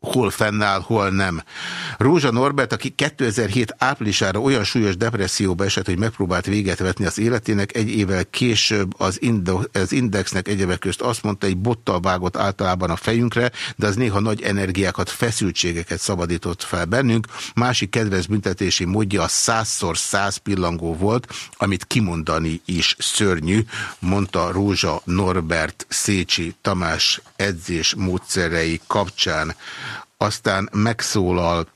hol fennáll, hol nem. Rózsa Norbert, aki 2007 áprilisára olyan súlyos depresszióba esett, hogy megpróbált véget vetni az életének, egy évvel később az, az Indexnek egyebek közt azt mondta, egy bottal vágott általában a fejünkre, de az néha nagy energiákat, feszültségeket szabadított fel bennünk. Másik kedves büntetési módja a százszor száz pillangó volt, amit kimondani is szörnyű, mondta Rózsa Norbert Szécsi Tamás edzés módszerei kapcsán aztán megszólal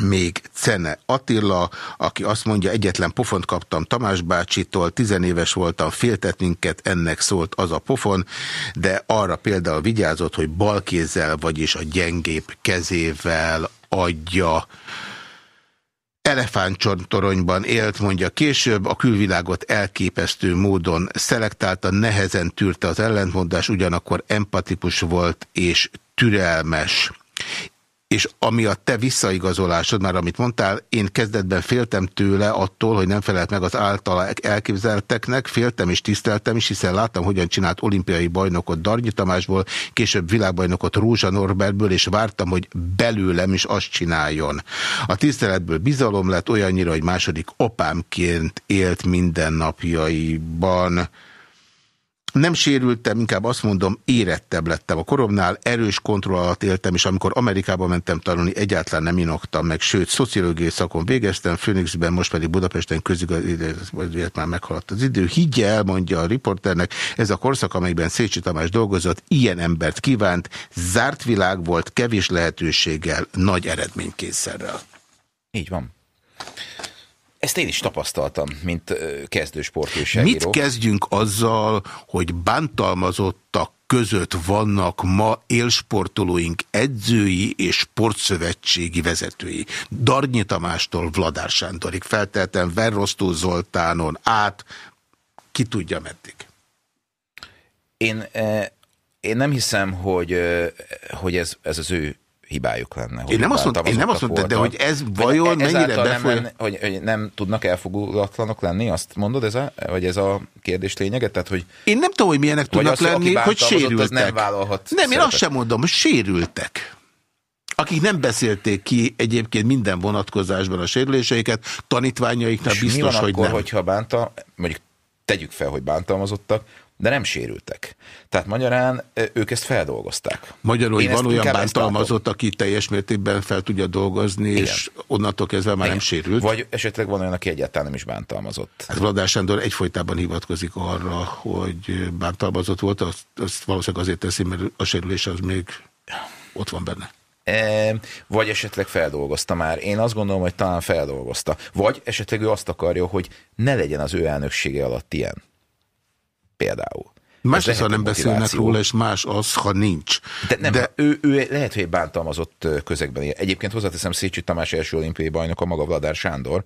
még Cene Attila, aki azt mondja, egyetlen pofont kaptam Tamás bácsitól, tizenéves voltam, féltett minket, ennek szólt az a pofon, de arra például vigyázott, hogy balkézzel, vagyis a gyengébb kezével adja. Elefántcsontoronyban élt, mondja később, a külvilágot elképesztő módon szelektálta, nehezen tűrte az ellentmondás, ugyanakkor empatikus volt és türelmes és ami a te visszaigazolásod, már amit mondtál, én kezdetben féltem tőle attól, hogy nem felelt meg az általa elképzelteknek, féltem és tiszteltem is, hiszen láttam, hogyan csinált olimpiai bajnokot Darnyi Tamásból, később világbajnokot Rózsa Norbertből, és vártam, hogy belőlem is azt csináljon. A tiszteletből bizalom lett olyannyira, hogy második opámként élt mindennapjaiban. Nem sérültem, inkább azt mondom, érettebb lettem. A koromnál erős kontroll alatt éltem, és amikor Amerikába mentem tanulni, egyáltalán nem inoktam meg, sőt, szociológiai szakon végeztem, Phoenixben, most pedig Budapesten közigazgatás, már meghaladt az idő. Higgye el, mondja a riporternek, ez a korszak, amelyben Szécsi Tamás dolgozott, ilyen embert kívánt, zárt világ volt, kevés lehetőséggel, nagy eredménykészszerrel. Így van. Ezt én is tapasztaltam, mint kezdő sportújságíró. Mit kezdjünk azzal, hogy bántalmazottak között vannak ma élsportolóink edzői és sportszövetségi vezetői. Darnyi Tamástól Vladár Sándorig felteltem Verrosztó Zoltánon át, ki tudja meddig. Én, én nem hiszem, hogy, hogy ez, ez az ő hibájuk lenne. Én nem azt mondtam, én nem azt mondtam de hogy ez vajon hogy mennyire befolyás... Nem, hogy, hogy nem tudnak elfogulatlanok lenni, azt mondod, ez a, vagy ez a kérdés lényege? Tehát, hogy, én nem tudom, hogy milyenek tudnak az, lenni, hogy sérültek. nem vállalhat Nem, én azt sem mondom, hogy sérültek akik nem beszélték ki egyébként minden vonatkozásban a sérüléseiket, tanítványaiknál biztos, mi van hogy akkor, nem. hogyha bánta, mondjuk tegyük fel, hogy bántalmazottak, de nem sérültek. Tehát magyarán ők ezt feldolgozták. Magyarul, hogy van olyan bántalmazott, aki teljes mértékben fel tudja dolgozni, Igen. és onnantól kezdve már Igen. nem sérült. Vagy esetleg van olyan, aki egyáltalán nem is bántalmazott. Hát Vladás Sándor egyfolytában hivatkozik arra, hogy bántalmazott volt, azt, azt valószínűleg azért teszi, mert a sérülés az még ott van benne. E, vagy esetleg feldolgozta már. Én azt gondolom, hogy talán feldolgozta. Vagy esetleg ő azt akarja, hogy ne legyen az ő elnöksége alatt ilyen például. Más az, ha nem beszélnek róla, és más az, ha nincs. De, nem, De... Ő, ő lehet, hogy bántalmazott közegben. Egyébként hozzáteszem Szécsi Tamás első olimpiai bajnok, a maga Vladár Sándor.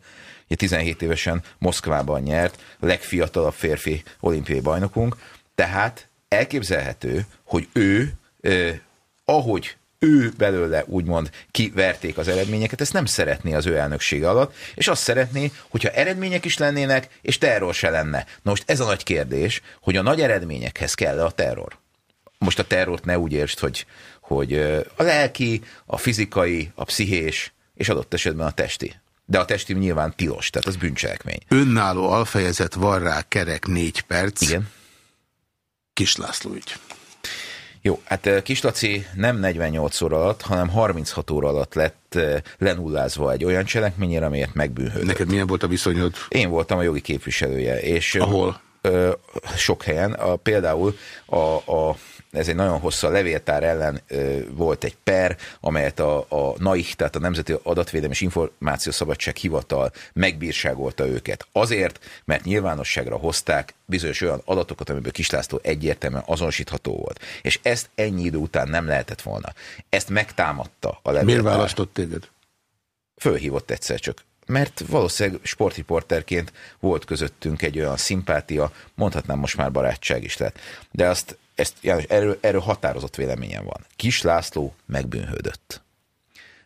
17 évesen Moszkvában nyert, legfiatalabb férfi olimpiai bajnokunk. Tehát elképzelhető, hogy ő, eh, ahogy ő belőle úgymond kiverték az eredményeket, ezt nem szeretné az ő elnöksége alatt, és azt szeretné, hogyha eredmények is lennének, és terror se lenne. Na most ez a nagy kérdés, hogy a nagy eredményekhez kell a terror. Most a terrort ne úgy értsd, hogy, hogy a lelki, a fizikai, a pszichés, és adott esetben a testi. De a testi nyilván tilos, tehát az bűncselekmény. Önálló alfejezet van rá kerek négy perc. Igen. Kislászló ügy. Jó, hát Kislaci nem 48 óra alatt, hanem 36 óra alatt lett lenullázva egy olyan cselekményére, amelyet megbűnhődött. Neked milyen volt a viszonyod? Én voltam a jogi képviselője. És Ahol? Sok helyen. A, például a, a ez egy nagyon hosszú, levéltár ellen ö, volt egy per, amelyet a, a NAIH, tehát a Nemzeti Adatvédelmi és Információszabadság Hivatal megbírságolta őket. Azért, mert nyilvánosságra hozták bizonyos olyan adatokat, amiből Kislászló egyértelműen azonosítható volt. És ezt ennyi idő után nem lehetett volna. Ezt megtámadta a levéltár. Miért választott téged? Fölhívott egyszer csak mert valószínűleg sportriporterként volt közöttünk egy olyan szimpátia, mondhatnám most már barátság is lett. De azt ezt, János, erről, erről határozott véleményem van. Kis László megbűnhődött.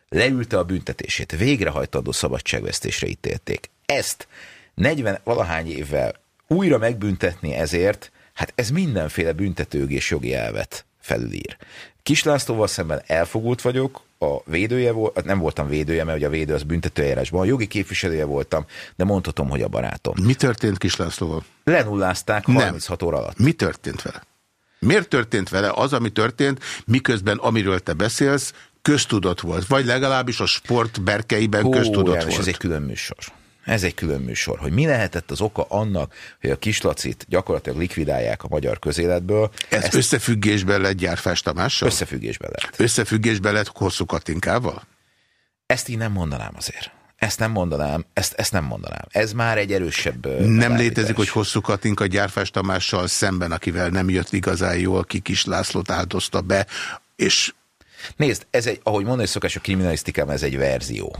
Leülte a büntetését, végrehajtandó szabadságvesztésre ítélték. Ezt 40 valahány évvel újra megbüntetni ezért, hát ez mindenféle büntetőgés jogi elvet felülír. Kis Lászlóval szemben elfogult vagyok, a védője volt, nem voltam védője, mert ugye a védő az büntetőjárásban, a jogi képviselője voltam, de mondhatom, hogy a barátom. Mi történt Kis Lászlóval? Lenullázták 36 nem. óra alatt. Mi történt vele? Miért történt vele az, ami történt, miközben amiről te beszélsz, köztudott volt, vagy legalábbis a sport berkeiben Hú, köztudott János, volt? ez egy külön műsor. Ez egy külön műsor, hogy mi lehetett az oka annak, hogy a kislacit gyakorlatilag likvidálják a magyar közéletből. Ez Ezt összefüggésben lett Gyárfás Tamással? Összefüggésben lett. Összefüggésben lett Hosszú Katinkával? Ezt én nem mondanám azért. Ezt nem mondanám, ezt, ezt nem mondanám. Ez már egy erősebb... Nem létezik, hogy hosszú Katinka Gyárfás Tamással szemben, akivel nem jött igazán jól, ki Kis Lászlót áldozta be, és... Nézd, ez egy, ahogy mondani szokás a kriminalisztikában, ez egy verzió.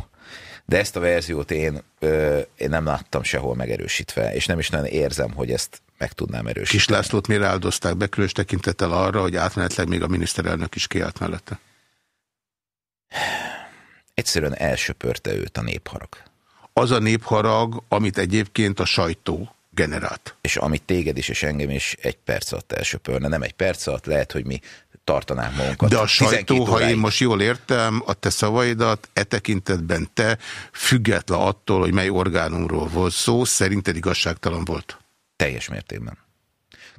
De ezt a verziót én, ö, én nem láttam sehol megerősítve, és nem is nagyon érzem, hogy ezt meg tudnám erősíteni. Kis Lászlót mire áldozták be, különös tekintettel arra, hogy átmenetleg még a miniszterelnök is kiállt mellette? Egyszerűen elsöpörte őt a népharag. Az a népharag, amit egyébként a sajtó generált. És amit téged is és engem is egy perc alatt elsöpörne. Nem egy perc alatt, lehet, hogy mi tartanánk magunkat. De a sajtó, ha én most jól értem, a te szavaidat e tekintetben te, független attól, hogy mely orgánumról volt szó, szerinted igazságtalan volt? Teljes mértékben.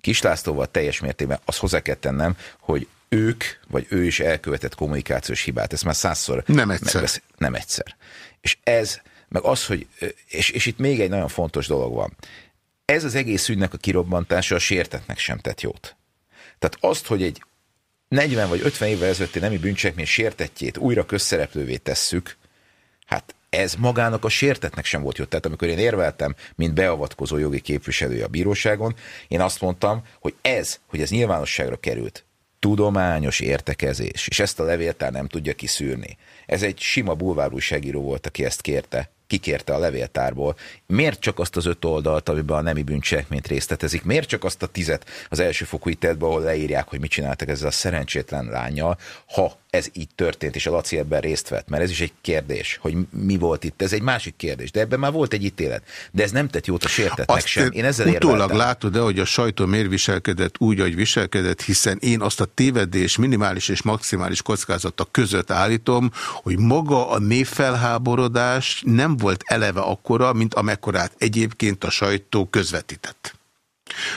Kislászlóval teljes mértékben azt hozzá kell tennem, hogy ők, vagy ő is elkövetett kommunikációs hibát. Ezt már százszor Nem egyszer. megbeszél- Nem egyszer. És ez, meg az, hogy, és, és itt még egy nagyon fontos dolog van. Ez az egész ügynek a kirobbantása a sértetnek sem tett jót. Tehát azt, hogy egy 40 vagy 50 évvel ezelőtti nemi bűncselekmény sértettjét újra közszereplővé tesszük, hát ez magának a sértetnek sem volt jó. Tehát amikor én érveltem, mint beavatkozó jogi képviselője a bíróságon, én azt mondtam, hogy ez, hogy ez nyilvánosságra került, tudományos értekezés, és ezt a levéltár nem tudja kiszűrni. Ez egy sima bulvárújságíró volt, aki ezt kérte, kikérte a levéltárból. Miért csak azt az öt oldalt, amiben a nemi bűncselekményt részletezik? Miért csak azt a tizet az elsőfokú ítéletben, ahol leírják, hogy mit csináltak ezzel a szerencsétlen lányjal, ha ez így történt, és a Laci ebben részt vett, mert ez is egy kérdés, hogy mi volt itt. Ez egy másik kérdés, de ebben már volt egy ítélet. De ez nem tett jót a sértetnek Azt sem. Én ezzel utólag érveltem. látod-e, hogy a sajtó miért viselkedett úgy, ahogy viselkedett, hiszen én azt a tévedés minimális és maximális kockázata között állítom, hogy maga a névfelháborodás nem volt eleve akkora, mint amekkorát egyébként a sajtó közvetített.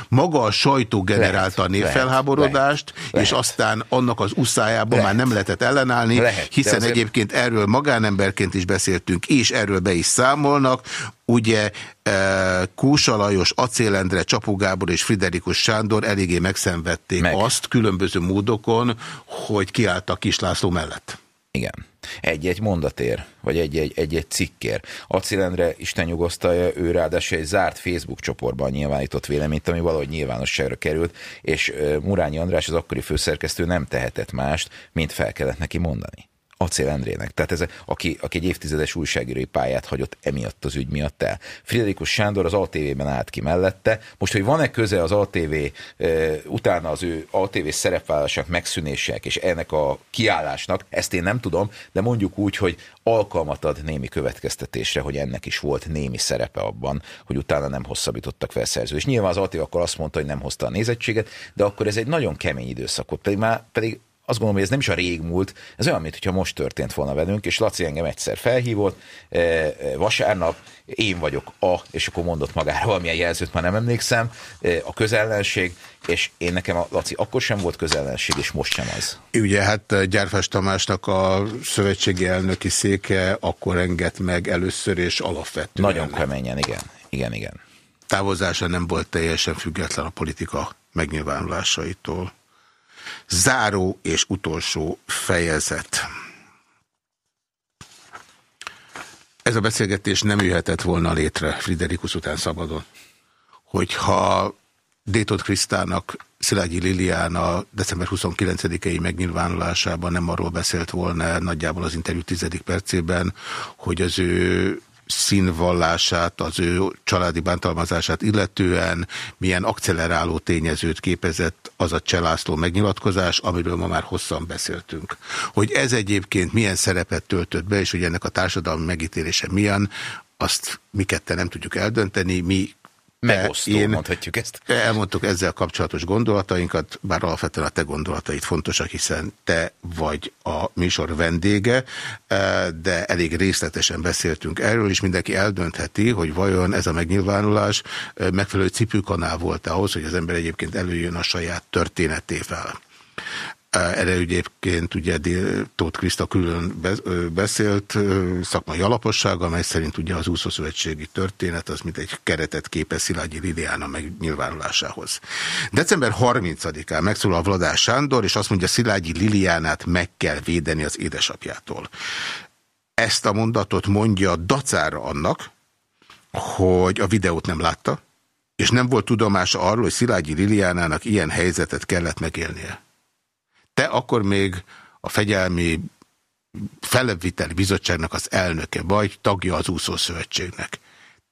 Maga a sajtó generálta a Lehet, névfelháborodást, lehet, és lehet. aztán annak az uszájában Lehet. már nem lehetett ellenállni, Lehet, hiszen azért- egyébként erről magánemberként is beszéltünk, és erről be is számolnak. Ugye eh, Kósa Lajos, Acél Endre, Csapó Gábor és Friderikus Sándor eléggé megszenvedték Meg. azt különböző módokon, hogy kiálltak Kis László mellett. Igen. Egy-egy mondatér, vagy egy-egy, cikkér. Acélendre, Isten nyugosztalja, ő ráadásul egy zárt Facebook csoportban nyilvánított véleményt, ami valahogy nyilvánosságra került, és Murányi András, az akkori főszerkesztő nem tehetett mást, mint fel kellett neki mondani. Acél Endrének. Tehát ez, aki, aki egy évtizedes újságírói pályát hagyott emiatt az ügy miatt el. Friderikus Sándor az ATV-ben állt ki mellette. Most, hogy van-e köze az ATV utána az ő ATV szerepvállalásának megszűnések és ennek a kiállásnak, ezt én nem tudom, de mondjuk úgy, hogy alkalmat ad némi következtetésre, hogy ennek is volt némi szerepe abban, hogy utána nem hosszabbítottak fel szerződést. Nyilván az ATV akkor azt mondta, hogy nem hozta a nézettséget, de akkor ez egy nagyon kemény időszakot, pedig már pedig azt gondolom, hogy ez nem is a régmúlt, ez olyan, mintha most történt volna velünk, és Laci engem egyszer felhívott, eh, eh, vasárnap, én vagyok a, és akkor mondott magára valamilyen jelzőt, már nem emlékszem, eh, a közellenség, és én nekem a Laci akkor sem volt közellenség, és most sem az. Ugye hát Gyárfás Tamásnak a szövetségi elnöki széke akkor enged meg először és alapvetően. Nagyon keményen, igen. Igen, igen. távozása nem volt teljesen független a politika megnyilvánulásaitól. Záró és utolsó fejezet. Ez a beszélgetés nem jöhetett volna létre Friderikus után szabadon. Hogyha Détot Krisztának Szilágyi Liliana december 29-i megnyilvánulásában nem arról beszélt volna nagyjából az interjú tizedik percében, hogy az ő színvallását, az ő családi bántalmazását illetően milyen akceleráló tényezőt képezett az a Cselászló megnyilatkozás, amiről ma már hosszan beszéltünk. Hogy ez egyébként milyen szerepet töltött be, és hogy ennek a társadalmi megítélése milyen, azt mi ketten nem tudjuk eldönteni, mi Megosztó, én- mondhatjuk ezt. Elmondtuk ezzel kapcsolatos gondolatainkat, bár alapvetően a te gondolataid fontosak, hiszen te vagy a műsor vendége, eh, de elég részletesen beszéltünk erről, és mindenki eldöntheti, hogy vajon ez a megnyilvánulás eh, megfelelő cipőkanál volt ahhoz, hogy az ember egyébként előjön a saját történetével. Eh, Erre egyébként ugye Tóth Kriszta külön beszélt szakmai alapossága, amely szerint ugye az úszószövetségi történet az mint egy keretet képez Szilágyi Liliana megnyilvánulásához. December 30-án megszólal Vladár Sándor, és azt mondja, Szilágyi Liliánát meg kell védeni az édesapjától. Ezt a mondatot mondja dacára annak, hogy a videót nem látta, és nem volt tudomása arról, hogy Szilágyi Liliánának ilyen helyzetet kellett megélnie. Te akkor még a fegyelmi feleviteli bizottságnak az elnöke vagy, tagja az úszószövetségnek.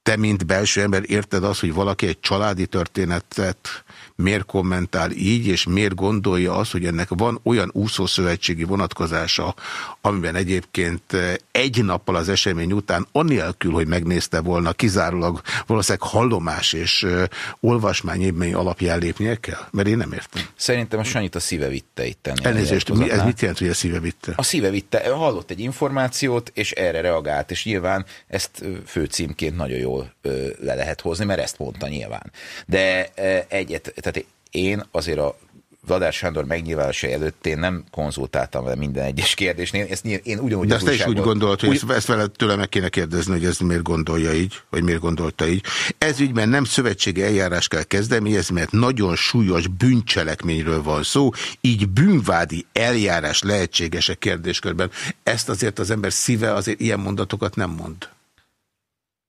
Te, mint belső ember érted azt, hogy valaki egy családi történetet miért kommentál így, és miért gondolja azt, hogy ennek van olyan úszószövetségi vonatkozása, amiben egyébként eh, egy nappal az esemény után, annélkül, hogy megnézte volna, kizárólag valószínűleg hallomás és eh, olvasmány évmény alapján lépnie kell? Mert én nem értem. Szerintem a Sanyit a szíve vitte itt. Elnézést, mi, ez mit jelent, hogy a szíve vitte? A szíve vitte, hallott egy információt, és erre reagált, és nyilván ezt főcímként nagyon jól le lehet hozni, mert ezt mondta nyilván. De egyet, tehát én azért a Vladár Sándor megnyilvánulása előtt én nem konzultáltam vele minden egyes kérdésnél. Ezt nyilv, én ugyanúgy De azt te is úgy gondolod, hogy úgy... ezt, ezt vele tőle meg kéne kérdezni, hogy ez miért gondolja így, vagy miért gondolta így. Ez ügyben nem szövetségi eljárás kell kezdeményezni, mert nagyon súlyos bűncselekményről van szó, így bűnvádi eljárás lehetséges a kérdéskörben. Ezt azért az ember szíve azért ilyen mondatokat nem mond.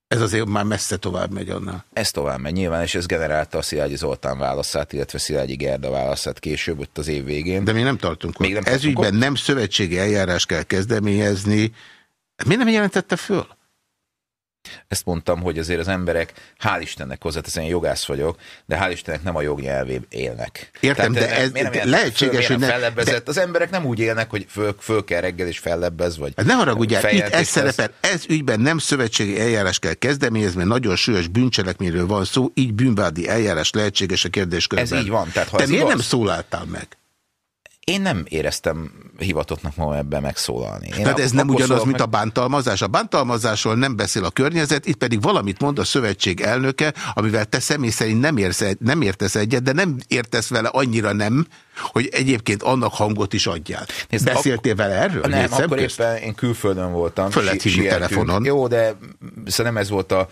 Ez azért már messze tovább megy annál. Ez tovább megy nyilván, és ez generálta a Szilágyi Zoltán válaszát, illetve Szilágyi Gerda válaszát később, ott az év végén. De még nem tartunk Még nem Ez tartunk ügyben ott? nem szövetségi eljárás kell kezdeményezni. Miért nem jelentette föl? Ezt mondtam, hogy azért az emberek, hál' Istennek hozzáteszem, én jogász vagyok, de hál' Istennek nem a jognyelvén élnek. Értem, de nem- ez- miért nem de lehetséges, föl, hogy nem ne- fellebbezett? Az emberek nem úgy élnek, hogy föl, föl kell reggel és fellebbez, vagy Hát ne haragudjál, itt ez szerepel, ez ügyben nem szövetségi eljárás kell kezdeményezni, mert nagyon súlyos bűncselekményről van szó, így bűnvádi eljárás lehetséges a kérdéskörben. Ez így van, tehát ha Te ez miért igaz- nem szólaltál meg? Én nem éreztem hivatottnak magam ebben megszólalni. Én Tehát ez nem ugyanaz, mint meg- a bántalmazás. A bántalmazásról nem beszél a környezet, itt pedig valamit mond a szövetség elnöke, amivel te személy szerint nem, érsz, nem értesz egyet, de nem értesz vele annyira nem, hogy egyébként annak hangot is adjál. Nézd, Beszéltél vele erről? Nem, akkor közt? éppen én külföldön voltam. Föl lehet hívni telefonon. Jó, de szerintem ez volt a,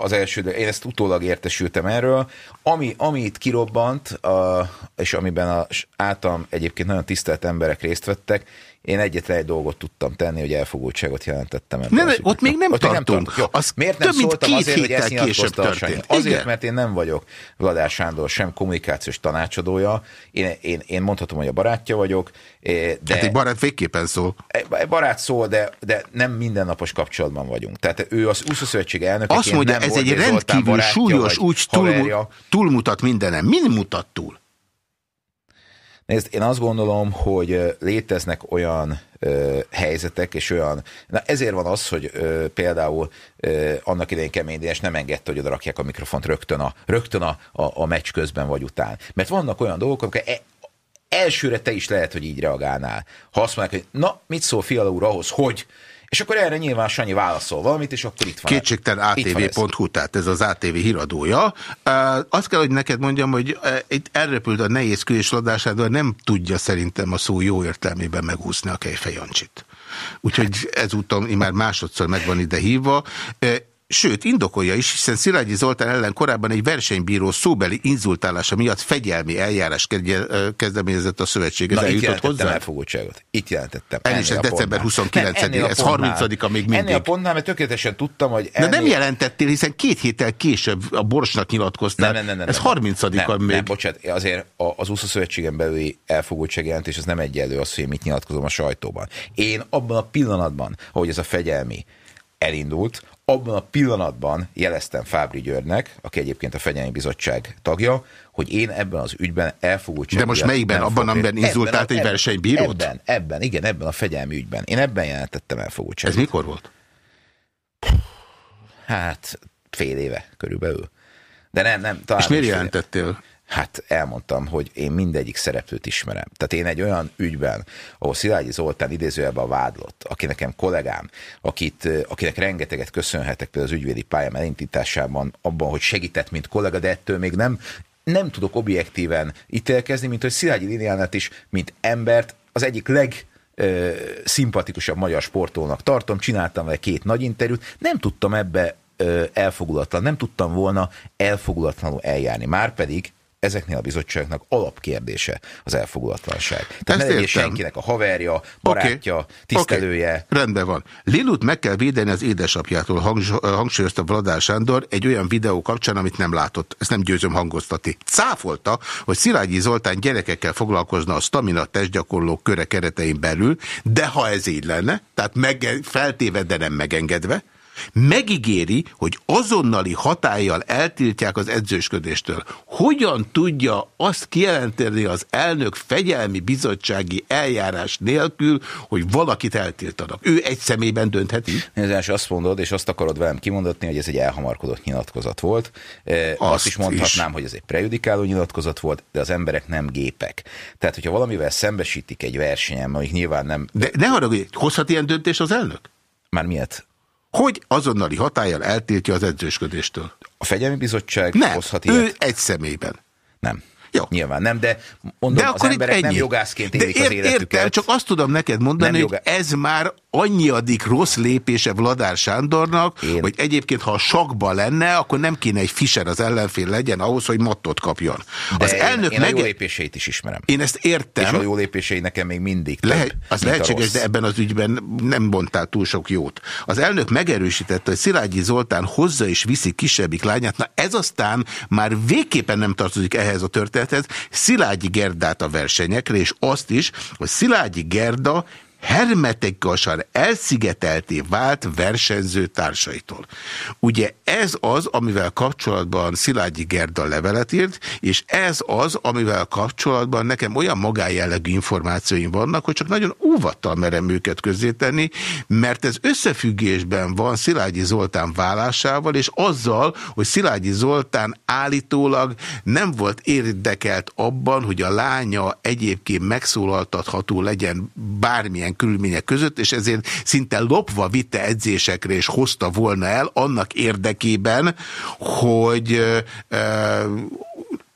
az első, de én ezt utólag értesültem erről. Ami, ami itt kirobbant, a, és amiben a, általam egyébként nagyon tisztelt emberek részt vettek, én egyetlen egy dolgot tudtam tenni, hogy elfogultságot jelentettem. ebben Nem, ott még nem ügyben. tartunk. Jó. Az Miért nem több mint két azért, hogy ezt héttel később történt. Azért, Igen. mert én nem vagyok Vladár Sándor sem kommunikációs tanácsadója. Én, én, én mondhatom, hogy a barátja vagyok, eh, de... Hát egy barát végképpen szól. Egy barát szól, de, de nem mindennapos kapcsolatban vagyunk. Tehát ő az úszó szövetség elnöke. Azt mondja, ez egy rendkívül súlyos, úgy túl, túlmutat mindenem. Min mutat túl? Nézd, én azt gondolom, hogy léteznek olyan ö, helyzetek, és olyan... Na ezért van az, hogy ö, például ö, annak idején Kemény Dénes nem engedte, hogy oda rakják a mikrofont rögtön a, rögtön a, a, a meccs közben vagy után. Mert vannak olyan dolgok, amikor e, elsőre te is lehet, hogy így reagálnál. Ha azt mondják, hogy na, mit szól Fiala úr ahhoz, hogy... És akkor erre nyilván Sanyi válaszol valamit, és akkor itt van. Kétségtelen. ATV.hu, tehát ez az ATV híradója. Azt kell, hogy neked mondjam, hogy itt elrepült a nehéz kő és ladásádól, nem tudja szerintem a szó jó értelmében megúszni a Kejfej Jancsit. Úgyhogy ezúton már másodszor meg van ide hívva. Sőt, indokolja is, hiszen Szilágyi Zoltán ellen korábban egy versenybíró szóbeli inzultálása miatt fegyelmi eljárás kezdeményezett a szövetség. Ez Na, itt eljutott jelentettem hozzá? elfogultságot. Itt jelentettem. El is, Ennél ez december pontnál. 29-e, Nem, ennél a ez pontnál. 30-a még mindig. Ennél a pontnál, mert tökéletesen tudtam, hogy De nem ennél- jelentettél, hiszen két héttel később a Borsnak nyilatkoztál. Nem, nem, nem, nem, Ez nem. 30 nem, a még. Nem, bocsánat, azért az úszó szövetségen belüli elfogultság jelentés az nem egyenlő az, hogy mit nyilatkozom a sajtóban. Én abban a pillanatban, ahogy ez a fegyelmi elindult, abban a pillanatban jeleztem Fábri Györgynek, aki egyébként a Fegyelmi Bizottság tagja, hogy én ebben az ügyben elfogultság. De most melyikben? Abban, amiben inzultált Ebben egy versenybírót? Ebben, ebben, igen, ebben a fegyelmi ügyben. Én ebben jelentettem elfogultságot. Ez mikor volt? Hát fél éve körülbelül. De nem, nem. Talán És miért jelentettél? Hát elmondtam, hogy én mindegyik szereplőt ismerem. Tehát én egy olyan ügyben, ahol Szilágyi Zoltán idézőjelben a vádlott, aki nekem kollégám, akit, akinek rengeteget köszönhetek például az ügyvédi pályám elindításában, abban, hogy segített, mint kollega, de ettől még nem, nem tudok objektíven ítélkezni, mint hogy Szilágyi Liliánát is, mint embert, az egyik leg ö, szimpatikusabb magyar sportolónak tartom, csináltam vele két nagy interjút, nem tudtam ebbe ö, elfogulatlan, nem tudtam volna elfogulatlanul eljárni. Márpedig ezeknél a bizottságnak alapkérdése az elfogulatlanság. Tehát Ezt ne értem. senkinek a haverja, barátja, Oké. tisztelője. Oké. Rendben van. Lilut meg kell védeni az édesapjától, hangs- hangsúlyozta Vladár Sándor egy olyan videó kapcsán, amit nem látott. Ezt nem győzöm hangoztatni. Cáfolta, hogy Szilágyi Zoltán gyerekekkel foglalkozna a stamina testgyakorló köre keretein belül, de ha ez így lenne, tehát meg, feltéve, de nem megengedve, megígéri, hogy azonnali hatállyal eltiltják az edzősködéstől. Hogyan tudja azt kijelenteni az elnök fegyelmi bizottsági eljárás nélkül, hogy valakit eltiltanak? Ő egy személyben döntheti? Nézd, azt mondod, és azt akarod velem kimondatni, hogy ez egy elhamarkodott nyilatkozat volt. Eh, Azt, Azt azt is mondhatnám, is. hogy ez egy prejudikáló nyilatkozat volt, de az emberek nem gépek. Tehát, hogyha valamivel szembesítik egy versenyen, amik nyilván nem... De ne haragudj, hozhat ilyen döntés az elnök? Már miért? Hogy azonnali hatállyal eltiltja az edzősködéstől? A Fegyelmi Bizottság Nem, hozhat ő ilyet? egy személyben. Nem. Jó. Nyilván nem, de mondom, De az akkor emberek nem ennyi. jogászként De élik az ér- életüket. Értem, csak azt tudom neked mondani, Nem hogy jogá- ez már annyiadik rossz lépése Vladár Sándornak, Én- hogy egyébként, ha a sakba lenne, akkor nem kéne egy Fischer az ellenfél legyen ahhoz, hogy mattot kapjon. De az én, elnök én a meg... jó lépéseit is ismerem. Én ezt És értem. a jó lépései nekem még mindig több, Lehet, az a lehetséges, de ebben az ügyben nem mondtál túl sok jót. Az elnök megerősítette, hogy Szilágyi Zoltán hozza és viszi kisebbik lányát. Na ez aztán már végképpen nem tartozik ehhez a történethez. Szilágyi Gerdát a versenyekre, és azt is, hogy Szilágyi Gerda hermetikusan elszigetelté vált versenyző társaitól. Ugye ez az, amivel kapcsolatban Szilágyi Gerda levelet írt, és ez az, amivel kapcsolatban nekem olyan magájellegű információim vannak, hogy csak nagyon óvattal merem őket közzétenni, mert ez összefüggésben van Szilágyi Zoltán vállásával, és azzal, hogy Szilágyi Zoltán állítólag nem volt érdekelt abban, hogy a lánya egyébként megszólaltatható legyen bármilyen körülmények között, és ezért szinte lopva vitte edzésekre, és hozta volna el annak érdekében, hogy ö,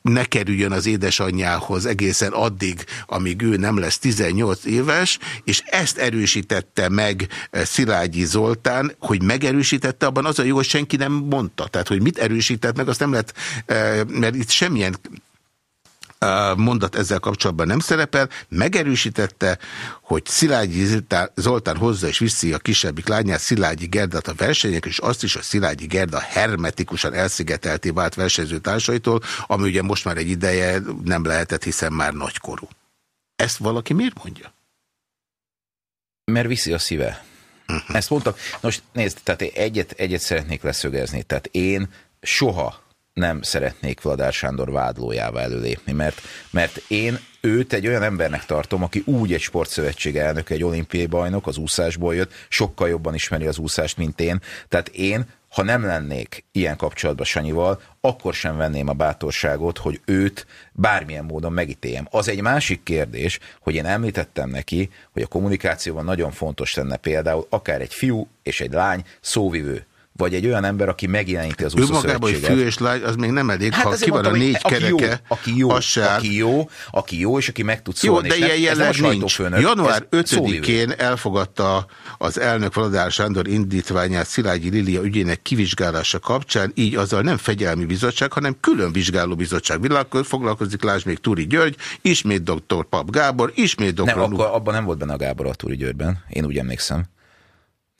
ne kerüljön az édesanyjához egészen addig, amíg ő nem lesz 18 éves, és ezt erősítette meg Szilágyi Zoltán, hogy megerősítette, abban az a jó, hogy senki nem mondta. Tehát, hogy mit erősített meg, azt nem lehet, eh, mert itt semmilyen mondat ezzel kapcsolatban nem szerepel, megerősítette, hogy Szilágyi Zoltán- hozza és viszi a kisebbik lányát, Szilágyi Gerdát a versenyek, és azt is, hogy Szilágyi Gerda hermetikusan elszigetelté vált versenyző társaitól, ami ugye most már egy ideje nem lehetett, hiszen már nagykorú. Ezt valaki miért mondja? Mert viszi a szíve. Ezt mondtam. Most nézd, tehát egyet, egyet szeretnék leszögezni. Tehát én soha nem szeretnék Vladár Sándor vádlójává előlépni, mert, mert én őt egy olyan embernek tartom, aki úgy egy sportszövetség elnök, egy olimpiai bajnok, az úszásból jött, sokkal jobban ismeri az úszást, mint én. Tehát én, ha nem lennék ilyen kapcsolatban Sanyival, akkor sem venném a bátorságot, hogy őt bármilyen módon megítéljem. Az egy másik kérdés, hogy én említettem neki, hogy a kommunikációban nagyon fontos lenne például akár egy fiú és egy lány szóvivő, vagy egy olyan ember, aki megjeleníti az Ő magában, hogy úszószövetséget. fű és lány, az még nem elég, hát ha ki van a négy aki jó, kereke, aki jó, az se aki jó, aki jó, és aki meg tud Jó, szólni. de és nem- ilyen jelleg nincs. Január ez szóvivő. 5-én elfogadta az elnök Vladár Sándor indítványát Szilágyi Lilia ügyének kivizsgálása kapcsán, így azzal nem fegyelmi bizottság, hanem külön vizsgáló bizottság Világ- foglalkozik, lásd még Turi György, ismét dr. Pap Gábor, ismét dr. Nem, akkor abban nem volt benne a Gábor a Túri Györgyben, én úgy emlékszem.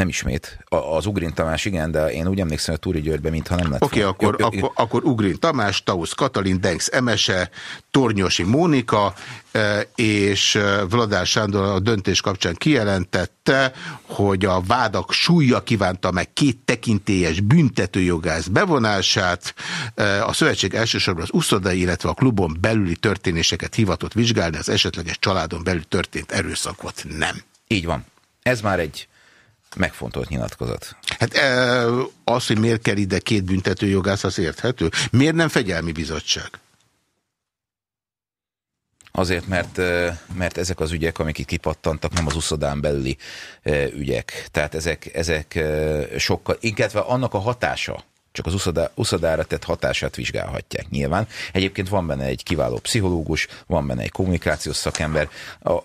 Nem ismét. A, az Ugrin Tamás igen, de én úgy emlékszem, hogy Túri Györgyben, mintha nem lett Oké, okay, akkor, Jó, jó, akkor, akkor Ugrin Tamás, Tausz Katalin, Denks Emese, Tornyosi Mónika, eh, és eh, Vladár Sándor a döntés kapcsán kijelentette, hogy a vádak súlya kívánta meg két tekintélyes büntetőjogász bevonását. Eh, A szövetség elsősorban az uszodai, illetve a klubon belüli történéseket hivatott vizsgálni, az esetleges családon belül történt erőszakot nem. Így van. Ez már egy megfontolt nyilatkozat. Hát eh, az, hogy miért kell ide két büntetőjogász, az érthető. Miért nem fegyelmi bizottság? Azért, mert, ö, mert ezek az ügyek, amik itt kipattantak, nem az uszodán belüli ö, ügyek. Tehát ezek, ezek sokkal, inkább annak a hatása, csak az uszodá, uszodára tett hatását vizsgálhatják nyilván. Egyébként van benne egy kiváló pszichológus, van benne egy kommunikációs szakember, a, a,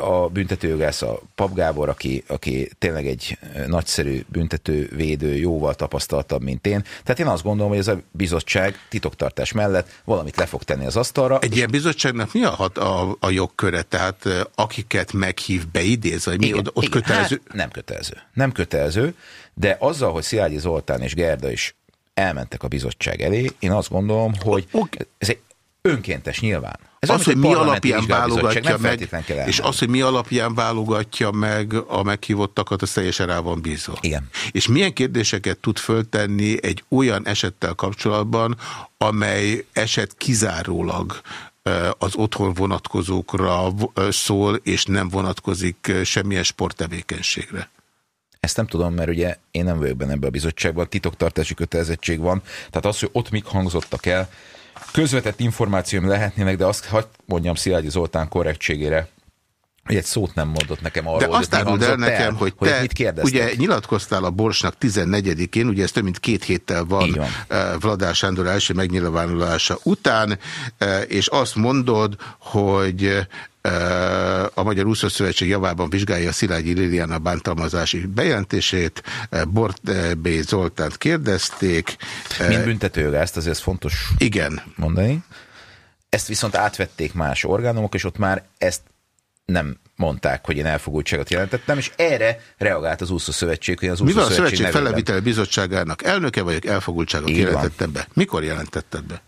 a büntetőjogász a Pap Gábor, aki, aki tényleg egy nagyszerű büntetővédő, jóval tapasztaltabb, mint én. Tehát én azt gondolom, hogy ez a bizottság titoktartás mellett valamit le fog tenni az asztalra, Egy ilyen bizottságnak mi a, hat, a, a jogköre? Tehát eh, akiket meghív, beidéz, vagy mi? Igen, ott, ott igen, kötelező? Hát nem kötelező. Nem kötelező, de azzal, hogy Szilágyi Zoltán és Gerda is elmentek a bizottság elé, én azt gondolom, hogy Oké. ez egy önkéntes nyilván. Ez az, hogy mi alapján válogatja meg, és az, hogy mi alapján válogatja meg a meghívottakat, az teljesen rá van bízva. Igen. És milyen kérdéseket tud föltenni egy olyan esettel kapcsolatban, amely eset kizárólag az otthon vonatkozókra szól, és nem vonatkozik semmilyen sporttevékenységre. Ezt nem tudom, mert ugye én nem vagyok benne ebbe a bizottságban, titoktartási kötelezettség van, tehát az, hogy ott mik hangzottak el, közvetett információim lehetnének, de azt hagyd mondjam Szilágyi Zoltán korrektségére, hogy egy szót nem mondott nekem arról, De hogy azt áruld el nekem, hogy hogy te mit kérdeztek. ugye nyilatkoztál a Borsnak 14-én, ugye ez több mint két héttel van van. eh, Vladár Sándor első megnyilvánulása után, eh, és azt mondod, hogy eh, a Magyar Úszó Szövetség javában vizsgálja Szilágyi Liliana bántalmazási bejelentését, Bort B. Zoltánt kérdezték. Mint büntetőjoga, ezt azért fontos Igen. mondani. Ezt viszont átvették más orgánumok, és ott már ezt nem mondták, hogy én elfogultságot jelentettem, és erre reagált az úszó szövetség, hogy az úszó van a Szövetség nevében- Feleviteli Bizottságának elnöke vagyok, elfogultságot Így van. jelentettem be. Mikor jelentetted be?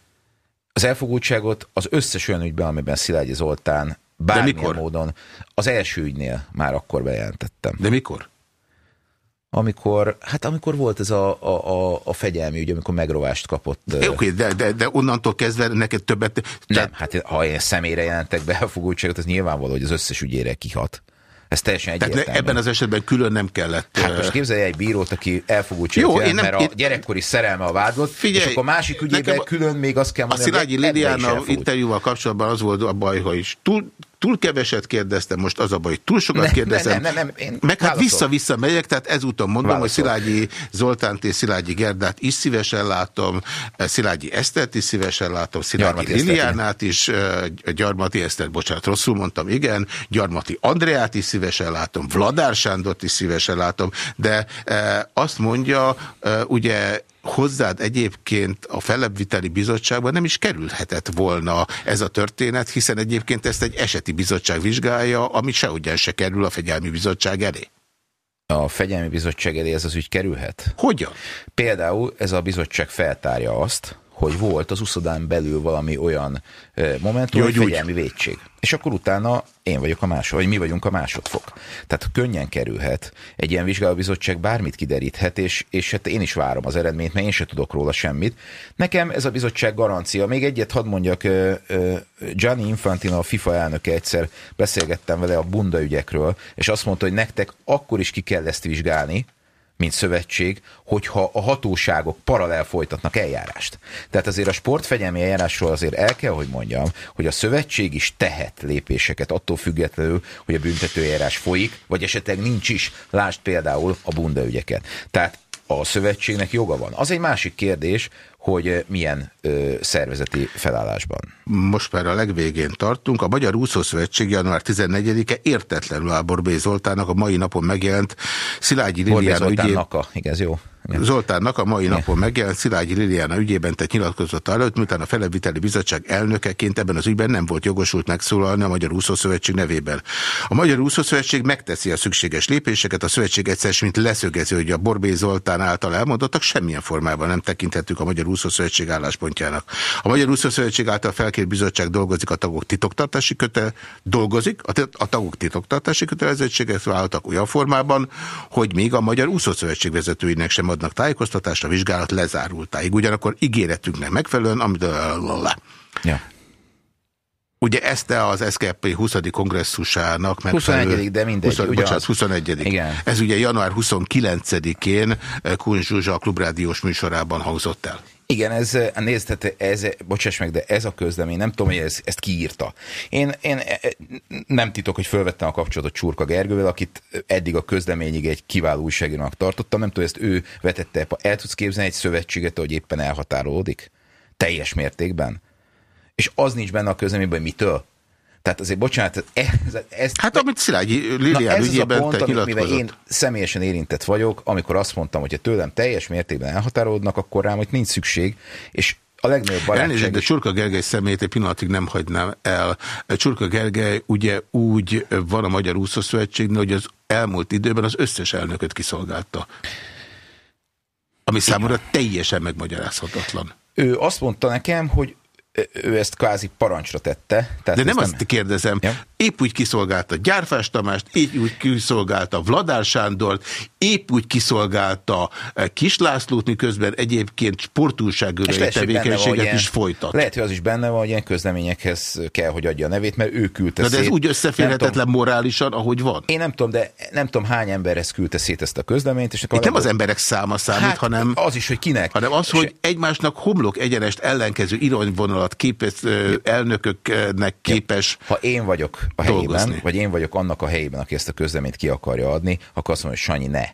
Az elfogultságot az összes olyan ügyben, amiben Szilágyi Zoltán bármilyen mikor? módon az első ügynél már akkor bejelentettem. De mikor? Amikor, hát amikor volt ez a, a, a, a fegyelmi ügy, amikor megrovást kapott. Oké, okay, de, de, de onnantól kezdve neked többet... Nem, hát ha én személyre jelentek be elfogultságot, az nyilvánvaló, hogy az összes ügyére kihat. Ez teljesen Tehát egyértelmű. ebben az esetben külön nem kellett... Hát most képzelj el egy bírót, aki elfogultságot Jó, jelent, én nem- mert a én- gyerekkori szerelme a vádlott, Figyelj, és akkor másik ügyében nekem a- külön még azt kell A mondani, Szilágyi is Liliana elfogult. interjúval kapcsolatban az volt a baj, hogy túl, túl keveset kérdeztem, most az a baj, túl sokat Nem, kérdezem. nem, nem, nem, meg hát vissza-vissza megyek, tehát ezúton mondom, Válaszol. hogy Szilágyi Zoltánt és Szilágyi Gerdát is szívesen látom, Szilágyi Esztert is szívesen látom, Szilágyi Gyarmati Liliánát is, ö, Gyarmati Esztert, bocsánat, rosszul mondtam, igen, Gyarmati Andreát is szívesen látom, Vladár Sándort is szívesen látom, de eh, azt mondja, eh, ugye hozzád egyébként a felebbviteli bizottságban nem is kerülhetett volna ez a történet, hiszen egyébként ezt egy eseti bizottság vizsgálja, ami sehogyan se kerül a fegyelmi bizottság elé. A fegyelmi bizottság elé ez az ügy kerülhet? Hogyan? Például ez a bizottság feltárja azt, hogy volt az uszodán belül valami olyan momentum, Jó, hogy fegyelmi védség. És akkor utána én vagyok a másod, vagy mi vagyunk a másodfok. Tehát könnyen kerülhet. Egy ilyen vizsgálóbizottság bármit kideríthet, és, és hát én is várom az eredményt, mert én se tudok róla semmit. Nekem ez a bizottság garancia. Még egyet hadd mondjak, Gianni Infantino, a FIFA elnöke egyszer beszélgettem vele a bunda ügyekről, és azt mondta, hogy nektek akkor is ki kell ezt vizsgálni, mint szövetség, hogyha a hatóságok paralel folytatnak eljárást. Tehát azért a sportfegyelmi eljárásról azért el kell, hogy mondjam, hogy a szövetség is tehet lépéseket attól függetlenül, hogy a büntetőeljárás folyik, vagy esetleg nincs is. Lásd például a bunda ügyeket. Tehát a szövetségnek joga van. Az egy másik kérdés, hogy eh, milyen ö, szervezeti felállásban. Most már a legvégén tartunk. A Magyar Úszószövetség január 14-e értetlenül áll Borbély Zoltának a mai napon megjelent Szilágyi Liliana ügyében. Naka, igaz, jó? Igen. Zoltánnak a mai napon megjelent Szilágyi Liliana ügyében tett nyilatkozata előtt, miután a Feleviteli Bizottság elnökeként ebben az ügyben nem volt jogosult megszólalni a Magyar Úszószövetség nevében. A Magyar Úszószövetség megteszi a szükséges lépéseket, a szövetség egyszer mint leszögező, hogy a Borbély Zoltán által elmondottak semmilyen formában nem tekinthetők a Magyar Úszószövetség álláspontjának. A Magyar Úszószövetség által felkért bizottság dolgozik a tagok titoktartási köte, dolgozik, a, a tagok titoktartási kötelezettséget vállaltak olyan formában, hogy még a Magyar Úszószövetség vezetőinek sem adnak tájékoztatást a vizsgálat lezárultáig. Ugyanakkor ígéretünknek megfelelően, amit Ja. Ugye ezt te az SKP 20. kongresszusának megfelelő... 21., de mindegy, 20, ugyanaz. bocsánat, 21. Igen. Ez ugye január 29-én Kun Zsuzsa a klubrádiós műsorában hangzott el. Igen, ez, nézd, tehát ez, bocsáss meg, de ez a közlemény, nem tudom, hogy ez, ezt kiírta. Én, én e, nem titok, hogy fölvettem a kapcsolatot Csurka Gergővel, akit eddig a közleményig egy kiváló újságírónak tartottam, nem tudom, ezt ő vetette, el tudsz képzelni egy szövetséget, hogy éppen elhatárolódik? Teljes mértékben? És az nincs benne a közleményben, hogy mitől? Tehát azért, bocsánat, ez, ez, Hát amit Szilágyi Lilián ez az a pont, te amit, én személyesen érintett vagyok, amikor azt mondtam, hogy ha tőlem teljes mértékben elhatárolódnak, akkor rám, hogy nincs szükség, és a legnagyobb Elnézést, barátság... de Csurka Gergely személyét egy pillanatig nem hagynám el. Csurka Gergely ugye úgy van a Magyar Úszószövetségnél, hogy az elmúlt időben az összes elnököt kiszolgálta. Ami számomra teljesen megmagyarázhatatlan. Ő azt mondta nekem, hogy ő ezt kvázi parancsra tette. Tehát De nem ezt azt kérdezem, Ja. épp úgy kiszolgálta Gyárfás Tamást, épp úgy kiszolgálta Vladár Sándort, épp úgy kiszolgálta eh, Kis Lászlót, miközben egyébként hogy benne van, tevékenységet ilyen- is folytat. Lehet, hogy az is benne van, hogy ilyen közleményekhez kell, hogy adja a nevét, mert ő küldte Na de ez szét. úgy Nem összeférhetetlen tudom, morálisan, ahogy van. Én nem tudom, de nem tudom hány emberhez küldte szét ezt a közleményt. És Itt nem az emberek száma számít, hát, hanem, Az is, hogy kinek. hanem az, hogy egymásnak homlok egyenest ellenkező irányvonalon alatt képes, elnököknek képes Ha én vagyok a Dolgozni. helyében, vagy én vagyok annak a helyében, aki ezt a közleményt ki akarja adni, akkor azt mondom, hogy Sanyi, ne.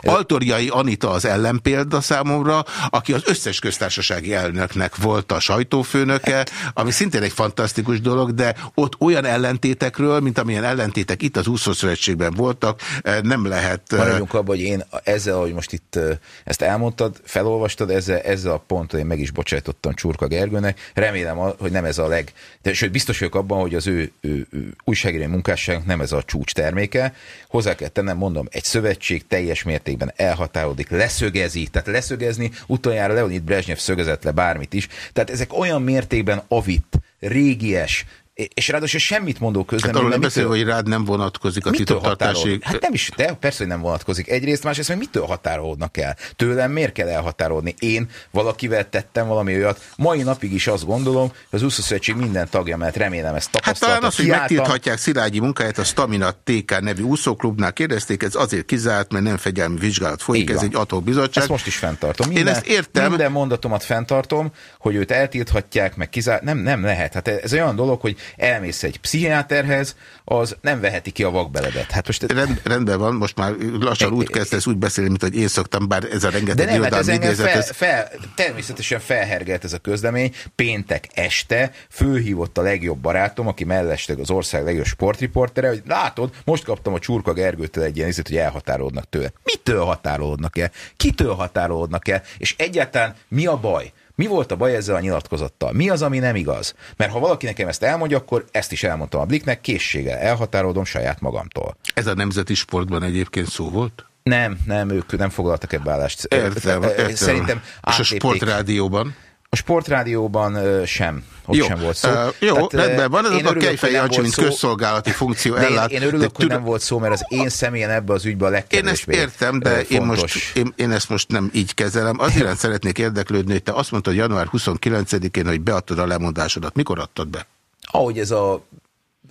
Altorjai Anita az ellenpélda számomra, aki az összes köztársasági elnöknek volt a sajtófőnöke, ami szintén egy fantasztikus dolog, de ott olyan ellentétekről, mint amilyen ellentétek itt az úszószövetségben voltak, nem lehet... eh, Maradjunk abban, hogy én ezzel, hogy most itt ezt elmondtad, felolvastad, ezzel, ezzel a ponton én meg is bocsájtottam Csurka Gergőnek. Remélem, hogy nem ez a leg... De sőt, biztos vagyok abban, hogy az ő, ő, ő újságírói munkásságnak nem ez a csúcs terméke. Hozzá kell tennem, mondom, egy szövetség teljes mértékben elhatárolódik, leszögezi, tehát leszögezni, utoljára Leonid Brezsnyev szögezett le bármit is. Tehát ezek olyan mértékben avit, régies, és ráadásul semmit mondó Hát közlemény. arról nem beszél, hogy rád nem vonatkozik a titoktartási... Hát nem is, de persze, hogy nem vonatkozik. Egyrészt, másrészt meg mitől határolódnak el? Tőlem miért kell elhatárolni? Én valakivel tettem valami olyat. Mai napig is azt gondolom, hogy az úszószövetség minden tagja, mert remélem ezt Hát tapasztalta. talán az, hogy kiálltam. megtilthatják Szilágyi munkáját a Stamina TK nevű úszóklubnál kérdezték, ez azért kizárt, mert nem fegyelmi vizsgálat folyik, ez egy adhok bizottság. Ezt most is fenntartom. Én ezt értem. Minden mondatomat fenntartom, hogy őt eltilthatják, meg kizár... Nem, nem lehet. Hát ez olyan dolog, hogy elmész egy pszichiáterhez, az nem veheti ki a vakbeledet. Hát most Rend, rendben van, most már lassan úgy kezdesz úgy beszélni, mint hogy én szoktam, bár ez a De rengeteg nem, hát ez engem fel, ez fel, természetesen felhergelt ez a közlemény. Péntek este fölhívott a legjobb barátom, aki mellesleg az ország legjobb sportriportere, hogy látod, most kaptam a Csurka Gergőtől egy ilyen izét, hogy elhatárolódnak tőle. Mitől határolódnak el? Kitől határolódnak el? És egyáltalán mi a baj? Mi volt a baj ezzel a nyilatkozattal? Mi az, ami nem igaz? Mert ha valaki nekem ezt elmondja, akkor ezt is elmondtam a Bliknek, készséggel elhatárolodom saját magamtól. ez a nemzeti sportban egyébként szó volt? Nem, nem, ők nem foglaltak ebbe állást. Értem, értem. Szerintem És a átlépték. sportrádióban? A sportrádióban sem. Ott Jó, sem volt szó. ö, jó, ö, rendben van, ez én a Kejfej Jancsi, mint szó, közszolgálati funkció de én, ellát. én örülök, de hogy nem volt szó, mert az én személyen ebbe az ügybe a Én ezt legkevésbé értem, de én, most, én, én ezt most nem így kezelem. Az iránt [LAUGHS] szeretnék érdeklődni, hogy te azt mondtad január 29-én, hogy beadtad a lemondásodat. Mikor adtad be? Ahogy ez a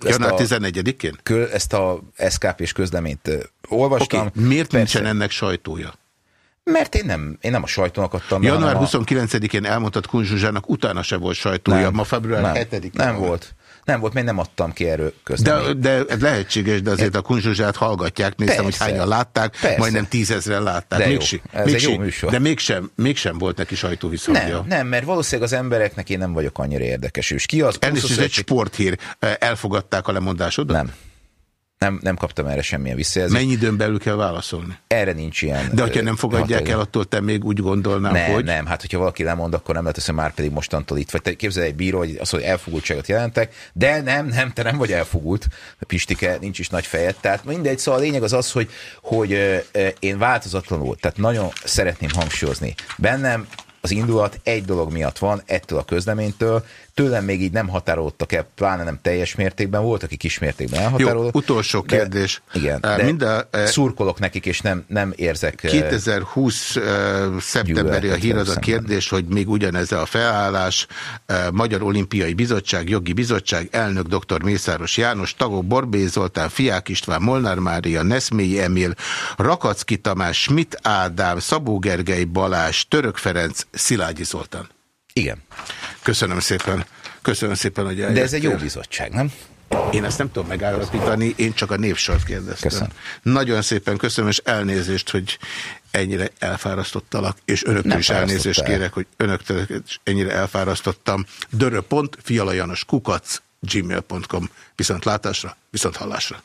Január a, 11-én? kö, ezt a SKP-s közleményt olvastam. Oké, miért Persze, nincsen ennek sajtója? Mert én nem, én nem a sajtónak adtam. Január a- 29-én elmondtad Kunzsuzsának, utána se volt sajtója, Nem, ma február nem, 7-én. Nem volt. Nem volt, mert nem adtam ki erről De, de ez lehetséges, de azért a Kunzsuzsát hallgatják, néztem, Persze. hogy hányan látták, Persze. majdnem tízezren látták. De jó. Mégsi- Ez egy mégsi- jó műsor. De mégsem, mégsem volt neki sajtóviszonyja. nem, nem, mert valószínűleg az embereknek én nem vagyok annyira érdekes. És ki az? Elnézést, ez egy sporthír. Elfogadták a lemondásodat? Nem. Nem, nem kaptam erre semmilyen visszajelzést. Mennyi időn belül kell válaszolni? Erre nincs ilyen. De hogyha nem fogadják határidő. el, attól te még úgy gondolnál, nem, hogy... nem, hát hogyha valaki lemond, akkor nem lehet, hogy már pedig mostantól itt vagy. Te képzelj egy bíró, hogy azt, hogy elfogultságot jelentek, de nem, nem, te nem vagy elfogult, Pistike, nincs is nagy fejed. Tehát mindegy, szóval a lényeg az az, hogy, hogy én változatlanul, tehát nagyon szeretném hangsúlyozni. Bennem az indulat egy dolog miatt van, ettől a közleménytől, tőlem még így nem határolódtak el, pláne nem teljes mértékben, volt, aki kis mértékben Jó, elhatárolódott. utolsó de- kérdés. Igen, Eh, de minden, szurkolok nekik, és nem, nem érzek... eh, 2020 uh, szeptemberi a hír az a kérdés, hogy még ugyanez a felállás, uh, Magyar Olimpiai Bizottság, Jogi Bizottság, elnök dr. Mészáros János, tagok Borbély Zoltán, Fiák István, Molnár Mária, Neszmélyi Emil, Rakacki Tamás, Schmidt Ádám, Szabó Gergely Balázs, Török Ferenc, Szilágyi Zoltán. Igen. Köszönöm szépen. Köszönöm szépen, hogy De ez egy eljöttél. jó bizottság, nem? Én ezt nem tudom megállapítani, én csak a névsort kérdeztem. Köszönöm. Nagyon szépen köszönöm, és elnézést, hogy ennyire elfárasztottalak, és önöktől Nem is elnézést fárasztottál. kérek, hogy önöktől ennyire elfárasztottam. Dörö.fialajanos kukac gmail.com. Viszont látásra, viszont hallásra.